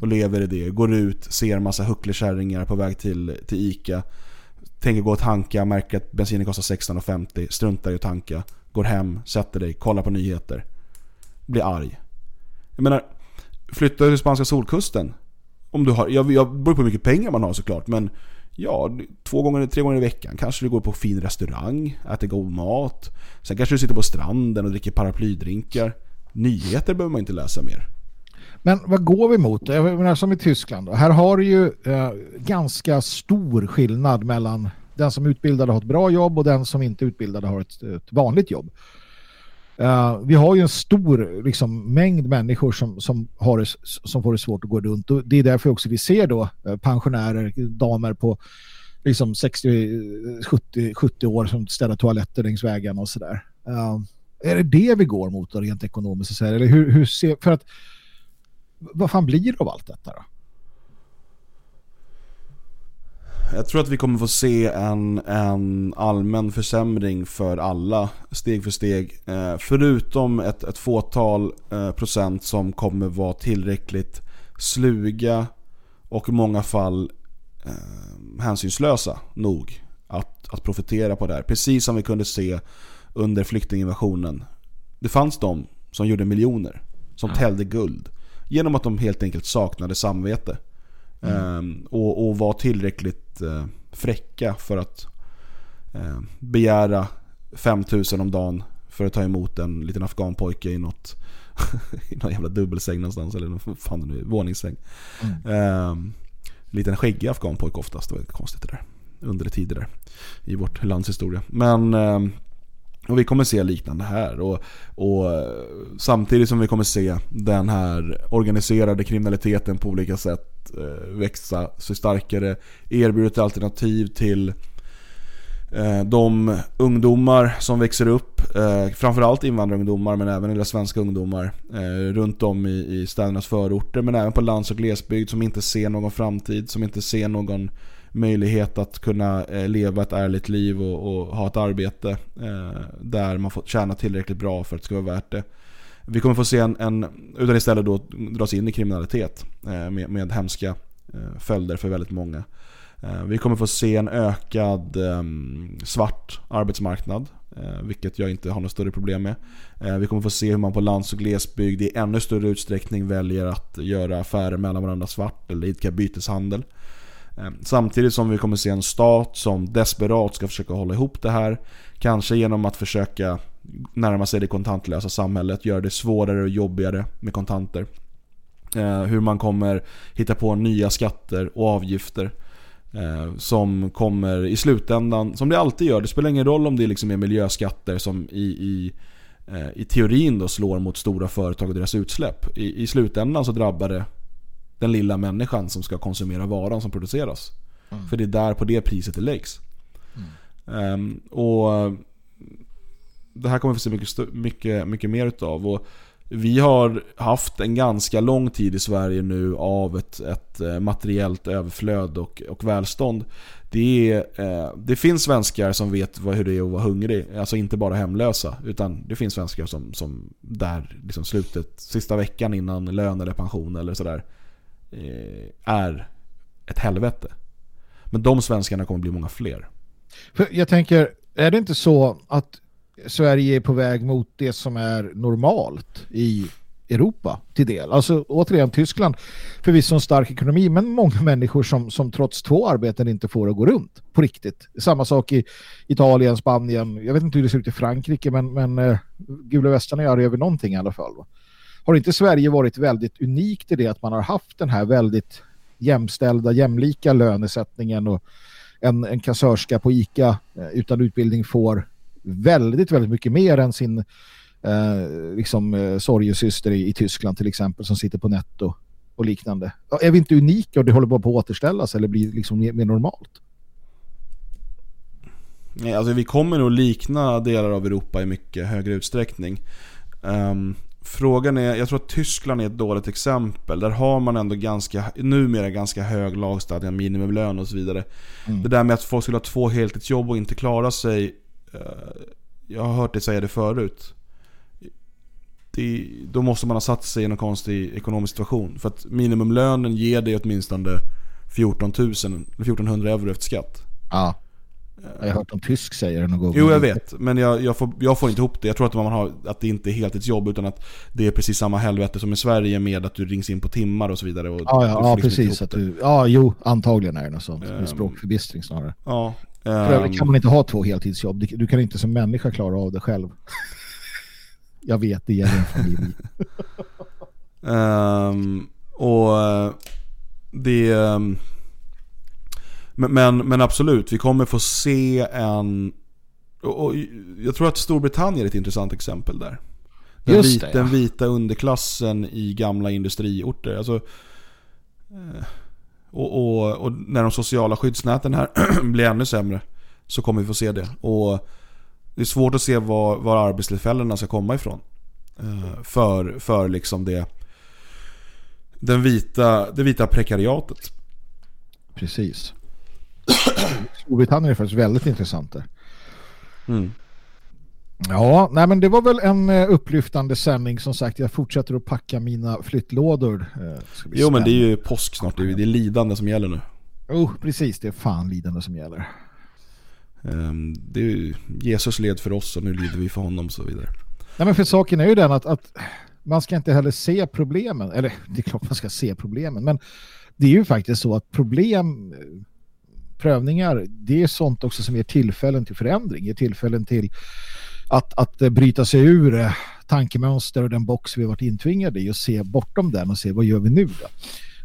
Speaker 11: Och lever i det. Går ut, ser en massa hucklekärringar på väg till, till Ica. Tänker gå och tanka, märker att bensinen kostar 16,50. Struntar i att tanka. Går hem, sätter dig, kollar på nyheter. Blir arg. Jag menar, flyttar du till spanska solkusten. Om du har, jag, jag beror på hur mycket pengar man har såklart, men ja, två gånger, tre gånger i veckan kanske du går på fin restaurang, äter god mat. Sen kanske du sitter på stranden och dricker paraplydrinkar. Nyheter behöver man inte läsa mer.
Speaker 12: Men vad går vi mot? Jag menar, som i Tyskland. Då. Här har du ju eh, ganska stor skillnad mellan den som är utbildad och har ett bra jobb och den som inte är utbildad och har ett, ett vanligt jobb. Uh, vi har ju en stor liksom, mängd människor som, som, har det, som får det svårt att gå runt. Och det är därför också vi ser då eh, pensionärer, damer på liksom 60, 70, 70 år som ställer toaletter längs vägen och sådär. Uh, är det det vi går mot då, rent ekonomiskt? Så här? Eller hur, hur ser, för att vad fan blir det av allt detta då?
Speaker 11: Jag tror att vi kommer få se en, en allmän försämring för alla steg för steg. Eh, förutom ett, ett fåtal eh, procent som kommer vara tillräckligt sluga och i många fall eh, hänsynslösa nog att, att profitera på det här. Precis som vi kunde se under flyktinginvasionen. Det fanns de som gjorde miljoner, som täljde guld. Genom att de helt enkelt saknade samvete. Ehm, och, och var tillräckligt eh, fräcka för att eh, begära 5000 om dagen för att ta emot en liten afghanpojke i något i någon jävla dubbelsäng någonstans eller någon fan det nu våningssäng. Ehm, liten skäggig afghanpojke oftast, det var konstigt det där. Under tider där i vårt lands historia. Men ehm, och vi kommer se liknande här. Och, och eh, samtidigt som vi kommer se den här organiserade kriminaliteten på olika sätt Eh, växa sig starkare. erbjudit ett alternativ till eh, de ungdomar som växer upp. Eh, framförallt invandrarungdomar men även eller svenska ungdomar. Runt om i, i städernas förorter men även på lands och glesbygd som inte ser någon framtid. Som inte ser någon möjlighet att kunna leva ett ärligt liv och, och ha ett arbete där man får tjäna tillräckligt bra för att det ska vara värt det. Vi kommer få se en, en utan istället då dras in i kriminalitet eh, med, med hemska eh, följder för väldigt många. Eh, vi kommer få se en ökad eh, svart arbetsmarknad, eh, vilket jag inte har något större problem med. Eh, vi kommer få se hur man på lands och glesbygd i ännu större utsträckning väljer att göra affärer mellan varandra svart eller idka byteshandel. Ehm, samtidigt som vi kommer se en stat som desperat ska försöka hålla ihop det här. Kanske genom att försöka närma sig det kontantlösa samhället, göra det svårare och jobbigare med kontanter. Eh, Hur man kommer hitta på nya skatter och avgifter. eh, Som kommer i slutändan, som det alltid gör, det spelar ingen roll om det liksom är miljöskatter som i, i, eh, i teorin då slår mot stora företag och deras utsläpp. I, I slutändan så drabbar det den lilla människan som ska konsumera varan som produceras. För det är där på det priset det läggs. Ehm, och det här kommer vi få se mycket, mycket, mycket mer utav. Och Vi har haft en ganska lång tid i Sverige nu av ett, ett eh, materiellt överflöd och, och välstånd. Det, är, eh, det finns svenskar som vet vad, hur det är att vara hungrig. Alltså inte bara hemlösa. Utan det finns svenskar som, som där liksom slutet, sista veckan innan lön eller pension eller sådär. Eh, är ett helvete. Men de svenskarna kommer bli många fler.
Speaker 12: För jag tänker, är det inte så att Sverige är på väg mot det som är normalt i Europa till del? Alltså återigen Tyskland förvisso en stark ekonomi men många människor som, som trots två arbeten inte får att gå runt på riktigt. Samma sak i Italien, Spanien, jag vet inte hur det ser ut i Frankrike men, men eh, gula västarna gör över någonting i alla fall. Va? Har inte Sverige varit väldigt unikt i det att man har haft den här väldigt jämställda, jämlika lönesättningen och en, en kassörska på ICA eh, utan utbildning får väldigt, väldigt mycket mer än sin eh, liksom, eh, sorgesyster i, i Tyskland till exempel som sitter på netto och liknande. Är vi inte unika och det håller bara på att återställas eller blir liksom mer, mer normalt?
Speaker 11: Nej, alltså vi kommer nog likna delar av Europa i mycket högre utsträckning. Ehm, frågan är, jag tror att Tyskland är ett dåligt exempel. Där har man ändå ganska, numera ganska hög lagstadgad minimumlön och så vidare.
Speaker 12: Mm.
Speaker 11: Det där med att folk skulle ha två heltidsjobb och inte klara sig. Eh, jag har hört dig säga det förut. Det, då måste man ha satt sig i någon konstig ekonomisk situation. För att minimumlönen ger dig åtminstone 14 000, eller 1400 euro efter skatt.
Speaker 12: Ja. Jag har hört om tysk säger det någon gång.
Speaker 11: Jo jag vet, men jag, jag, får, jag får inte ihop det. Jag tror att, man har, att det inte är heltidsjobb utan att det är precis samma helvete som i Sverige med att du rings in på timmar och så vidare. Och
Speaker 12: Ja, ja, ja
Speaker 11: liksom
Speaker 12: precis. Att du, ja, jo, antagligen är det något sånt.
Speaker 11: Ehm.
Speaker 12: Språkförbistring snarare.
Speaker 11: Ja.
Speaker 12: För övrigt
Speaker 11: ehm,
Speaker 12: kan man inte ha två heltidsjobb. Du- kan inte som människa klara av det själv. Jag vet, det gäller en familj.
Speaker 11: Ehm, och eh, det... ehm, Men, men, absolut, vi kommer få se en... Och, och jag tror att Storbritannien är ett intressant exempel där. Den,
Speaker 12: Just
Speaker 11: vit,
Speaker 12: det, ja.
Speaker 11: den vita underklassen i gamla industriorter. Alltså, eh, och, och, och när de sociala skyddsnäten här blir ännu sämre så kommer vi få se det. Och det är svårt att se var, var arbetstillfällena ska komma ifrån. Eh, För, för liksom det, den vita, det vita prekariatet.
Speaker 12: Precis. Storbritannien är faktiskt väldigt intressant där.
Speaker 11: Mm.
Speaker 12: Ja, nej men det var väl en eh, upplyftande sändning som sagt. Jag fortsätter att packa mina flyttlådor. Eh,
Speaker 11: Jo men det är ju påsk snart, det är, det är lidande som gäller nu.
Speaker 12: Oh, precis, det är fan lidande som gäller.
Speaker 11: Ehm, Det är, ju- Jesus led för oss och nu lider vi för honom och så vidare.
Speaker 12: Nej men för saken är ju den att, att man ska inte heller se problemen. Eller det är klart man ska se problemen. Men det är ju faktiskt så att problem, eh, prövningar, det är sånt också som ger tillfällen till förändring. Ger tillfällen till att, att eh, bryta sig ur eh, tankemönster och den box vi har varit intvingade i och se bortom den och se vad gör vi nu då?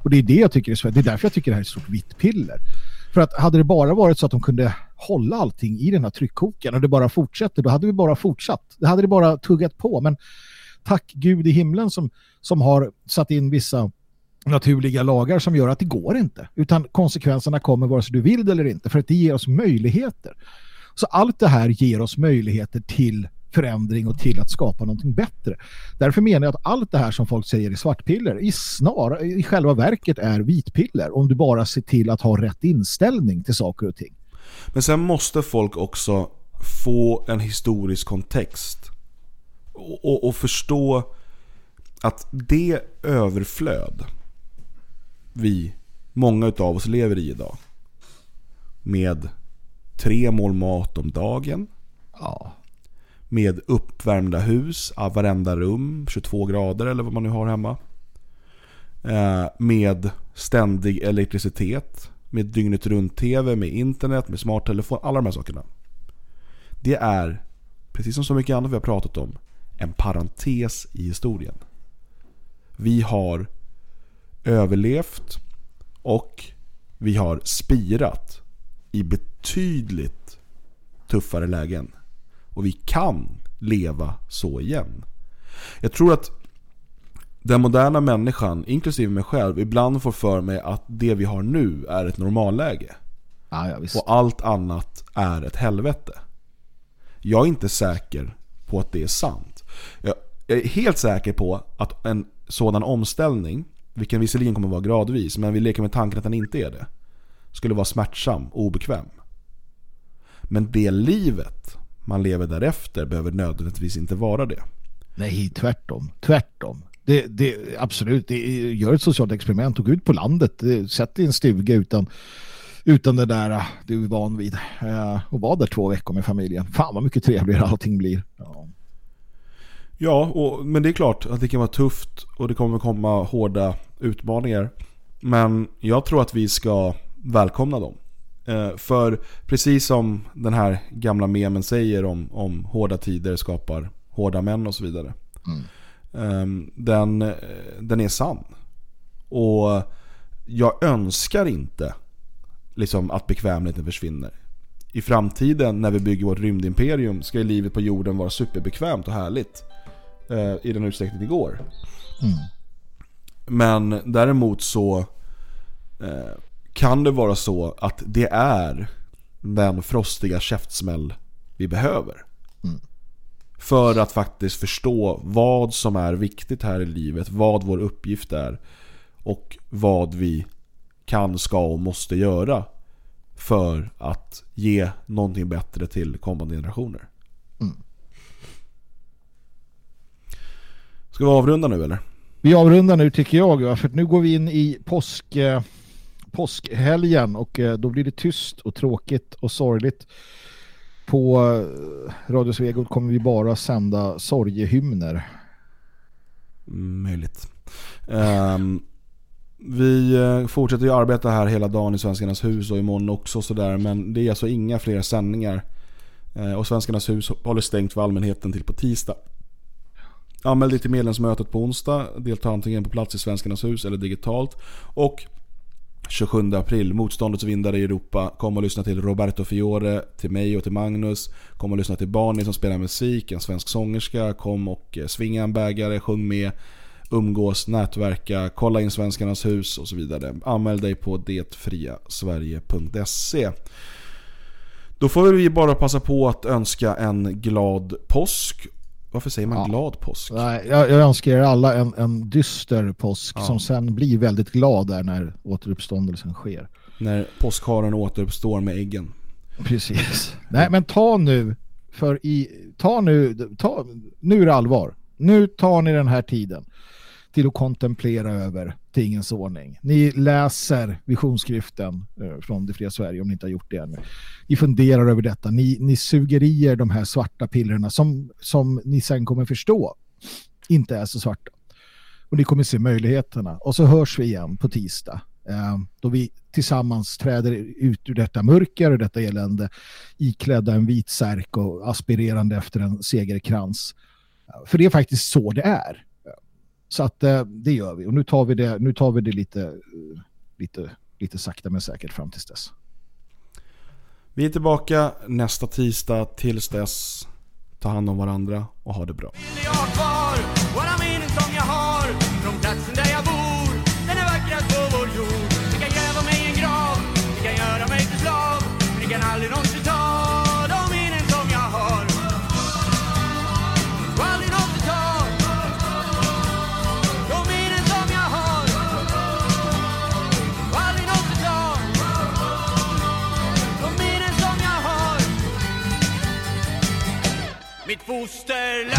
Speaker 12: Och det är det jag tycker är så Det är därför jag tycker det här är ett stort vitt piller. För att hade det bara varit så att de kunde hålla allting i den här tryckkoken och det bara fortsätter, då hade vi bara fortsatt. Det hade det bara tuggat på. Men tack Gud i himlen som, som har satt in vissa naturliga lagar som gör att det går inte. Utan konsekvenserna kommer vare sig du vill det eller inte. För att det ger oss möjligheter. Så allt det här ger oss möjligheter till förändring och till att skapa någonting bättre. Därför menar jag att allt det här som folk säger är svartpiller i, snar, i själva verket är vitpiller om du bara ser till att ha rätt inställning till saker och ting.
Speaker 11: Men sen måste folk också få en historisk kontext. Och, och, och förstå att det överflöd vi, många utav oss lever i idag. Med tre mål mat om dagen.
Speaker 12: Ja.
Speaker 11: Med uppvärmda hus, av varenda rum, 22 grader eller vad man nu har hemma. Eh, med ständig elektricitet. Med dygnet runt tv, med internet, med smarttelefon, alla de här sakerna. Det är, precis som så mycket annat vi har pratat om, en parentes i historien. Vi har överlevt och vi har spirat i betydligt tuffare lägen. Och vi kan leva så igen. Jag tror att den moderna människan, inklusive mig själv, ibland får för mig att det vi har nu är ett normalläge.
Speaker 12: Ja, ja.
Speaker 11: Och allt annat är ett helvete. Jag är inte säker på att det är sant. Jag, jag är helt säker på att en sådan omställning, vilken visserligen kommer att vara gradvis, men vi leker med tanken att den inte är det, skulle vara smärtsam och obekväm. Men det livet man lever därefter behöver nödvändigtvis inte vara det.
Speaker 12: Nej, tvärtom. Tvärtom. Det, det, absolut, det, gör ett socialt experiment och gå ut på landet. Det, sätt dig i en stuga utan, utan det där äh, du är van vid. Och var där två veckor med familjen. Fan vad mycket trevligare allting blir. Ja.
Speaker 11: Ja, och, men det är klart att det kan vara tufft och det kommer komma hårda utmaningar. Men jag tror att vi ska välkomna dem. Eh, för precis som den här gamla memen säger om, om hårda tider skapar hårda män och så vidare.
Speaker 12: Mm.
Speaker 11: Eh, den, den är sann. Och jag önskar inte liksom, att bekvämligheten försvinner. I framtiden när vi bygger vårt rymdimperium ska ju livet på jorden vara superbekvämt och härligt. Eh, I den utsträckning det går.
Speaker 12: Mm.
Speaker 11: Men däremot så eh, kan det vara så att det är den frostiga käftsmäll vi behöver.
Speaker 12: Mm.
Speaker 11: För att faktiskt förstå vad som är viktigt här i livet, vad vår uppgift är och vad vi kan, ska och måste göra för att ge någonting bättre till kommande generationer.
Speaker 12: Mm.
Speaker 11: Ska vi avrunda nu eller?
Speaker 12: Vi avrundar nu tycker jag, för nu går vi in i påsk, eh, påskhelgen och eh, då blir det tyst och tråkigt och sorgligt. På eh, Radio Svegot kommer vi bara sända sorgehymner.
Speaker 11: Möjligt. Um, vi eh, fortsätter ju arbeta här hela dagen i Svenskarnas hus och imorgon också sådär. Men det är alltså inga fler sändningar. Och Svenskarnas hus håller stängt för allmänheten till på tisdag. Anmäl dig till medlemsmötet på onsdag. Delta antingen på plats i Svenskarnas hus eller digitalt. Och 27 april, Motståndets vindar i Europa. Kom och lyssna till Roberto Fiore, till mig och till Magnus. Kom och lyssna till Barney som spelar musik, en svensk sångerska. Kom och eh, svinga en bägare, sjung med, umgås, nätverka, kolla in Svenskarnas hus och så vidare. Anmäl dig på detfriasverige.se. Då får vi bara passa på att önska en glad påsk varför säger man
Speaker 12: Ja.
Speaker 11: glad påsk?
Speaker 12: Nej, jag, jag önskar er alla en, en dyster påsk
Speaker 11: Ja.
Speaker 12: som sen blir väldigt glad där när återuppståndelsen sker.
Speaker 11: När påskharen återuppstår med äggen.
Speaker 12: Precis. Nej, men ta nu för i ta nu ta, nu är det allvar. Nu tar ni den här tiden till att kontemplera över tingens ordning. Ni läser visionsskriften eh, från Det fria Sverige om ni inte har gjort det ännu. Ni funderar över detta. Ni, ni suger i er de här svarta pillerna som, som ni sen kommer förstå inte är så svarta. Och ni kommer se möjligheterna. Och så hörs vi igen på tisdag. Eh, då vi tillsammans träder ut ur detta mörker och detta elände iklädda en vit särk och aspirerande efter en segerkrans. För det är faktiskt så det är. Så att eh, det gör vi. Och nu tar vi det, nu tar vi det lite, eh, lite, lite sakta men säkert fram tills dess.
Speaker 11: Vi är tillbaka nästa tisdag. Tills dess, ta hand om varandra och ha det bra.
Speaker 1: Mitt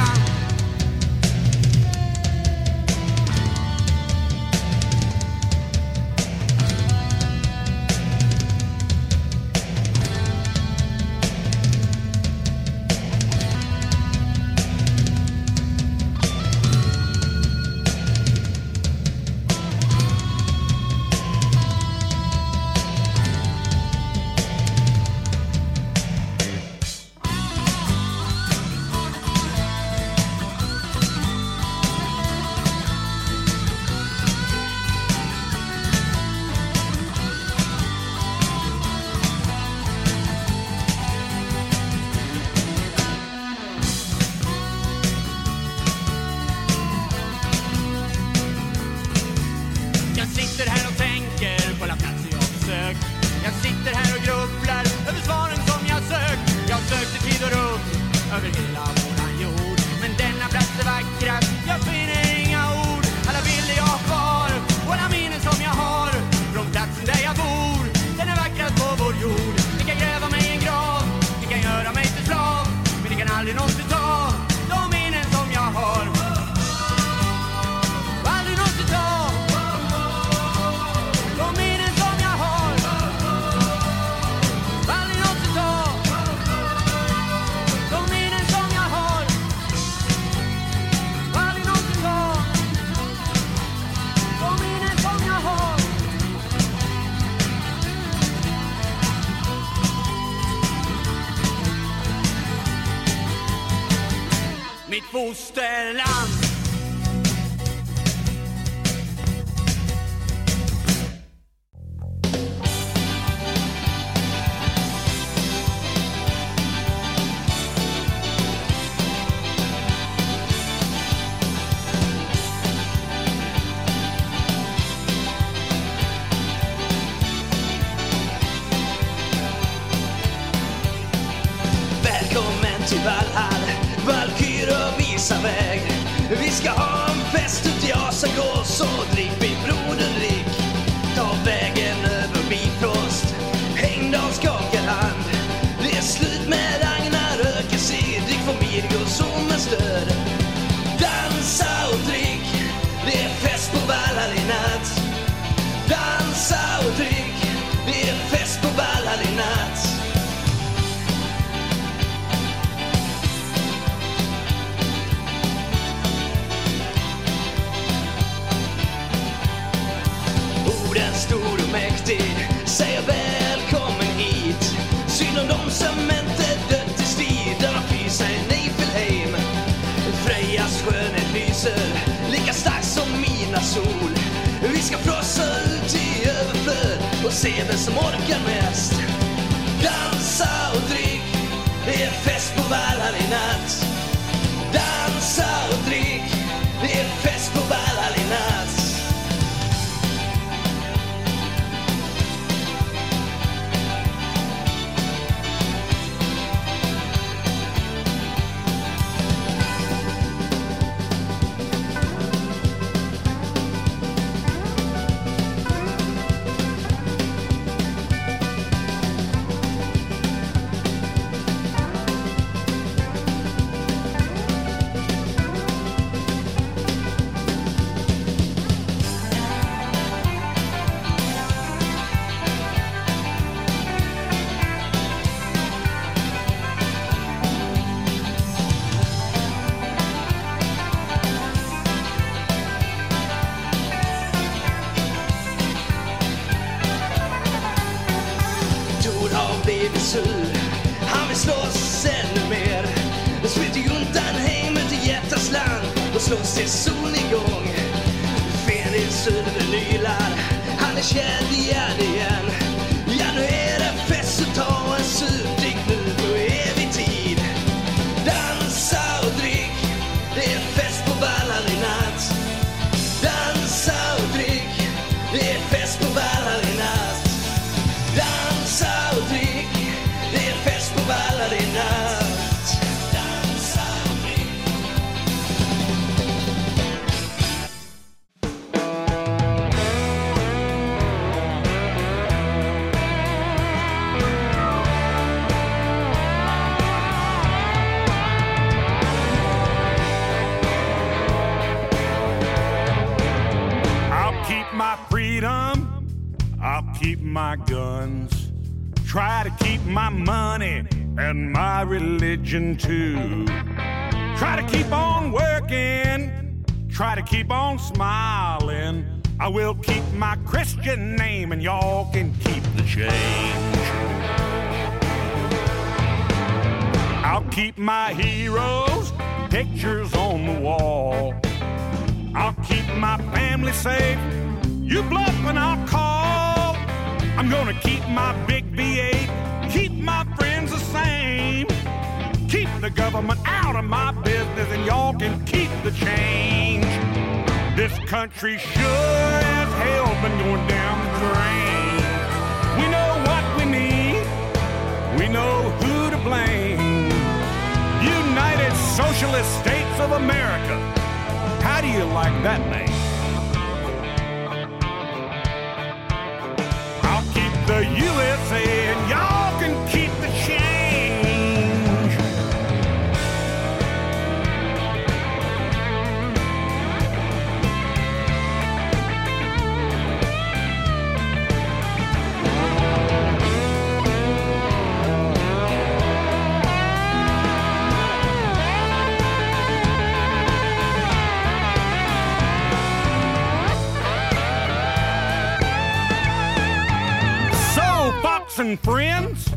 Speaker 2: friends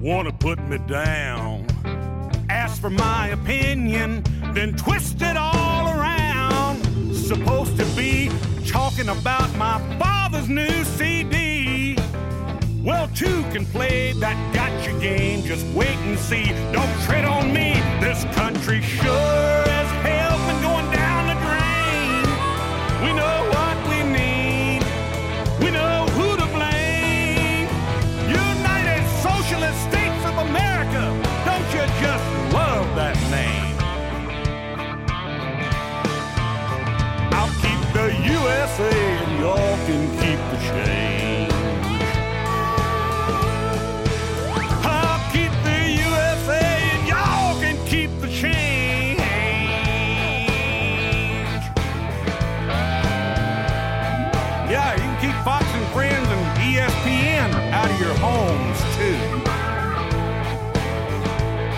Speaker 2: want to put me down. Ask for my opinion,
Speaker 13: then twist it all around. Supposed to be talking about my father's new CD. Well, two can play that gotcha game. Just wait and see. Don't tread on me. This country sure as hell. say y'all can keep the change. I'll keep the USA and y'all can keep the change. Yeah, you can keep Fox and Friends and ESPN out of your homes too.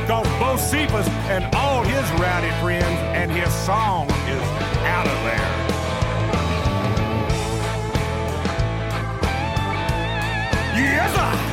Speaker 13: Cause Bo Cephas and all his rowdy friends and his song is out of there. forever.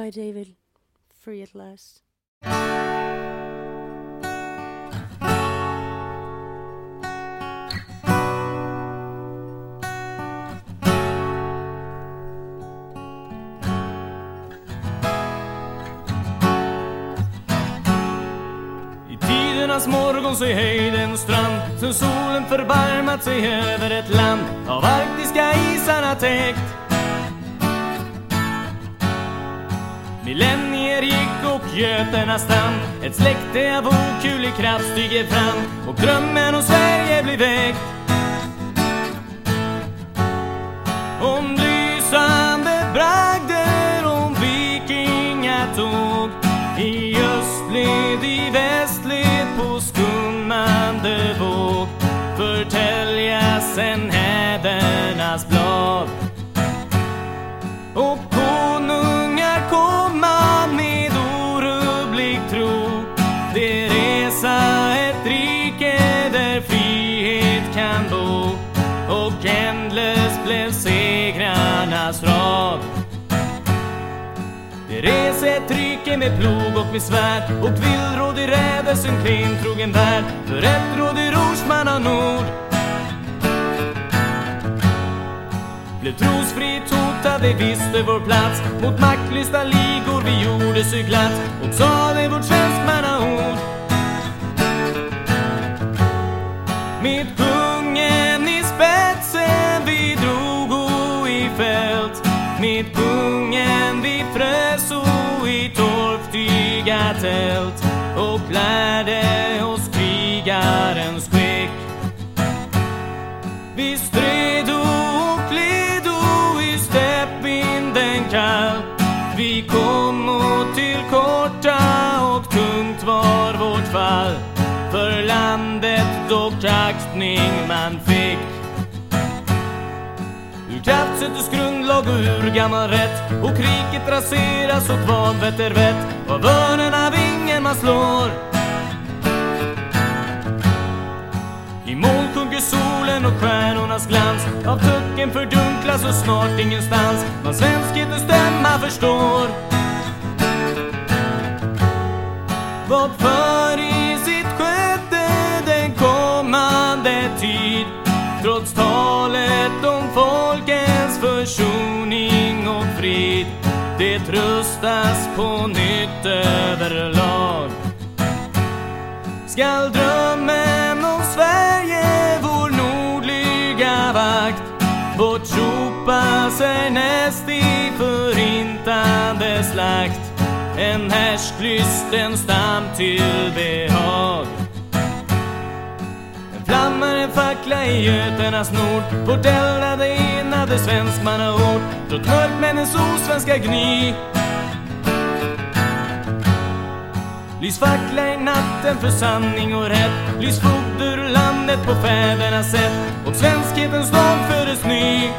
Speaker 14: Goodbye, David.
Speaker 13: Free at last.
Speaker 3: I tidernas morgon så är höjden strand Sen solen förbarmat sig över ett land Av arktiska isarna täckt Millennier gick och göternas stam Ett släkte av okulig kraft stiger fram. Och drömmen om Sverige blir väckt. Om lysande bragder, om vikingatåg. I östled, i västled, på skummande våg. Förtäljas en hädernas blad. Och Det res med plog och med svärd och villrådig rädelsen klentrogen värld. För ett råd i rorsman av nord. Blev trosfritt hotade, visste vår plats. Mot maktlysta ligor vi gjorde sig glatt. Och sade vårt svenskmannaord. Mitt och lärde oss krigarens skick. Vi stredo och ledo i steppvinden kall. Vi kom och till korta och tungt var vårt fall. För landet dock aktning man fick. Ur kraft sättes grundlag och ur gammal rätt. Och kriget raseras och vanvett är vett. Vad vörnerna vill ringen man slår. I moln sjunker solen och stjärnornas glans. Av tucken fördunklas och snart ingenstans. Vad svenskhetens stämma förstår. Vad för kastas på nytt överlag. Skall drömmen om Sverige, vår nordliga vakt bortropa sig näst i förintande slakt. En härsklysten stam till behag. En fackla i Göternas nord. Borteldade enade svenskmannaord. Trots mörkmännens osvenska gny. Lys fackla i natten för sanning och rätt. Lys foder ur landet på fädernas sätt. Och svenskhetens dag föres ny.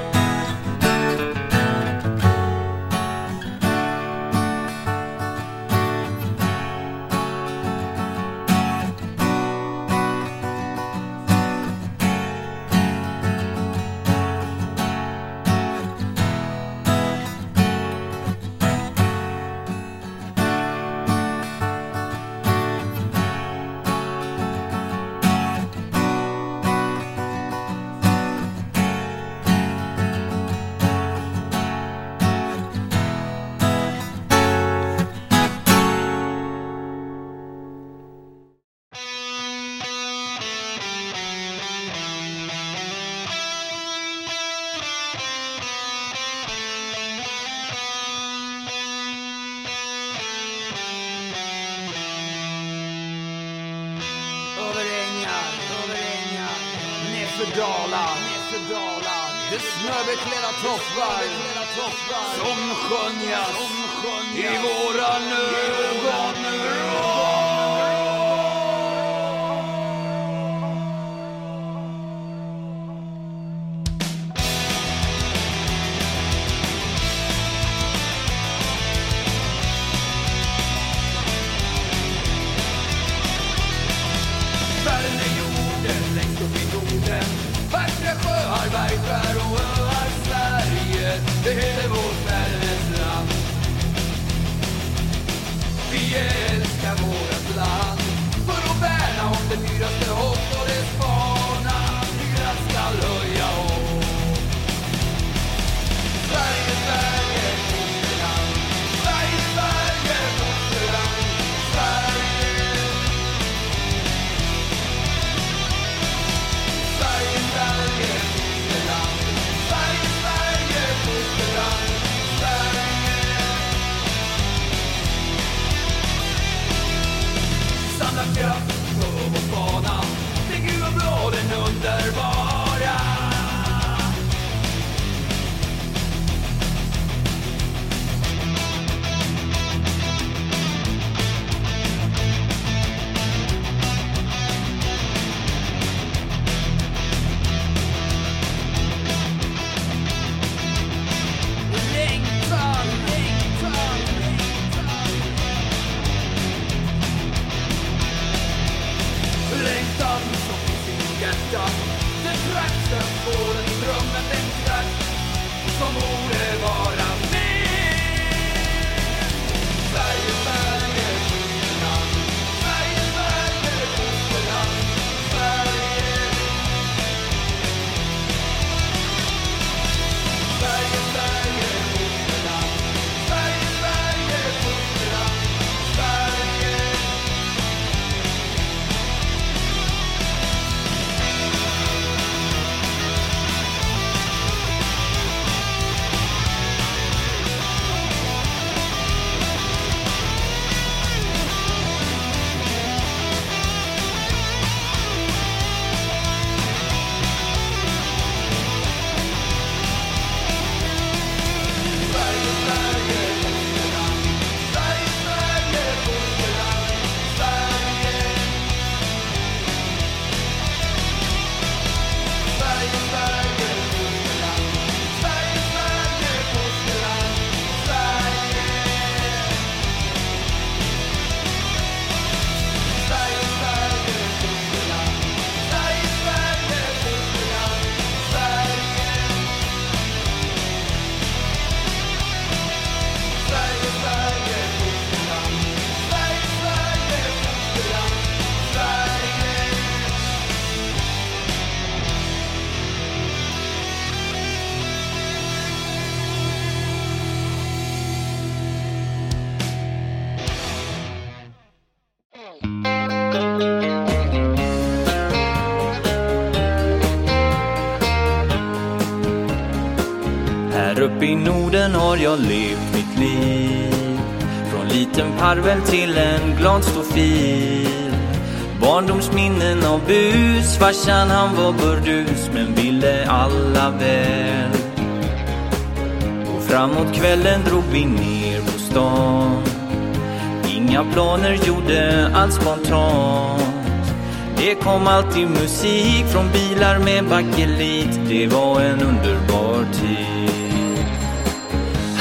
Speaker 15: Sen har jag levt mitt liv. Från liten parvel till en glad stofil. Barndomsminnen av bus. Farsan han var burdus men ville alla väl. Och framåt kvällen drog vi ner på stan. Inga planer, gjorde allt spontant. Det kom alltid musik från bilar med bakelit. Det var en underbar tid.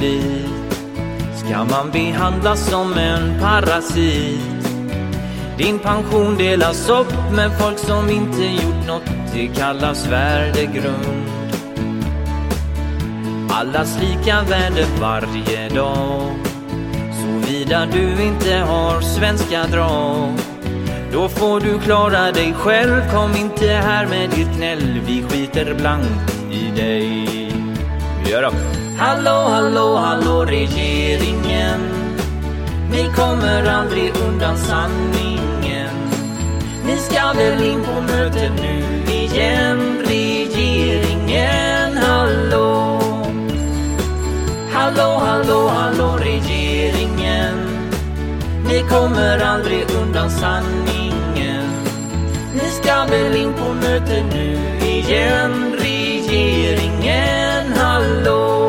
Speaker 13: flit. Ska man behandlas som en parasit? Din pension delas upp med folk som inte gjort något Det kallas värdegrund. Allas lika värde varje dag. Såvida du inte har svenska drag. Då får du klara dig själv. Kom inte här med ditt gnäll Vi skiter blankt i dig. Gör det. Hallå, hallå, hallå regeringen. Ni kommer aldrig undan sanningen. Ni ska väl in på möte nu igen Regeringen, hallå. Hallå, hallå, hallå regeringen. Ni kommer aldrig undan sanningen. Ni ska väl in på möte nu igen Regeringen, hallå.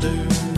Speaker 16: Do.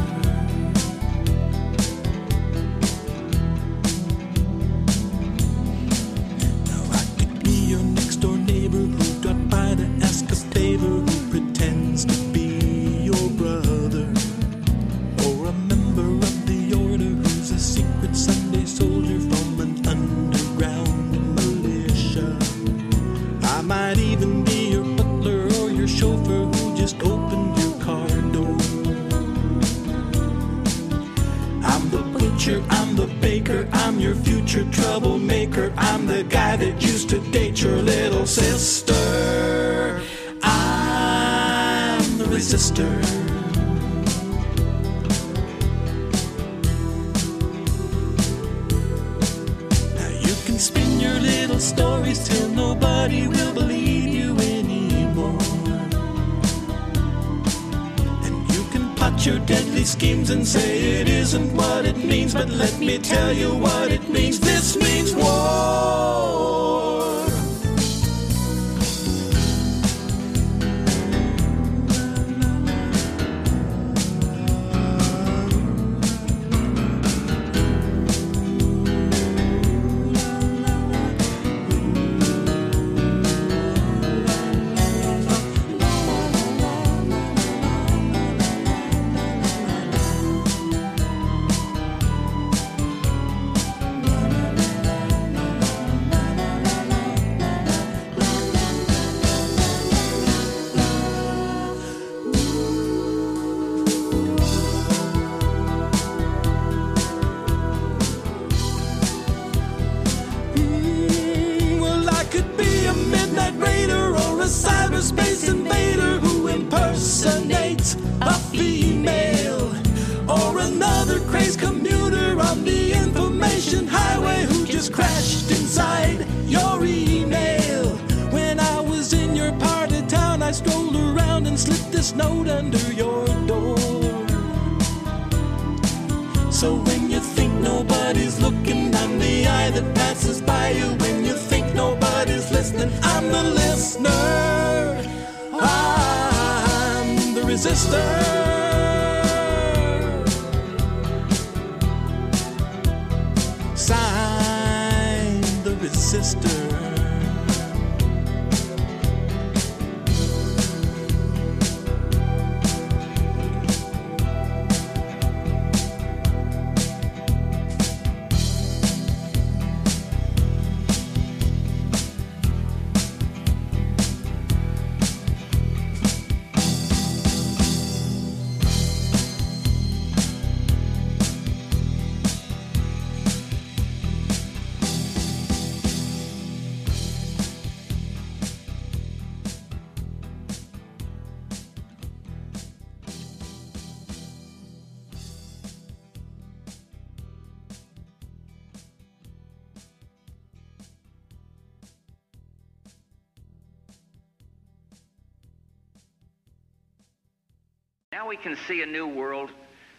Speaker 16: see a new world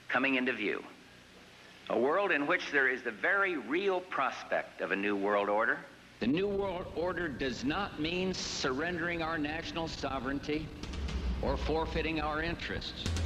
Speaker 16: coming into view. A world in which there is the very real prospect of a new world order.
Speaker 17: The new world order does not mean surrendering our national sovereignty or forfeiting our interests.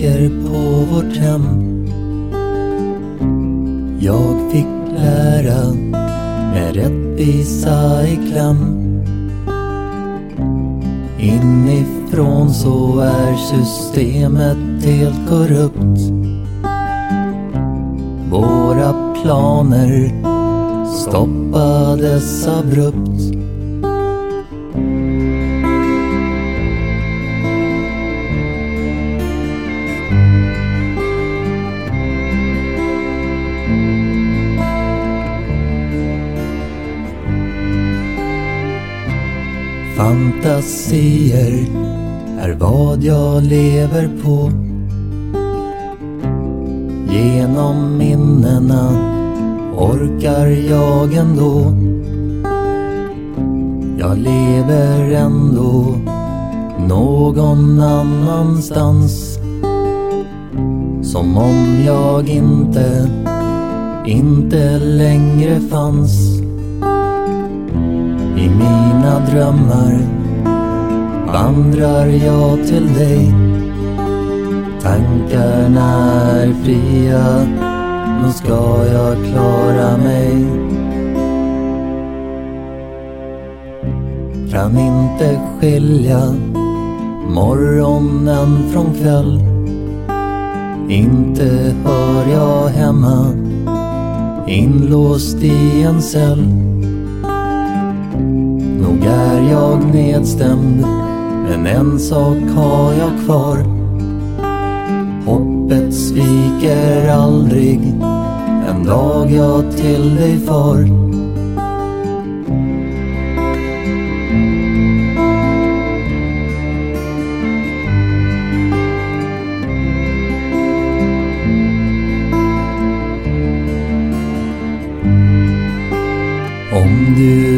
Speaker 18: Jag tänker
Speaker 19: på vårt hem. Jag fick lära med rättvisa i kläm. Inifrån så är systemet helt korrupt. Våra planer stoppades abrupt. Fantasier är vad jag lever på. Genom minnena orkar jag ändå. Jag lever ändå någon annanstans. Som om jag inte, inte längre fanns. I mina drömmar vandrar jag till dig. Tankarna är fria, nu ska jag klara mig. Kan inte skilja morgonen från kväll. Inte hör jag hemma, inlåst i en cell. Är jag nedstämd, men en sak har jag kvar. Hoppet sviker aldrig, en dag jag till dig far. Om du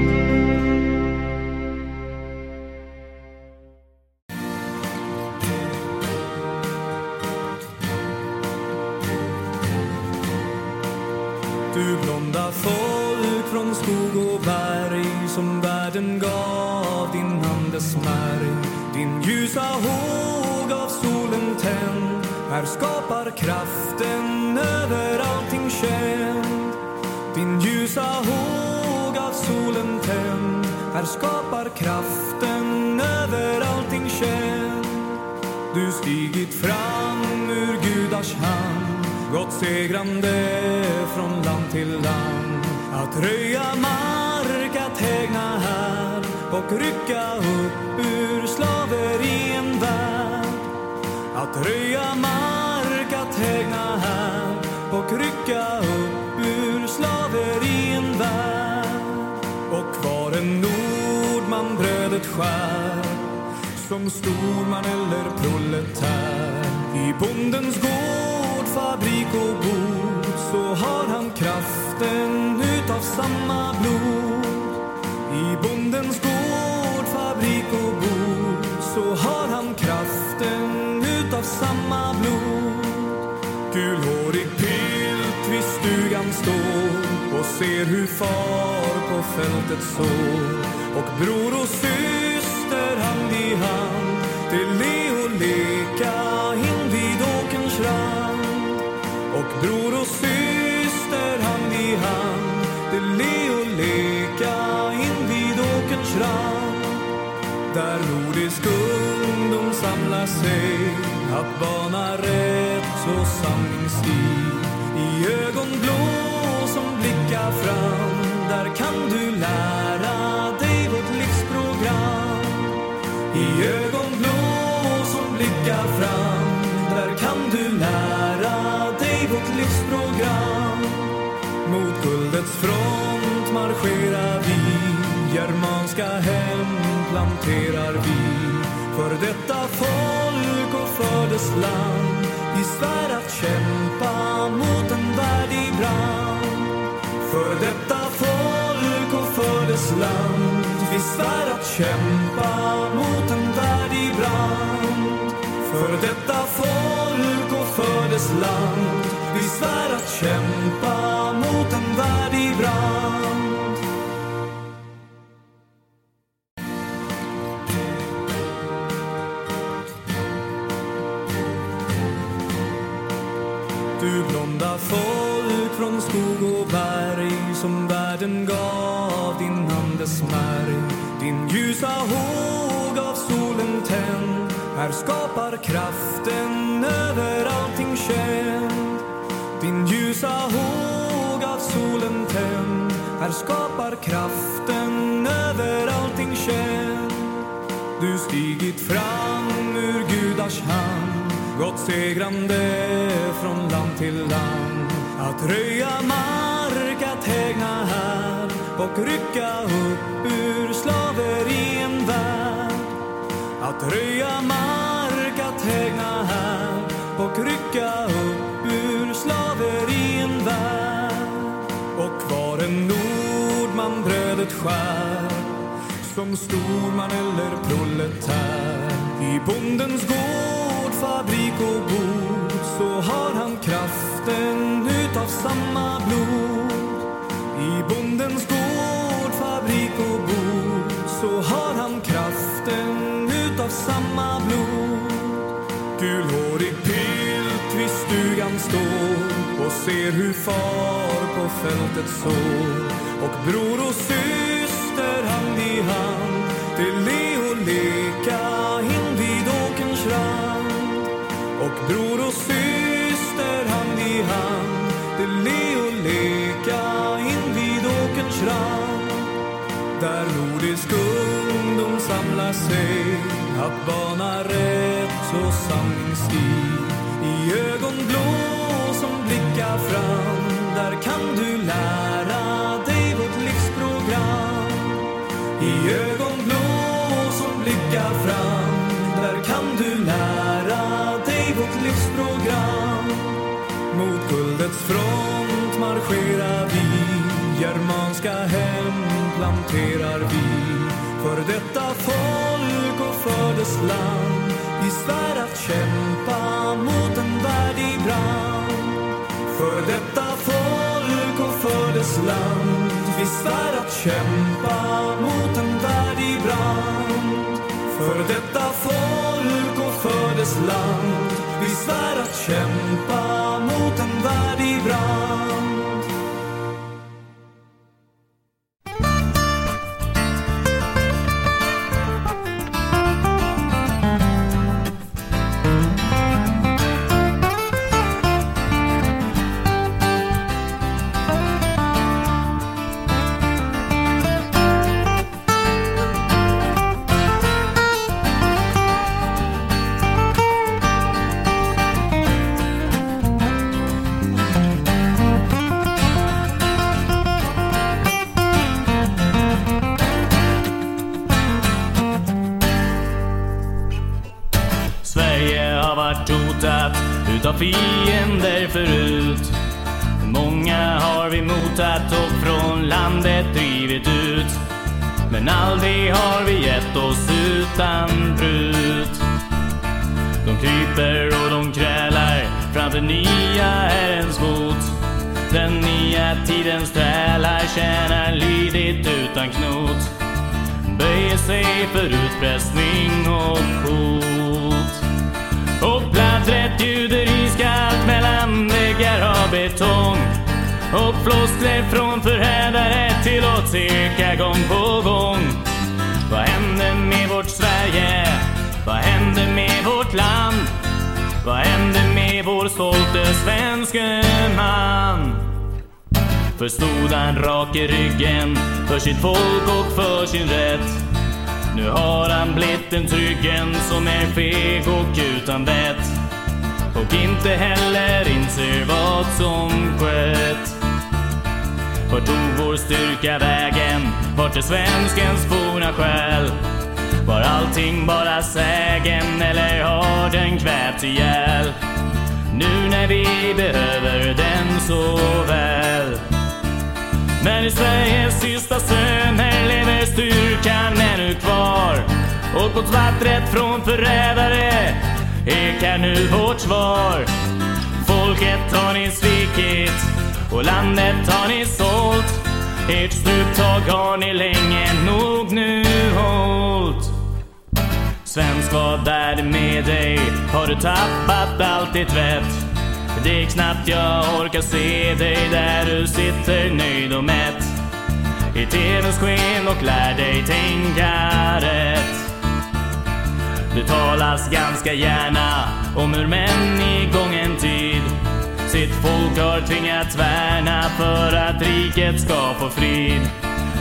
Speaker 8: Som storman eller proletär i bondens gård, fabrik och bod så har han kraften utav samma blod. I bondens gård, fabrik och bod så har han kraften utav samma blod. Gulhårig pilt vid stugan står och ser hur far på fältet står och bror och till le och leka invid åkerns rand och bror och syster hand i hand till le och leka invid åkerns rand där nordisk ungdom samlar sig att bana rätt och sanningsstig i ögon blå som blickar fram där kan du lära fram där kan du lära dig vårt livsprogram. Mot guldets front marscherar vi Germanska hem planterar vi. För detta folk och för dess land Vi svär att kämpa mot en värdig brand. För detta folk och för dess land Vi svär att kämpa mot en värdig brand. För detta folk och för dess land. Vi svär att kämpa. Bygga upp ur slaverien värld. Att röja mark, att hägna här och rycka upp ur slaverien värld. Och var en nordman brödet skär som storman eller proletär. I bondens gård, fabrik och bord så har han kraften utav samma blod. I bondens gård, så har han kraften utav samma blod. Gulhårig pilt vid stugan står och ser hur far på fältet sår. Och bror och syster hand i hand till leo och leka invid åkerns rand. Och bror och syster hand i hand till leo och leka invid åkerns rand. Där nordisk samla sig att bana rätt och sanningsstil i ögonblå som blickar fram där kan du lära dig vårt livsprogram. I ögonblå som blickar fram där kan du lära dig vårt livsprogram. Mot guldets front marscherar vi Germanska hem planterar vi. För detta folk och för dess land. Vi svär att kämpa mot en värld i brand. För detta folk och för dess land. Vi svär att kämpa mot en värld i brand. För detta folk och för dess land. Vi svär att kämpa mot en värld i brand.
Speaker 3: Klipper och de krälar framför nya Herrens fot. Den nya tidens trälar tjänar lydigt utan knot. Böjer sig för utpressning och hot. Och pladdret ljuder iskallt mellan väggar av betong. Och floskler från förrädare tillåts eka gång på gång. Vad händer med vårt Sverige? Vad händer med vårt land? Vad hände med vår stolte svenske man? Förstod han rak i ryggen för sitt folk och för sin rätt. Nu har han blivit en tryggen som är feg och utan vett. Och inte heller inser vad som skett. Vart tog vår styrka vägen? Vart är svenskens forna själ? Var allting bara sägen eller har den kvävt ihjäl? Nu när vi behöver den så väl. Men i Sveriges sista söner lever styrkan ännu kvar. Och på vattnet från förrädare ekar nu vårt svar. Folket har ni svikit och landet har ni sålt. Ert struptag har ni länge nog nu hållt. Svensk, vad är det med dig? Har du tappat allt ditt vett? Det är knappt jag orkar se dig där du sitter nöjd och mätt i TVns sken och lär dig tänka rätt. Det talas ganska gärna om hur män i gången tid sitt folk har tvingats värna för att riket ska få frid.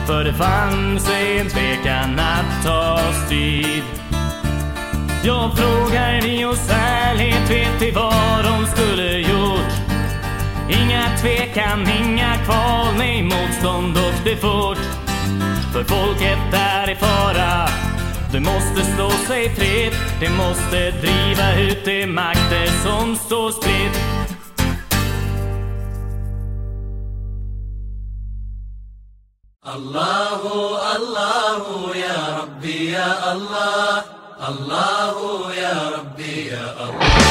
Speaker 3: För det fanns en tvekan att ta strid. Jag frågar ni oss ärligt, vet ni vad de skulle gjort? Inga tvekan, inga kval, nej motstånd och det fort. För folket är i fara, det måste slå sig fritt. Det måste driva ut de makter som står spritt.
Speaker 18: الله الله يا ربي يا الله الله يا ربي يا الله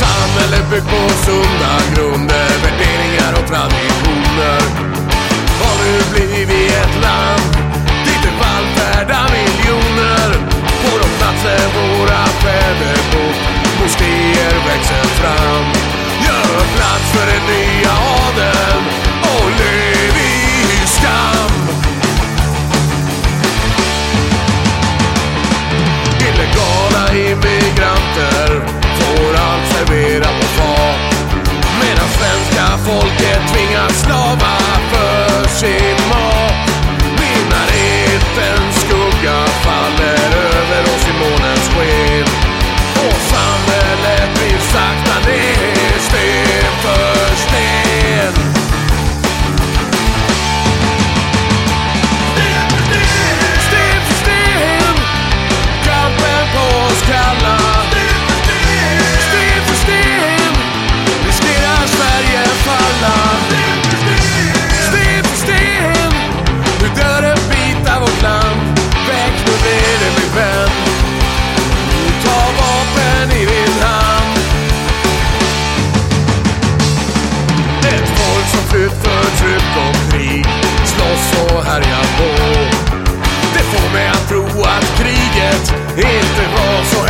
Speaker 9: samhälle byggt på sunda grunder, värderingar och traditioner har nu blivit ett land dit det vallfärdar miljoner på de platser våra
Speaker 18: fäder bott. Moskéer växer fram, gör plats för den nya adeln och lev i skam. serverat på fat. Medan svenska folket tvingas slava för
Speaker 5: sin mat. Vinnar skugga faller livet inte var så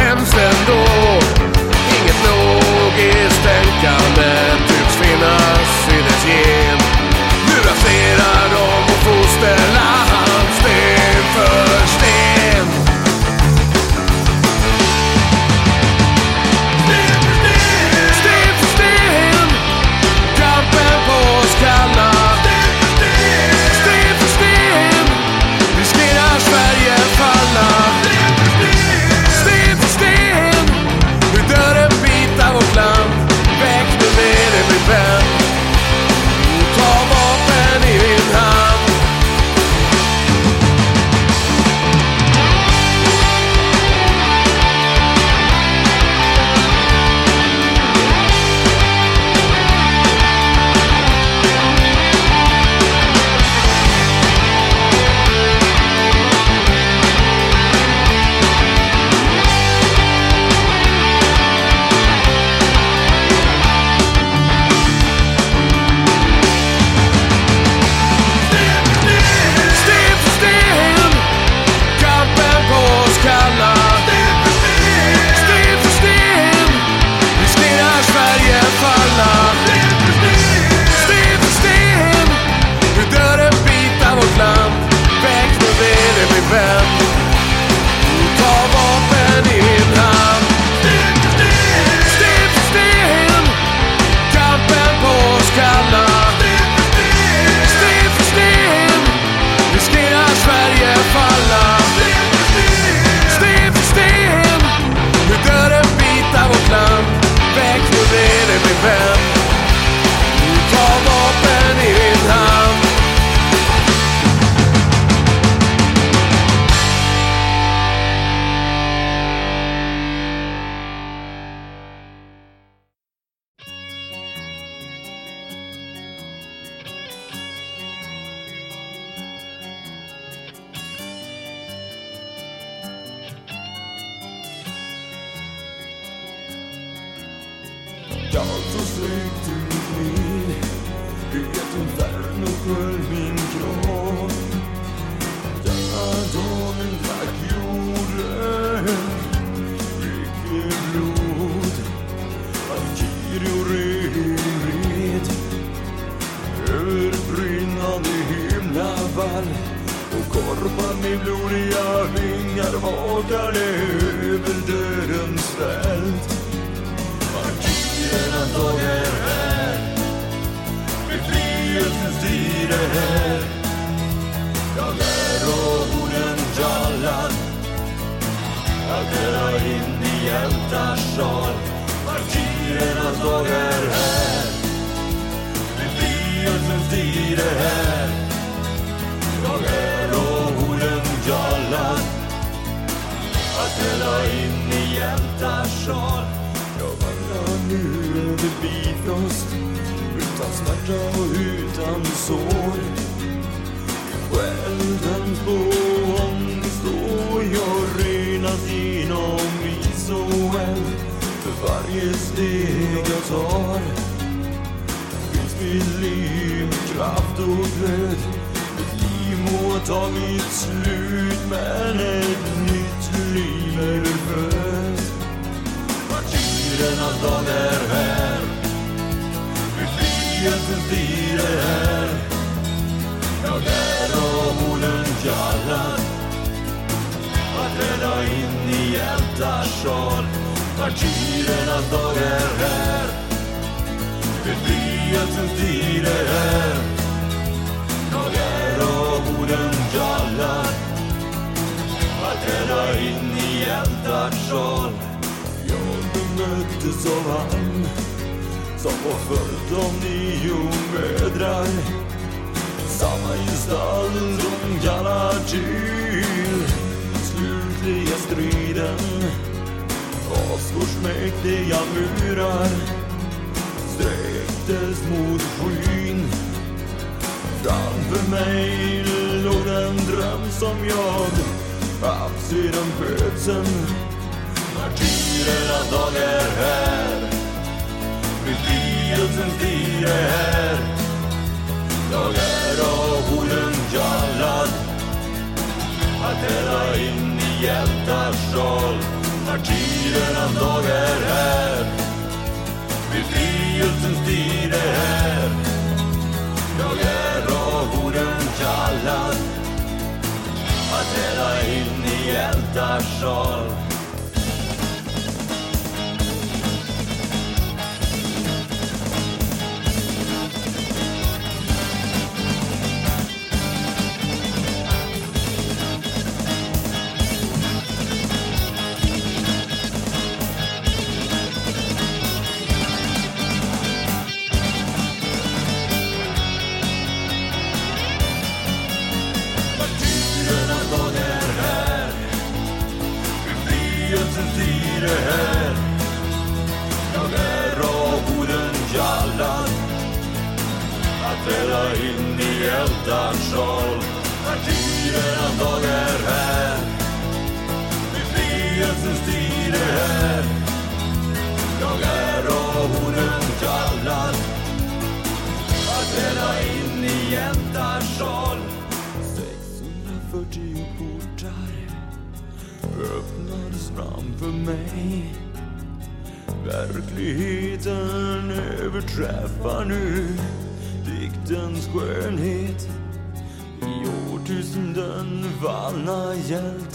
Speaker 5: kontroll. Partiet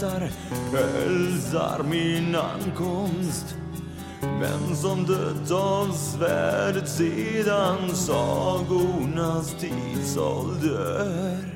Speaker 5: väntar hälsar min ankomst. Men som dött av svärdet sedan sagornas tidsålder.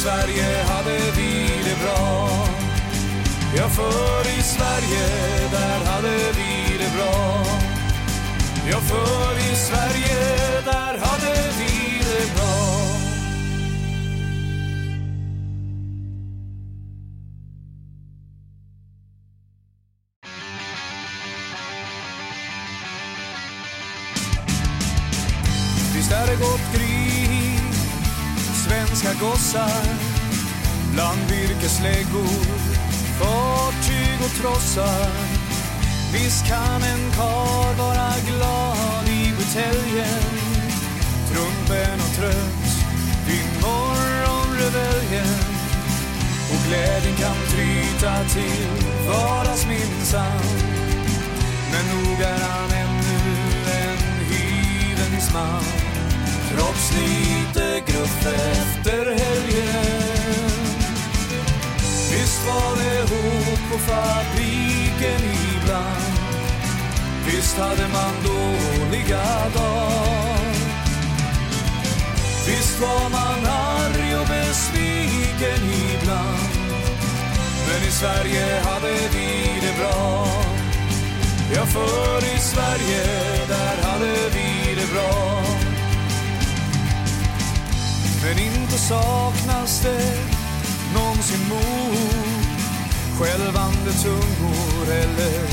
Speaker 18: Sverige
Speaker 8: hade vi det bra. Ja, för i Sverige, där hade vi det bra. Ja, för i Sverige, där hade vi det bra. Visst är det gott krig, svenska gossar. Bland virkesläggor, fartyg och trossar. Visst kan en karl vara glad i buteljen. Trumpen och trött vid morgonreveljen Och glädjen kan tryta till vardagsminsann Men nog är han ännu en hyvens man. Trots lite gruff efter helgen var det hårt på fabriken ibland. Visst hade man dåliga dagar. Visst var man arg och besviken ibland. Men i Sverige hade vi det bra. Ja, för i Sverige, där hade vi det bra. Men inte saknas det någonsin mod. Skälvande tungor eller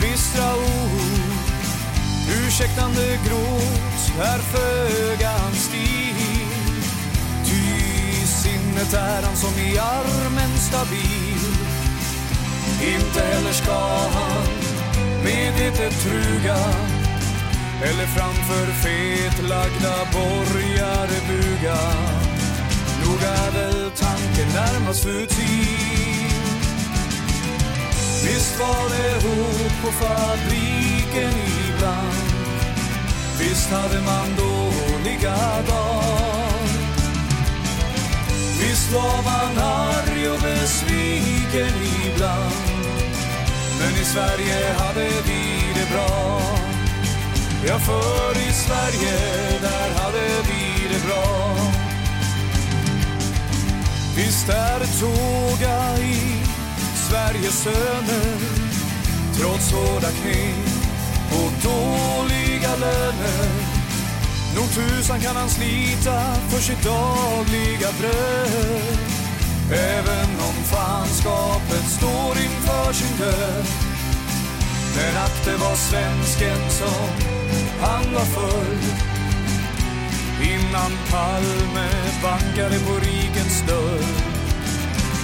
Speaker 8: bistra ord. Ursäktande gråt är föga hans stil Ty i sinnet är han som i armen stabil. Inte heller ska han medvetet truga. Eller framför fetlagda borgare buga. Nog är väl tanken närmast för tid. Visst var det hårt på fabriken ibland. Visst hade man dåliga dagar. Visst var man arg och besviken ibland. Men i Sverige hade vi det bra. Ja, för i Sverige, där hade vi det bra. Visst är det tåga i Sveriges söner Trots hårda knep och dåliga löner. Nog tusan kan han slita för sitt dagliga bröd. Även om fanskapet står inför sin död. Men att det var svensken som han var förr Innan Palme bankade på rikens dörr.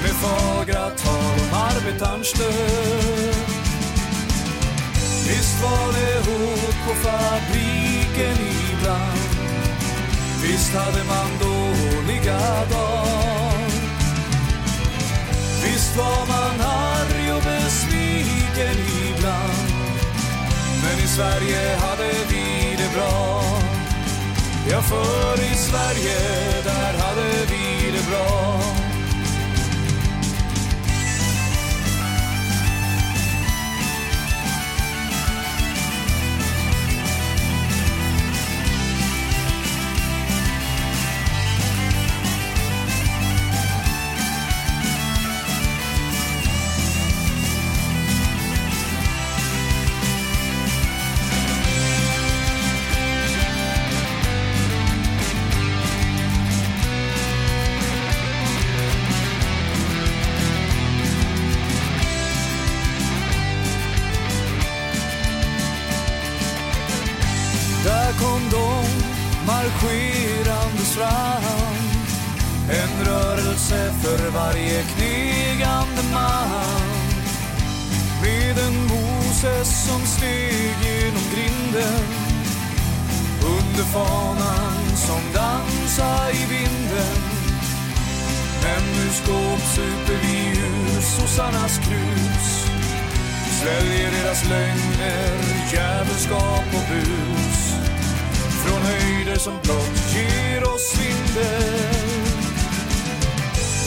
Speaker 8: Med fagra tal om arbetarns död. Visst var det hårt på fabriken ibland. Visst hade man dåliga dagar. Visst var man arg och besviken ibland. Men i Sverige hade vi det bra. Ja, för i Sverige, där hade vi det bra. Varje knegande man. Med en Moses som steg genom grinden. Under fanan som dansa i vinden. Men nu skåpsuper vi ur sossarnas krus. Sväljer deras lögner, djävulskap och bus. Från höjder som blott ger oss svindel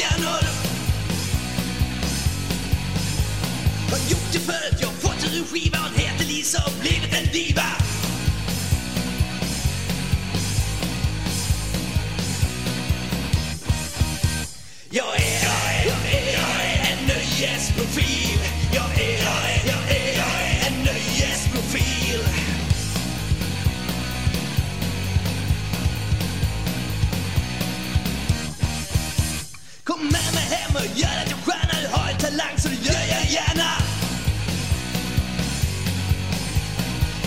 Speaker 20: på allas hjärnor Har gjort det förut, jag har fått en skiva Hon heter Lisa och blivit en diva gör dig till stjärna Du har en talang så det gör jag gärna.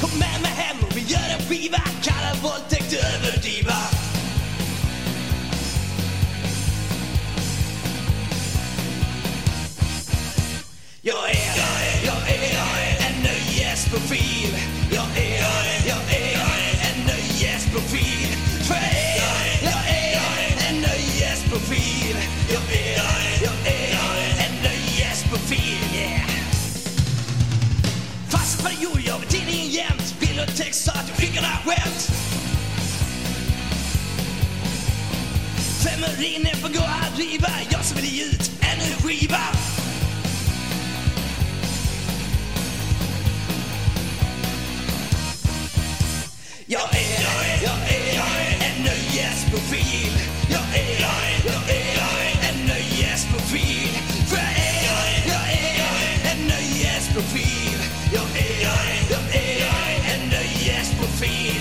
Speaker 20: Kom med mig hem och vi gör en skiva Kalla våldtäkt överdriva. Jag är, jag är, jag är, jag är en nöjesprofil. Jag är, jag är, jag är, jag är en nöjesprofil. För jag är, jag är, jag är en nöjesprofil. Skämt Femerinen får gå att riva Jag som vill ge ut en ny skiva Jag är, jag är, jag är, jag är en nöjesprofil Jag är, jag är, jag är, jag är en nöjesprofil För jag är, jag är, jag är, jag är en nöjesprofil Jag är, jag är, jag är, jag är en nöjesprofil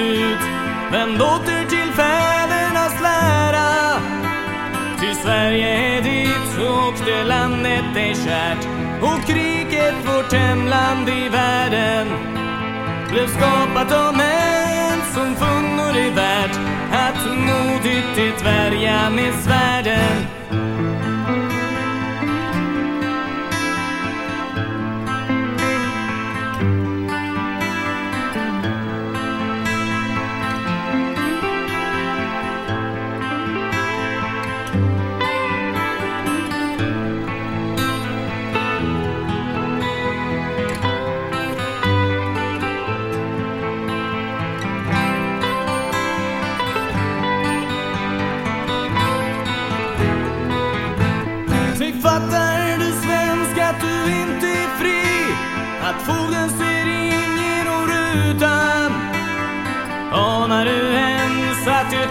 Speaker 3: ut men åter till fädernas lära. Till Sverige är ditt och det landet är kärt och kriget vårt hemland i världen blev skapat av män som funnor i värt att modigt det dvärja med svärden.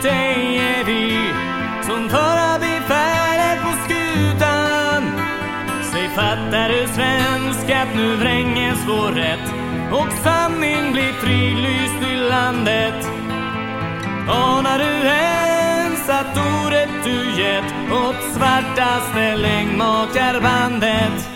Speaker 3: dig är vi som förra befälet på skutan. Säg fattar du svensk att nu vränges vår rätt och sanning blir frilyst i landet. Anar du ens att ordet du gett åt svartaste längdmakarbandet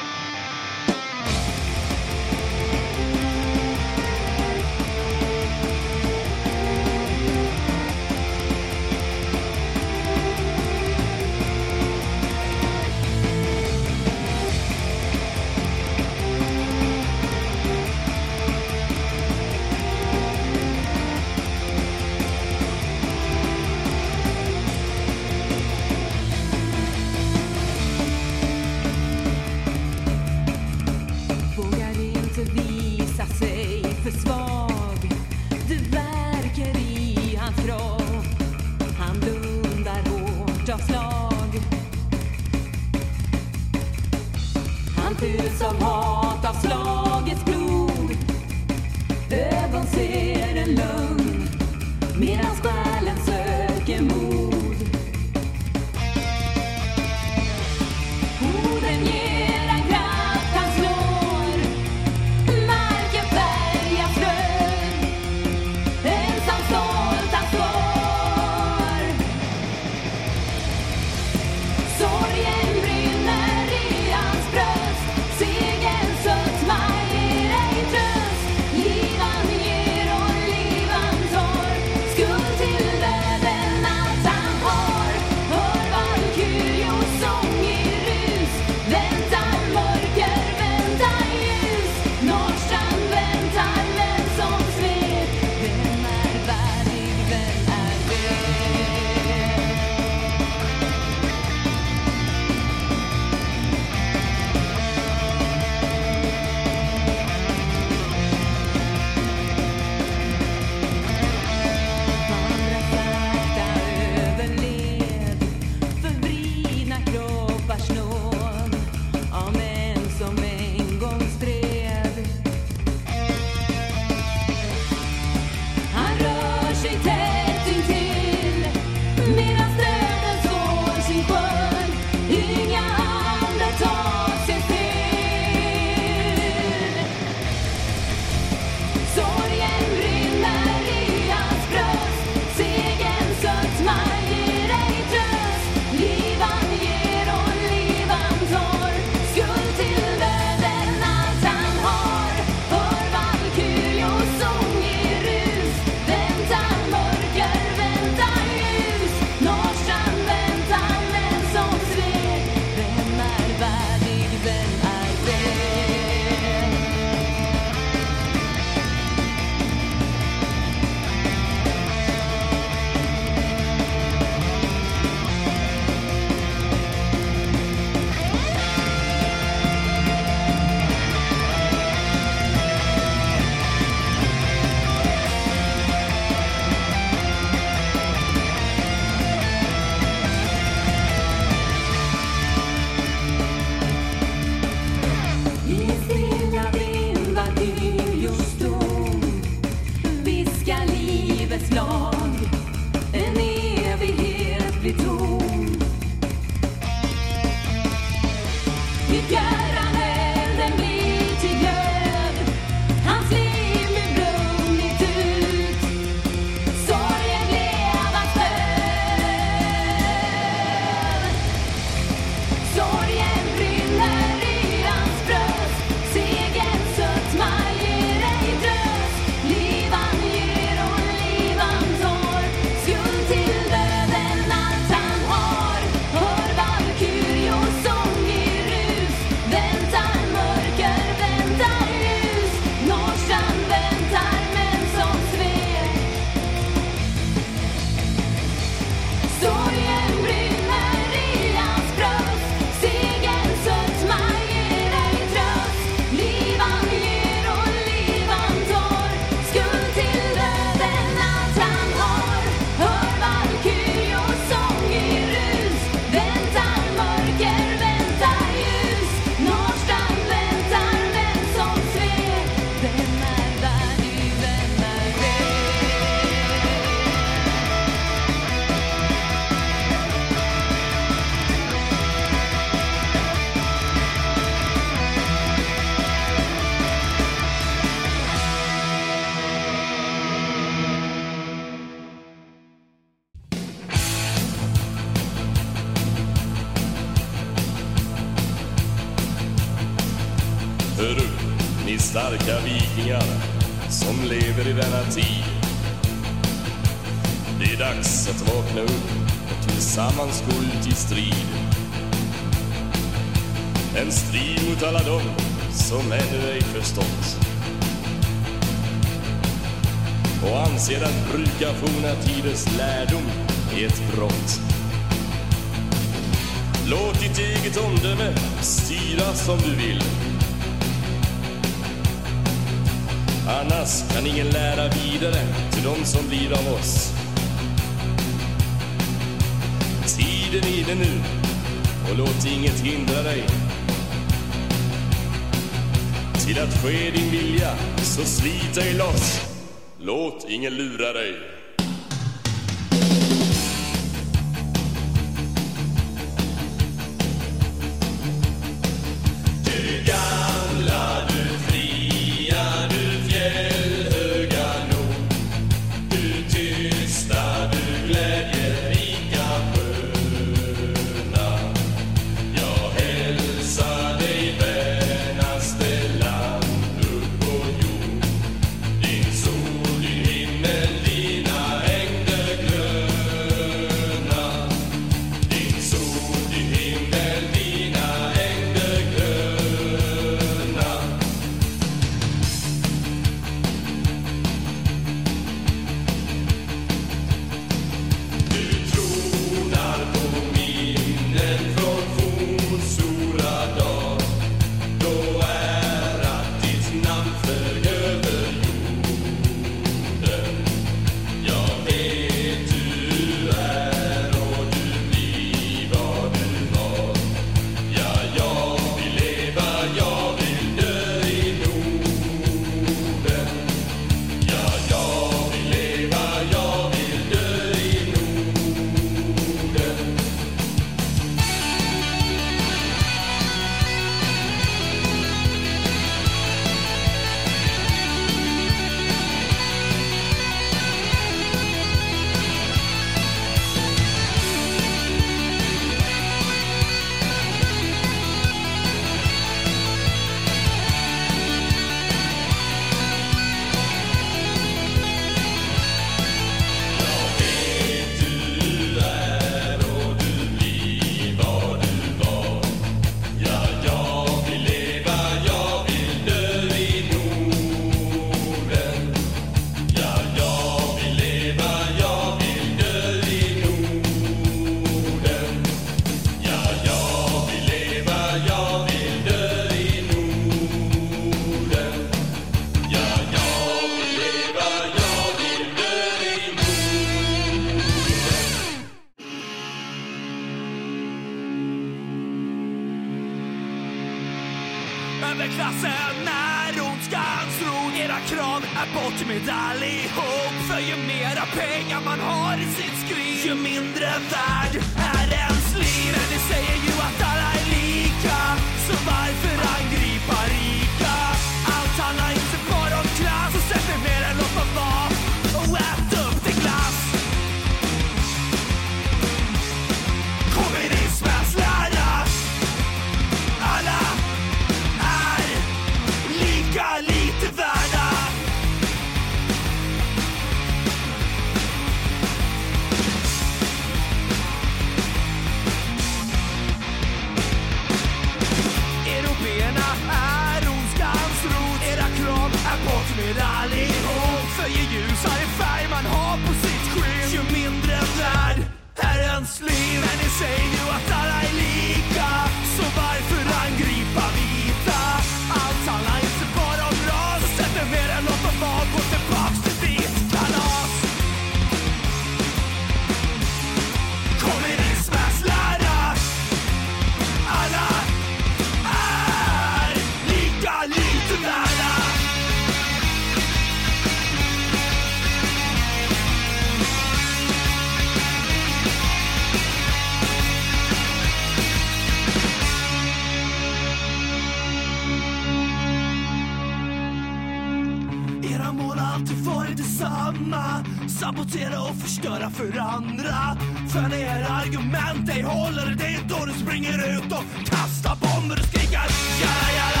Speaker 4: sabotera och förstöra för andra. Fan era argument ej håller, det är då du springer ut och kastar bomber och skriker jalla jalla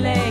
Speaker 21: late.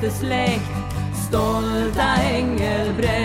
Speaker 21: Närmaste släkt Stolta Engelbrekt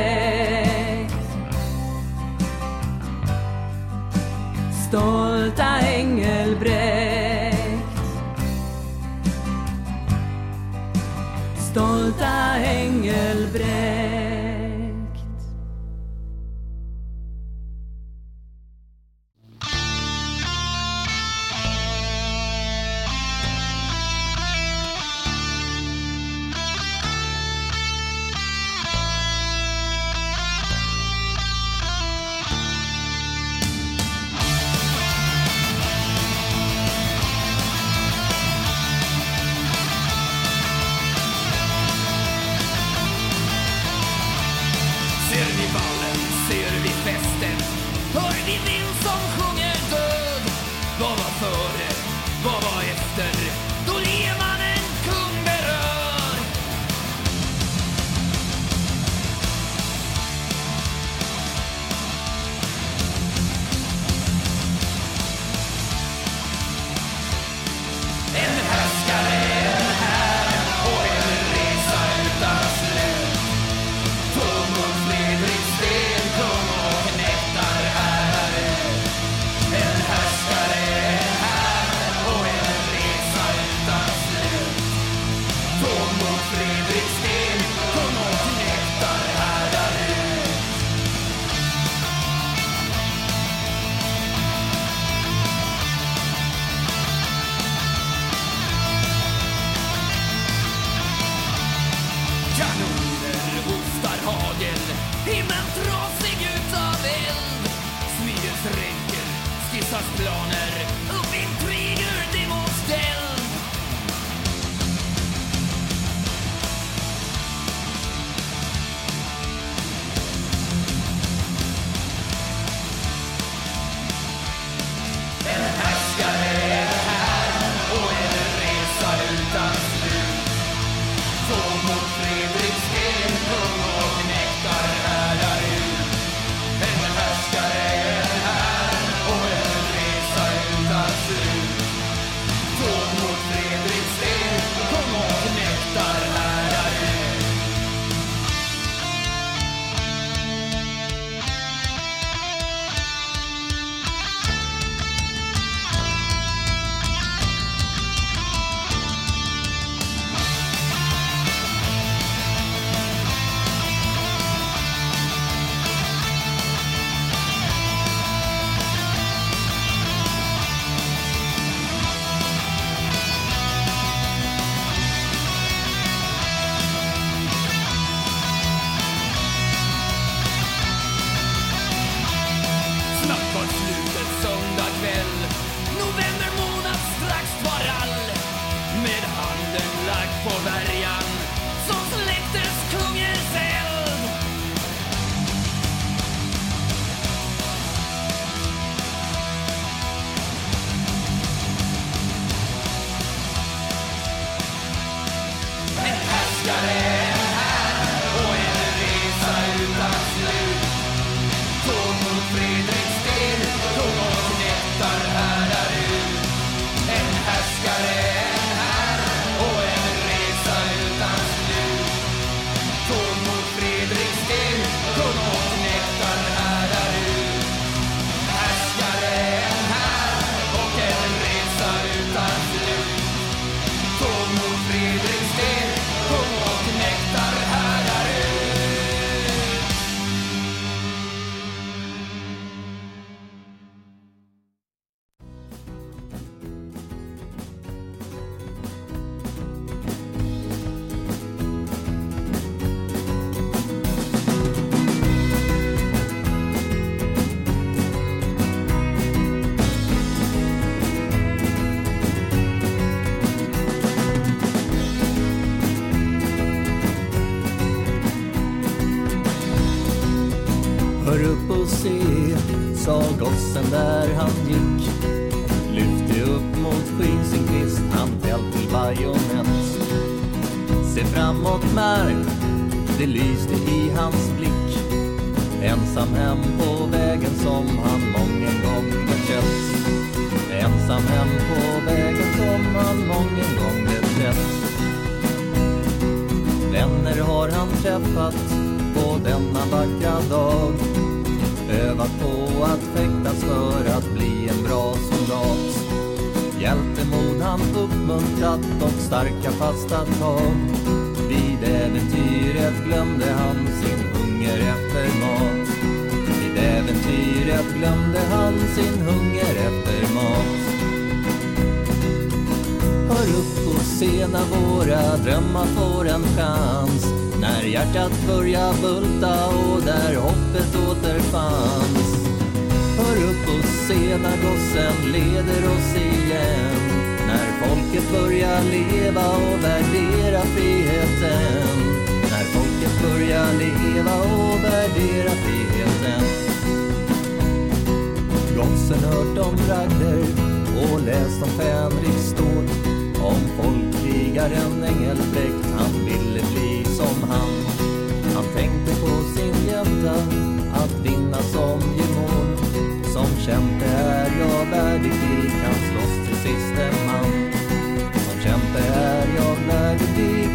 Speaker 19: jag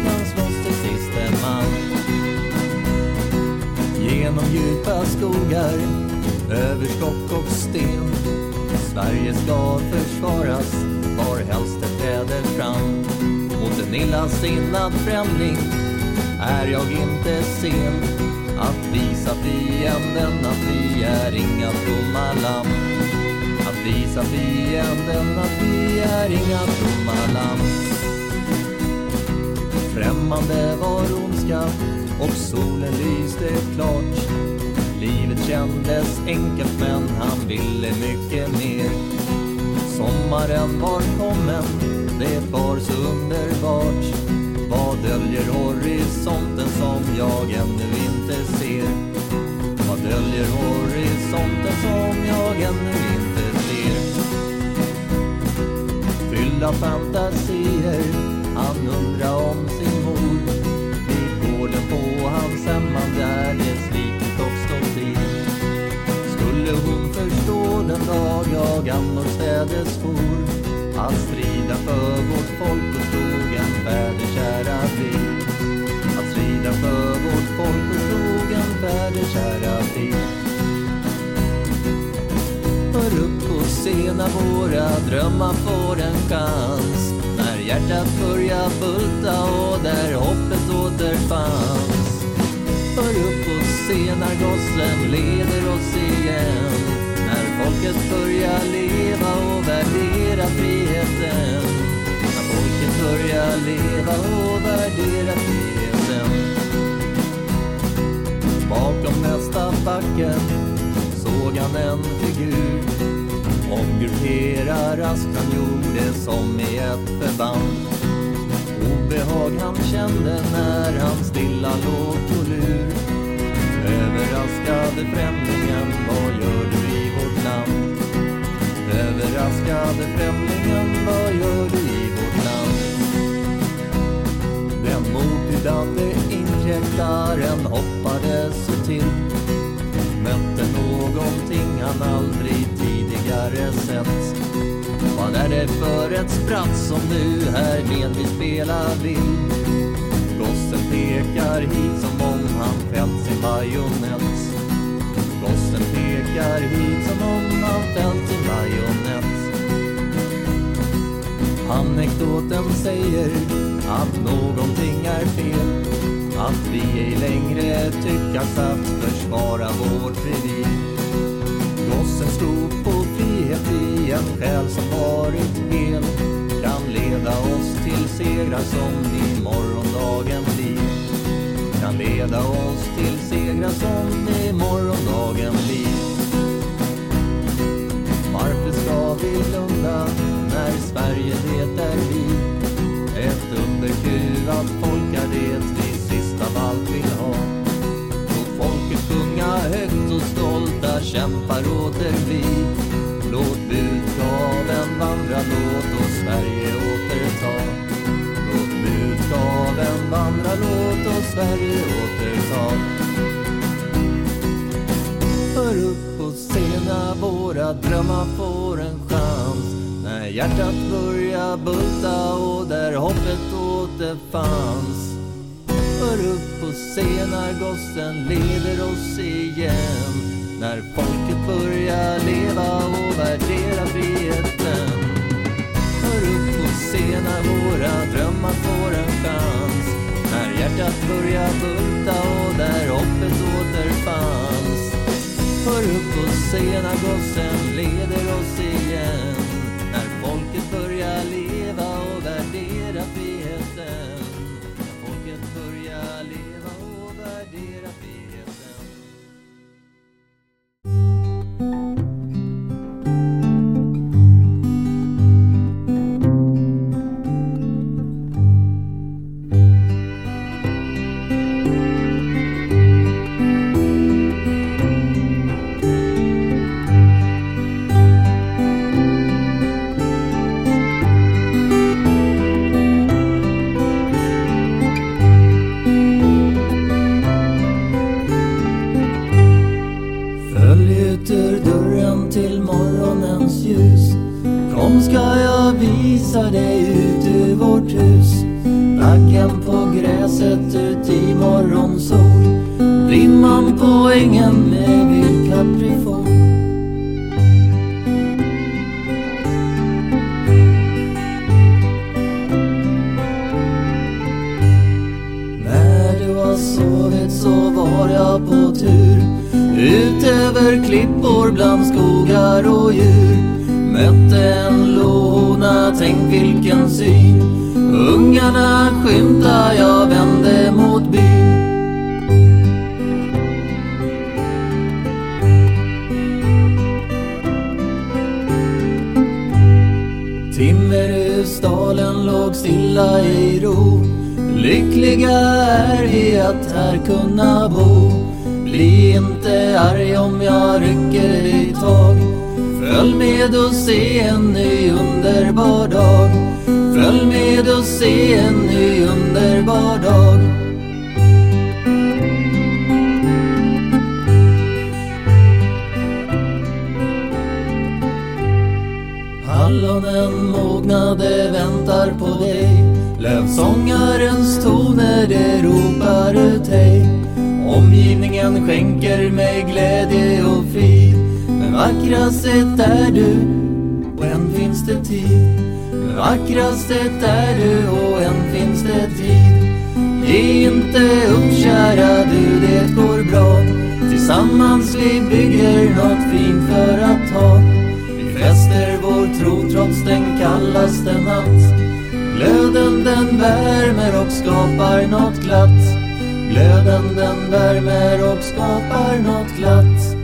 Speaker 19: värdig slåss till siste man. Genom djupa skogar, över stock och sten. Sverige ska försvaras, var helst det träder fram. Mot en illasinnad främling är jag inte sen att visa fienden att vi är inga tomma lamm. Att visa fienden att vi är inga tomma lamm. Främmande var ondskan och solen lyste klart. Livet kändes enkelt men han ville mycket mer. Sommaren var kommen, det var så underbart. Vad döljer horisonten som jag ännu inte ser? Vad döljer horisonten som jag ännu inte ser? Fyllda fantasier, han undrar om sin mor. Vid gården på hans hemman där det slitit och stått till. Skulle hon förstå den dag jag annorstädes for att strida för vårt folk och slog en fäderkära till Att strida för vårt folk och tog en fäderkära till. Hör upp och se när våra drömmar får en chans. Hjärtat börja' bulta och där hoppet återfanns. Hör upp och se när gossen leder oss igen. När folket börja' leva och värdera friheten. När folket börja' leva och värdera friheten. Bakom nästa backe såg han en figur. Omgrupperar raskt han gjorde som i ett förband. Obehag han kände när han stilla låg på lur. Överraskade främlingen, vad gör du i vårt land? Överraskade främlingen, vad gör du i vårt land? Den motbjudande inkräktaren hoppade så till Mötte någonting han aldrig tidigare sett Vad är det för ett spratt som nu här med vi spela vill? Gossen pekar hit som om han fällt sin bajonett. Gossen pekar hit som om han fällt sin bajonett. Anekdoten säger att någonting är fel. Att vi ej längre tyckas att försvara vårt revir Gossen stod på frihet i en själ som varit hel Kan leda oss till segrar som i morgondagen blir Kan leda oss till segrar som i morgondagen blir Varför ska vi blunda när Sverige det är vi? Ett underkuvat folk är det vi sist av allt vill ha. Låt folket sjunga högt och stolta kämpar åter vi. Låt budkaveln vandra, låt oss Sverige återta. Låt budkaveln vandra, låt oss Sverige återta. Hör upp och se när våra drömmar får en chans. När hjärtat börjar bulta och där hoppet återfanns. Hör upp och se när gossen leder oss igen. När folket börjar leva och värdera friheten. Hör upp och se när våra drömmar får en chans. När hjärtat börjar bulta och där hoppet återfanns. Hör upp och se när gossen leder Dimman på ängen med När du har sovit så var jag på tur. Ut över klippor bland skogar och djur. Mötte en låna, tänk vilken syn. Ungarna skymta, jag vände stilla i ro. Lyckliga är vi att här kunna bo. Bli inte arg om jag rycker dig tag. Följ med och se en ny underbar dag. Följ med och se en ny underbar dag. Hallonen väntar på dig. Lövsångarens toner det ropar ut hej. Omgivningen skänker mig glädje och frid. Men vackrast är du och än finns det tid. Men vackrast är du och än finns det tid. Ge inte upp kära du, det går bra. Tillsammans vi bygger något fint för att ha fäster vår tro trots den kallaste natt. Glöden den värmer och skapar något glatt. Glöden den värmer och skapar något glatt.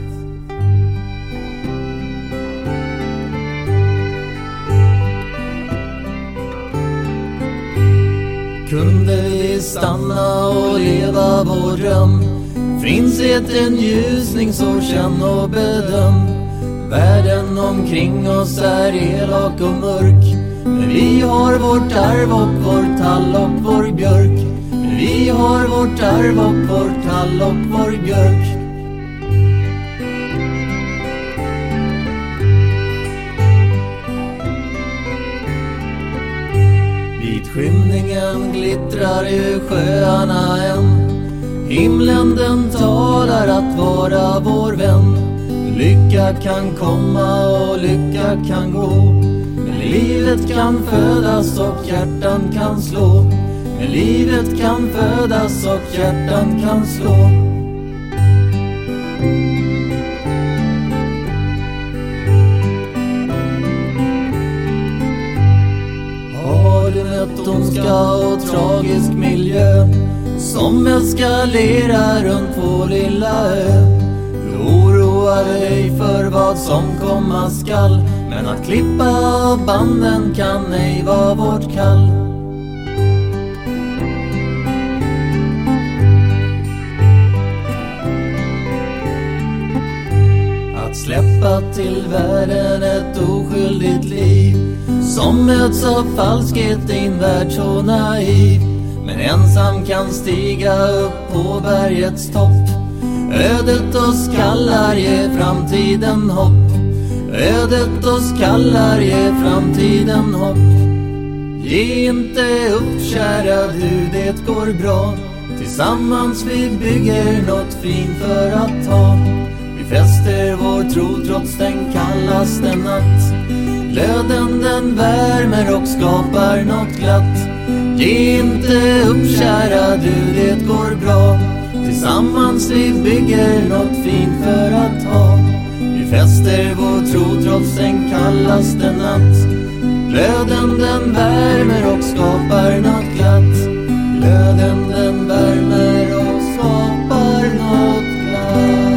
Speaker 19: Kunde vi stanna och leva vår dröm? Finns det en ljusning så känn och bedöm. Världen omkring oss är elak och mörk. Men vi har vårt arv och vår tall och vår björk. Men vi har vårt arv och vår tall och vår björk. Vid skymningen glittrar ju sjöarna än. Himlen den talar att vara vår vän. Lycka kan komma och lycka kan gå. Men livet kan födas och hjärtan kan slå. Men livet kan födas och hjärtan kan slå. Har du mött ondska och tragisk miljö? Som eskalerar runt vår lilla ö? oroa dig för vad som komma skall. Men att klippa av banden kan ej vara vårt kall.
Speaker 22: Att släppa till världen ett oskyldigt liv. Som möts av falskhet invärd så naiv. Men ensam kan stiga upp på bergets topp. Ödet oss kallar, ge framtiden hopp. Ödet oss kallar, ge framtiden hopp. Ge inte upp, kära du, det går bra. Tillsammans vi bygger något fint för att ha. Vi fäster vår tro trots den kallaste natt. Glöden den värmer och skapar något glatt. Ge inte upp, kära du, det går bra. Tillsammans vi bygger något fint för att ha. Vi fäster vår tro trots den kallaste natt. Glöden den värmer och skapar något glatt. Glöden den värmer och skapar något glatt.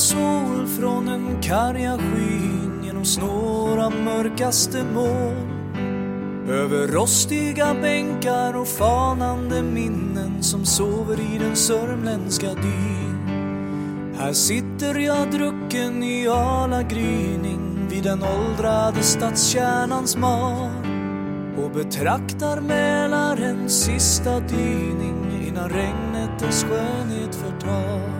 Speaker 1: Sol från den karga skyn genom snåra mörkaste moln över rostiga bänkar och fanande minnen som sover i den sörmländska dyn. Här sitter jag drucken i ala gryning vid den åldrade stadskärnans mar och betraktar Mälarens sista dyning innan regnet dess skönhet förtar.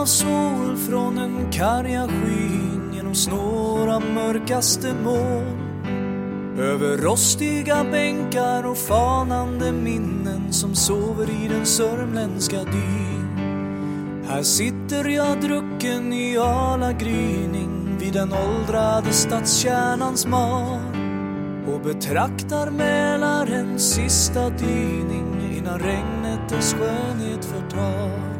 Speaker 1: Av sol från den karga skyn genom snåra mörkaste moln över rostiga bänkar och fanande minnen som sover i den sörmländska dyn. Här sitter jag drucken i ala gryning vid den åldrade stadskärnans mar och betraktar Mälarens sista dyning innan regnet dess skönhet förtar.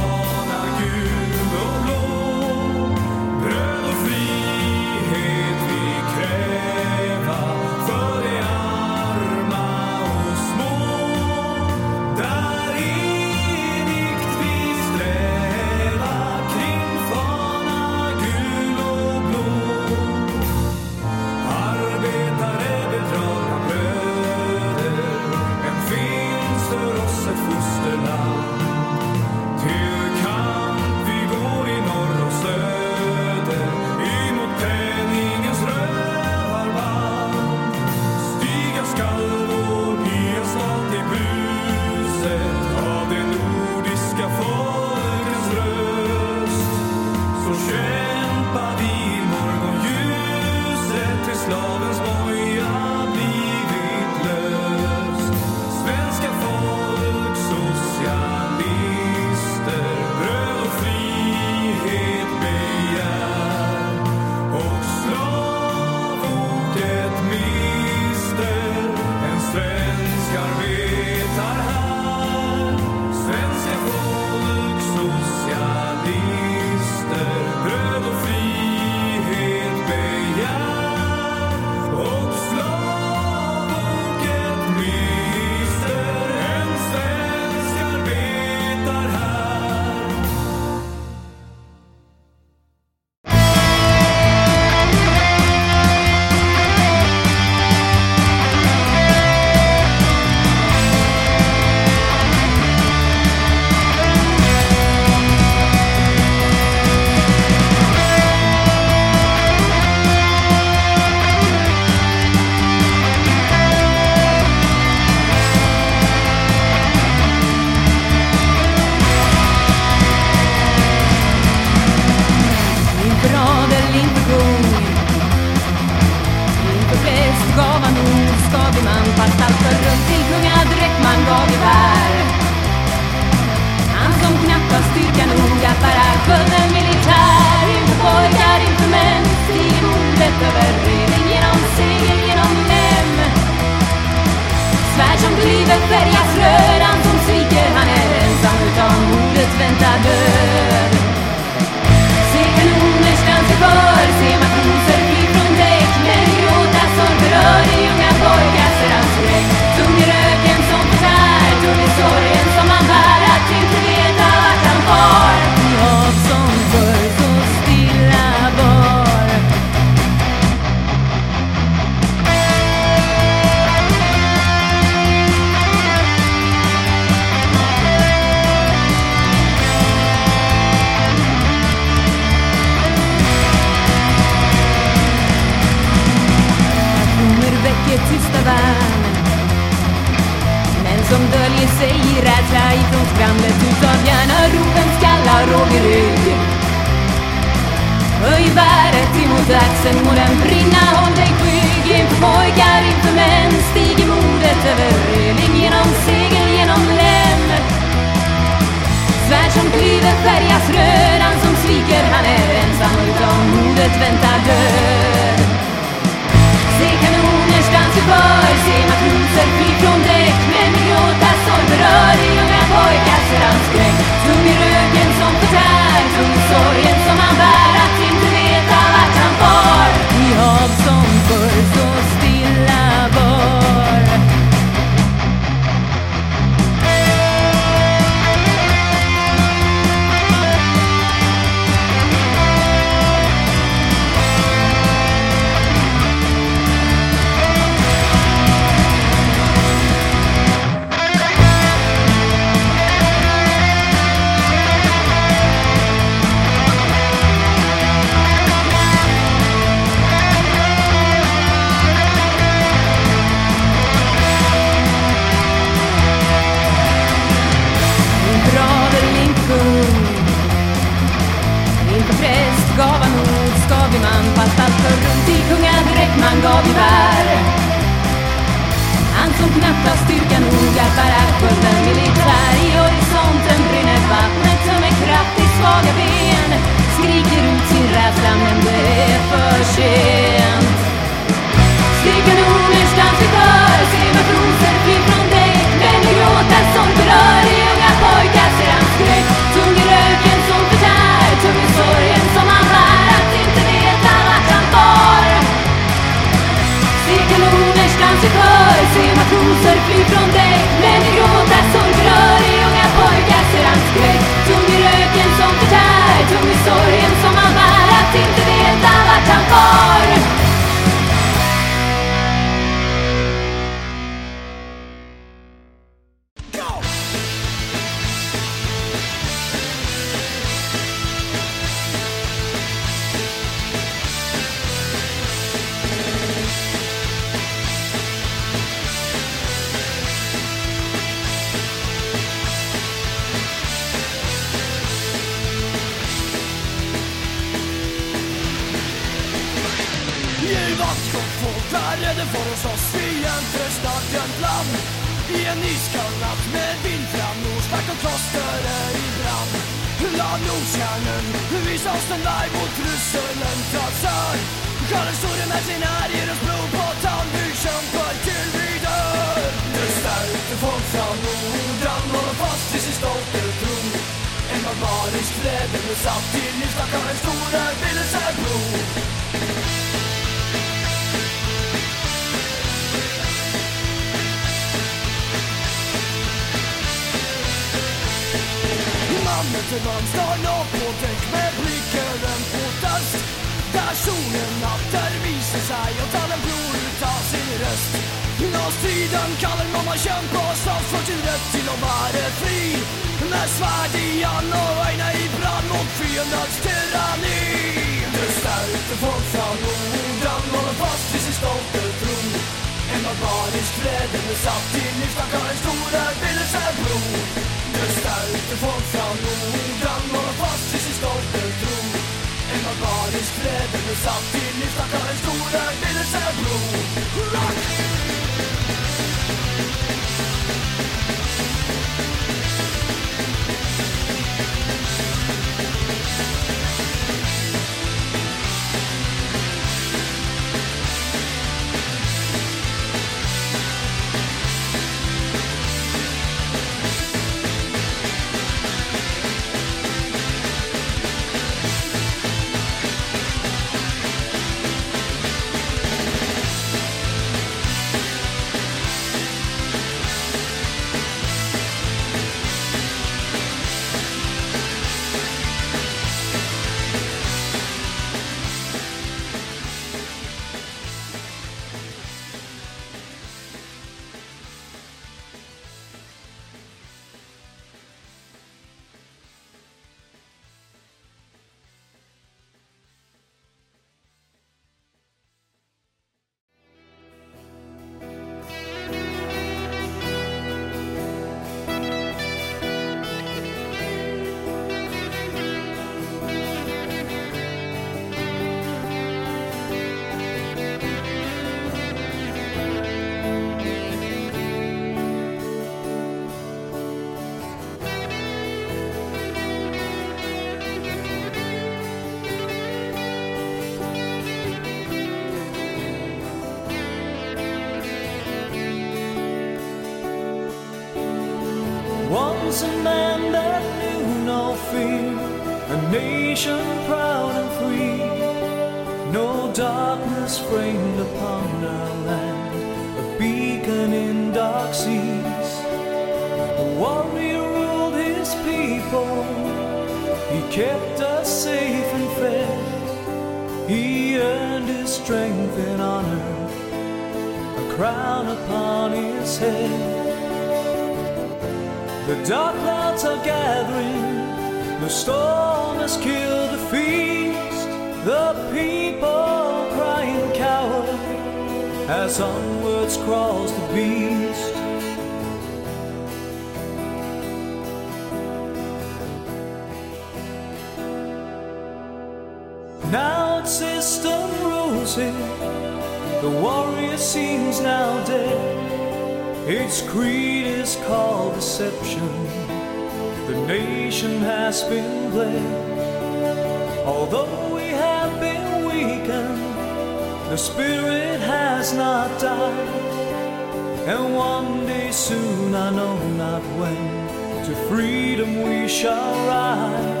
Speaker 1: To freedom we shall ride.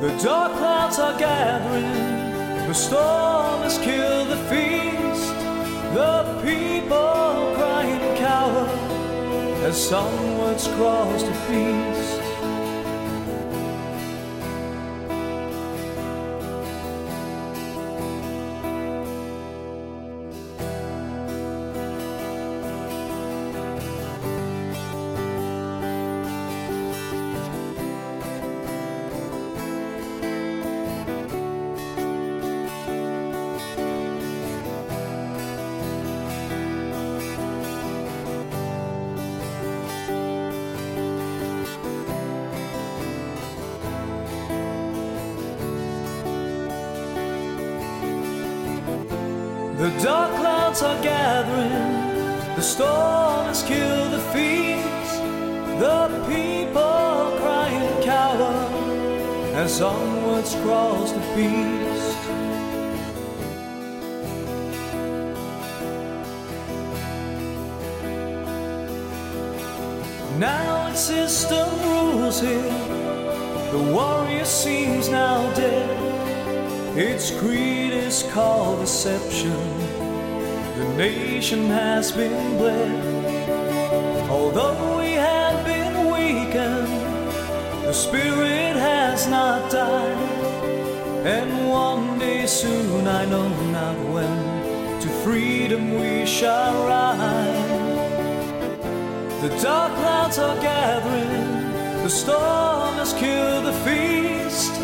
Speaker 1: The dark clouds are gathering, the storm has killed the feast. The people crying cower as onwards cross the been. Although we have been weakened, the spirit has not died. And one day soon, I know not when, to freedom we shall ride. The dark clouds are gathering, the storm has killed the feast.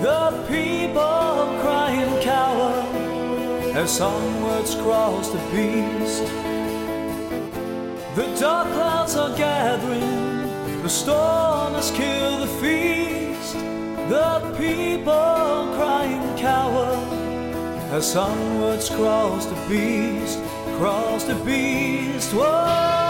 Speaker 1: The people crying cower as onwards crawls the beast. Dark clouds are gathering, the storm has killed the feast. The people crying cower as onwards crawls the beast, crawls the beast. Whoa,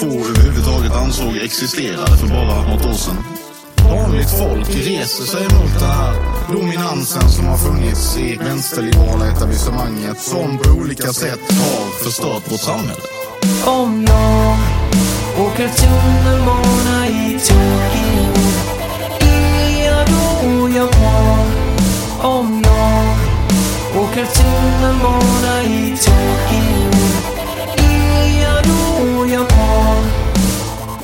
Speaker 23: Få överhuvudtaget ansåg existerade för bara något år sedan. Vanligt folk reser sig mot den här dominansen som har funnits i vänsterliberala etablissemanget som på olika sätt har förstört vårt samhälle.
Speaker 24: Om jag åker tunnelbana i Tokyo Är jag då Japan? Om jag åker tunnelbana i Tokyo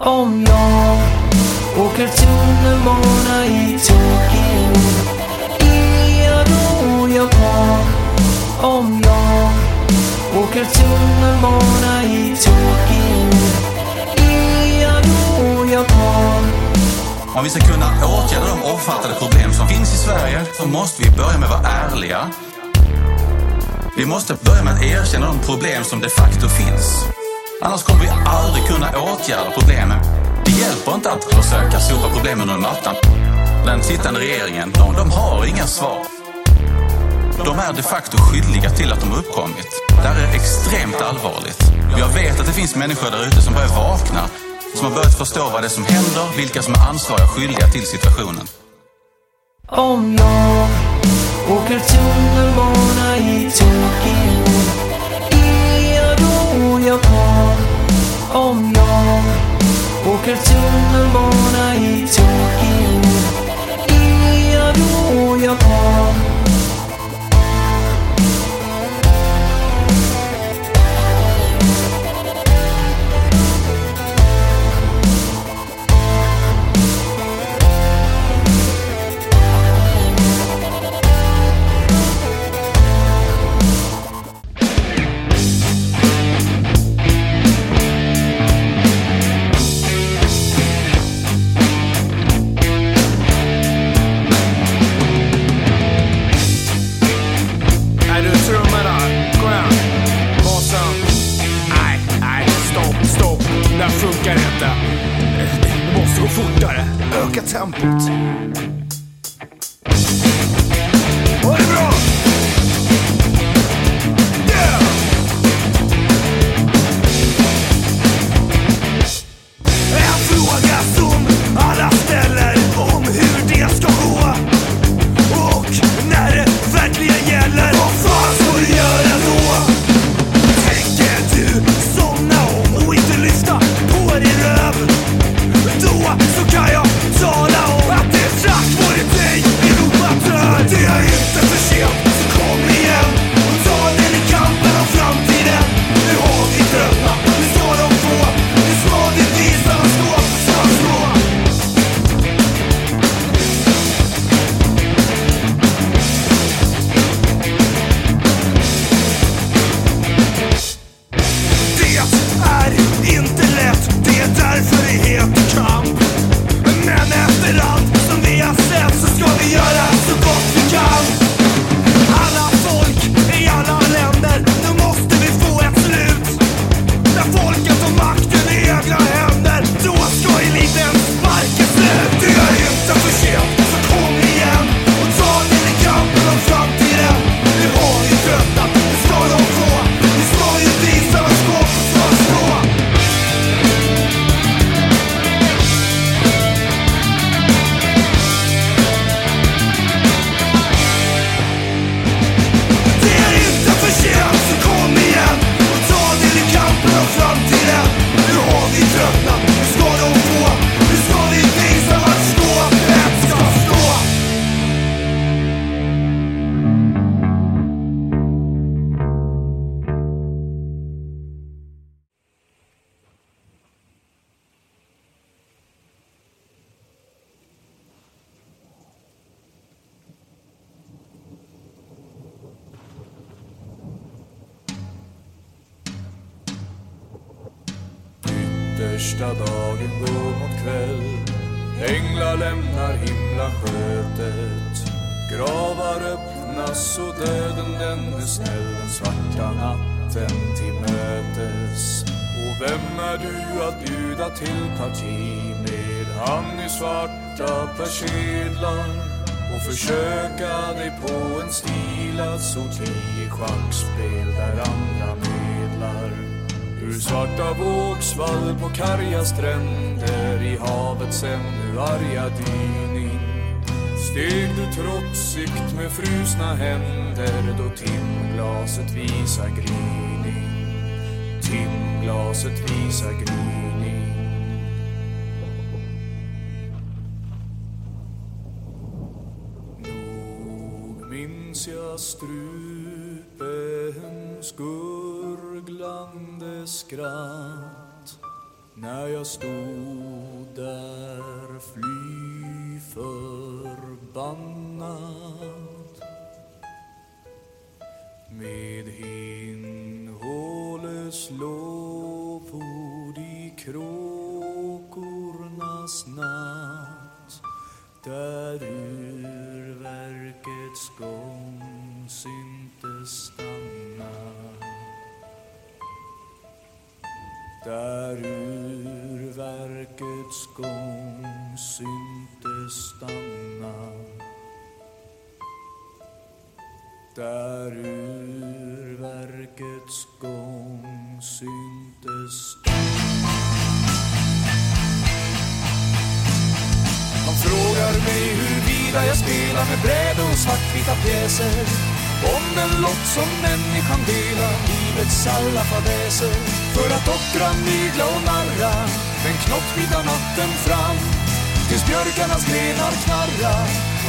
Speaker 24: Om jag åker tunnelbana i Tokyo Är jag då Japan? Om jag åker tunnelbana i Tokyo Är jag då Japan?
Speaker 25: Om vi ska kunna åtgärda de omfattande problem som finns i Sverige så måste vi börja med att vara ärliga. Vi måste börja med att erkänna de problem som de facto finns. Annars kommer vi aldrig kunna åtgärda problemen. Det hjälper inte att försöka sopa problemen under mattan. Den sittande regeringen, de, de har inga svar. De är de facto skyldiga till att de har uppkommit. Det här är extremt allvarligt. Jag vet att det finns människor där ute som börjar vakna. Som har börjat förstå vad det är som händer, vilka som är ansvariga och skyldiga till situationen.
Speaker 24: Om jag åker tunnelbana i Tokyo Är jag då Japan? Om jag åker tunnelbana i Tokyo Är jag då Japan?
Speaker 26: Nej du, fortare. Öka tempot.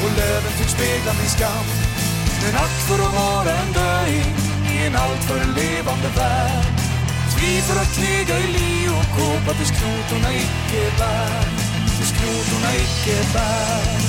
Speaker 26: och
Speaker 8: löven fick spegla min skam. Men ack för att vara en döing i en alltför levande värld. Tvi för att kriga i li och kåpa tills krotorna icke bär, tills krotorna icke bär.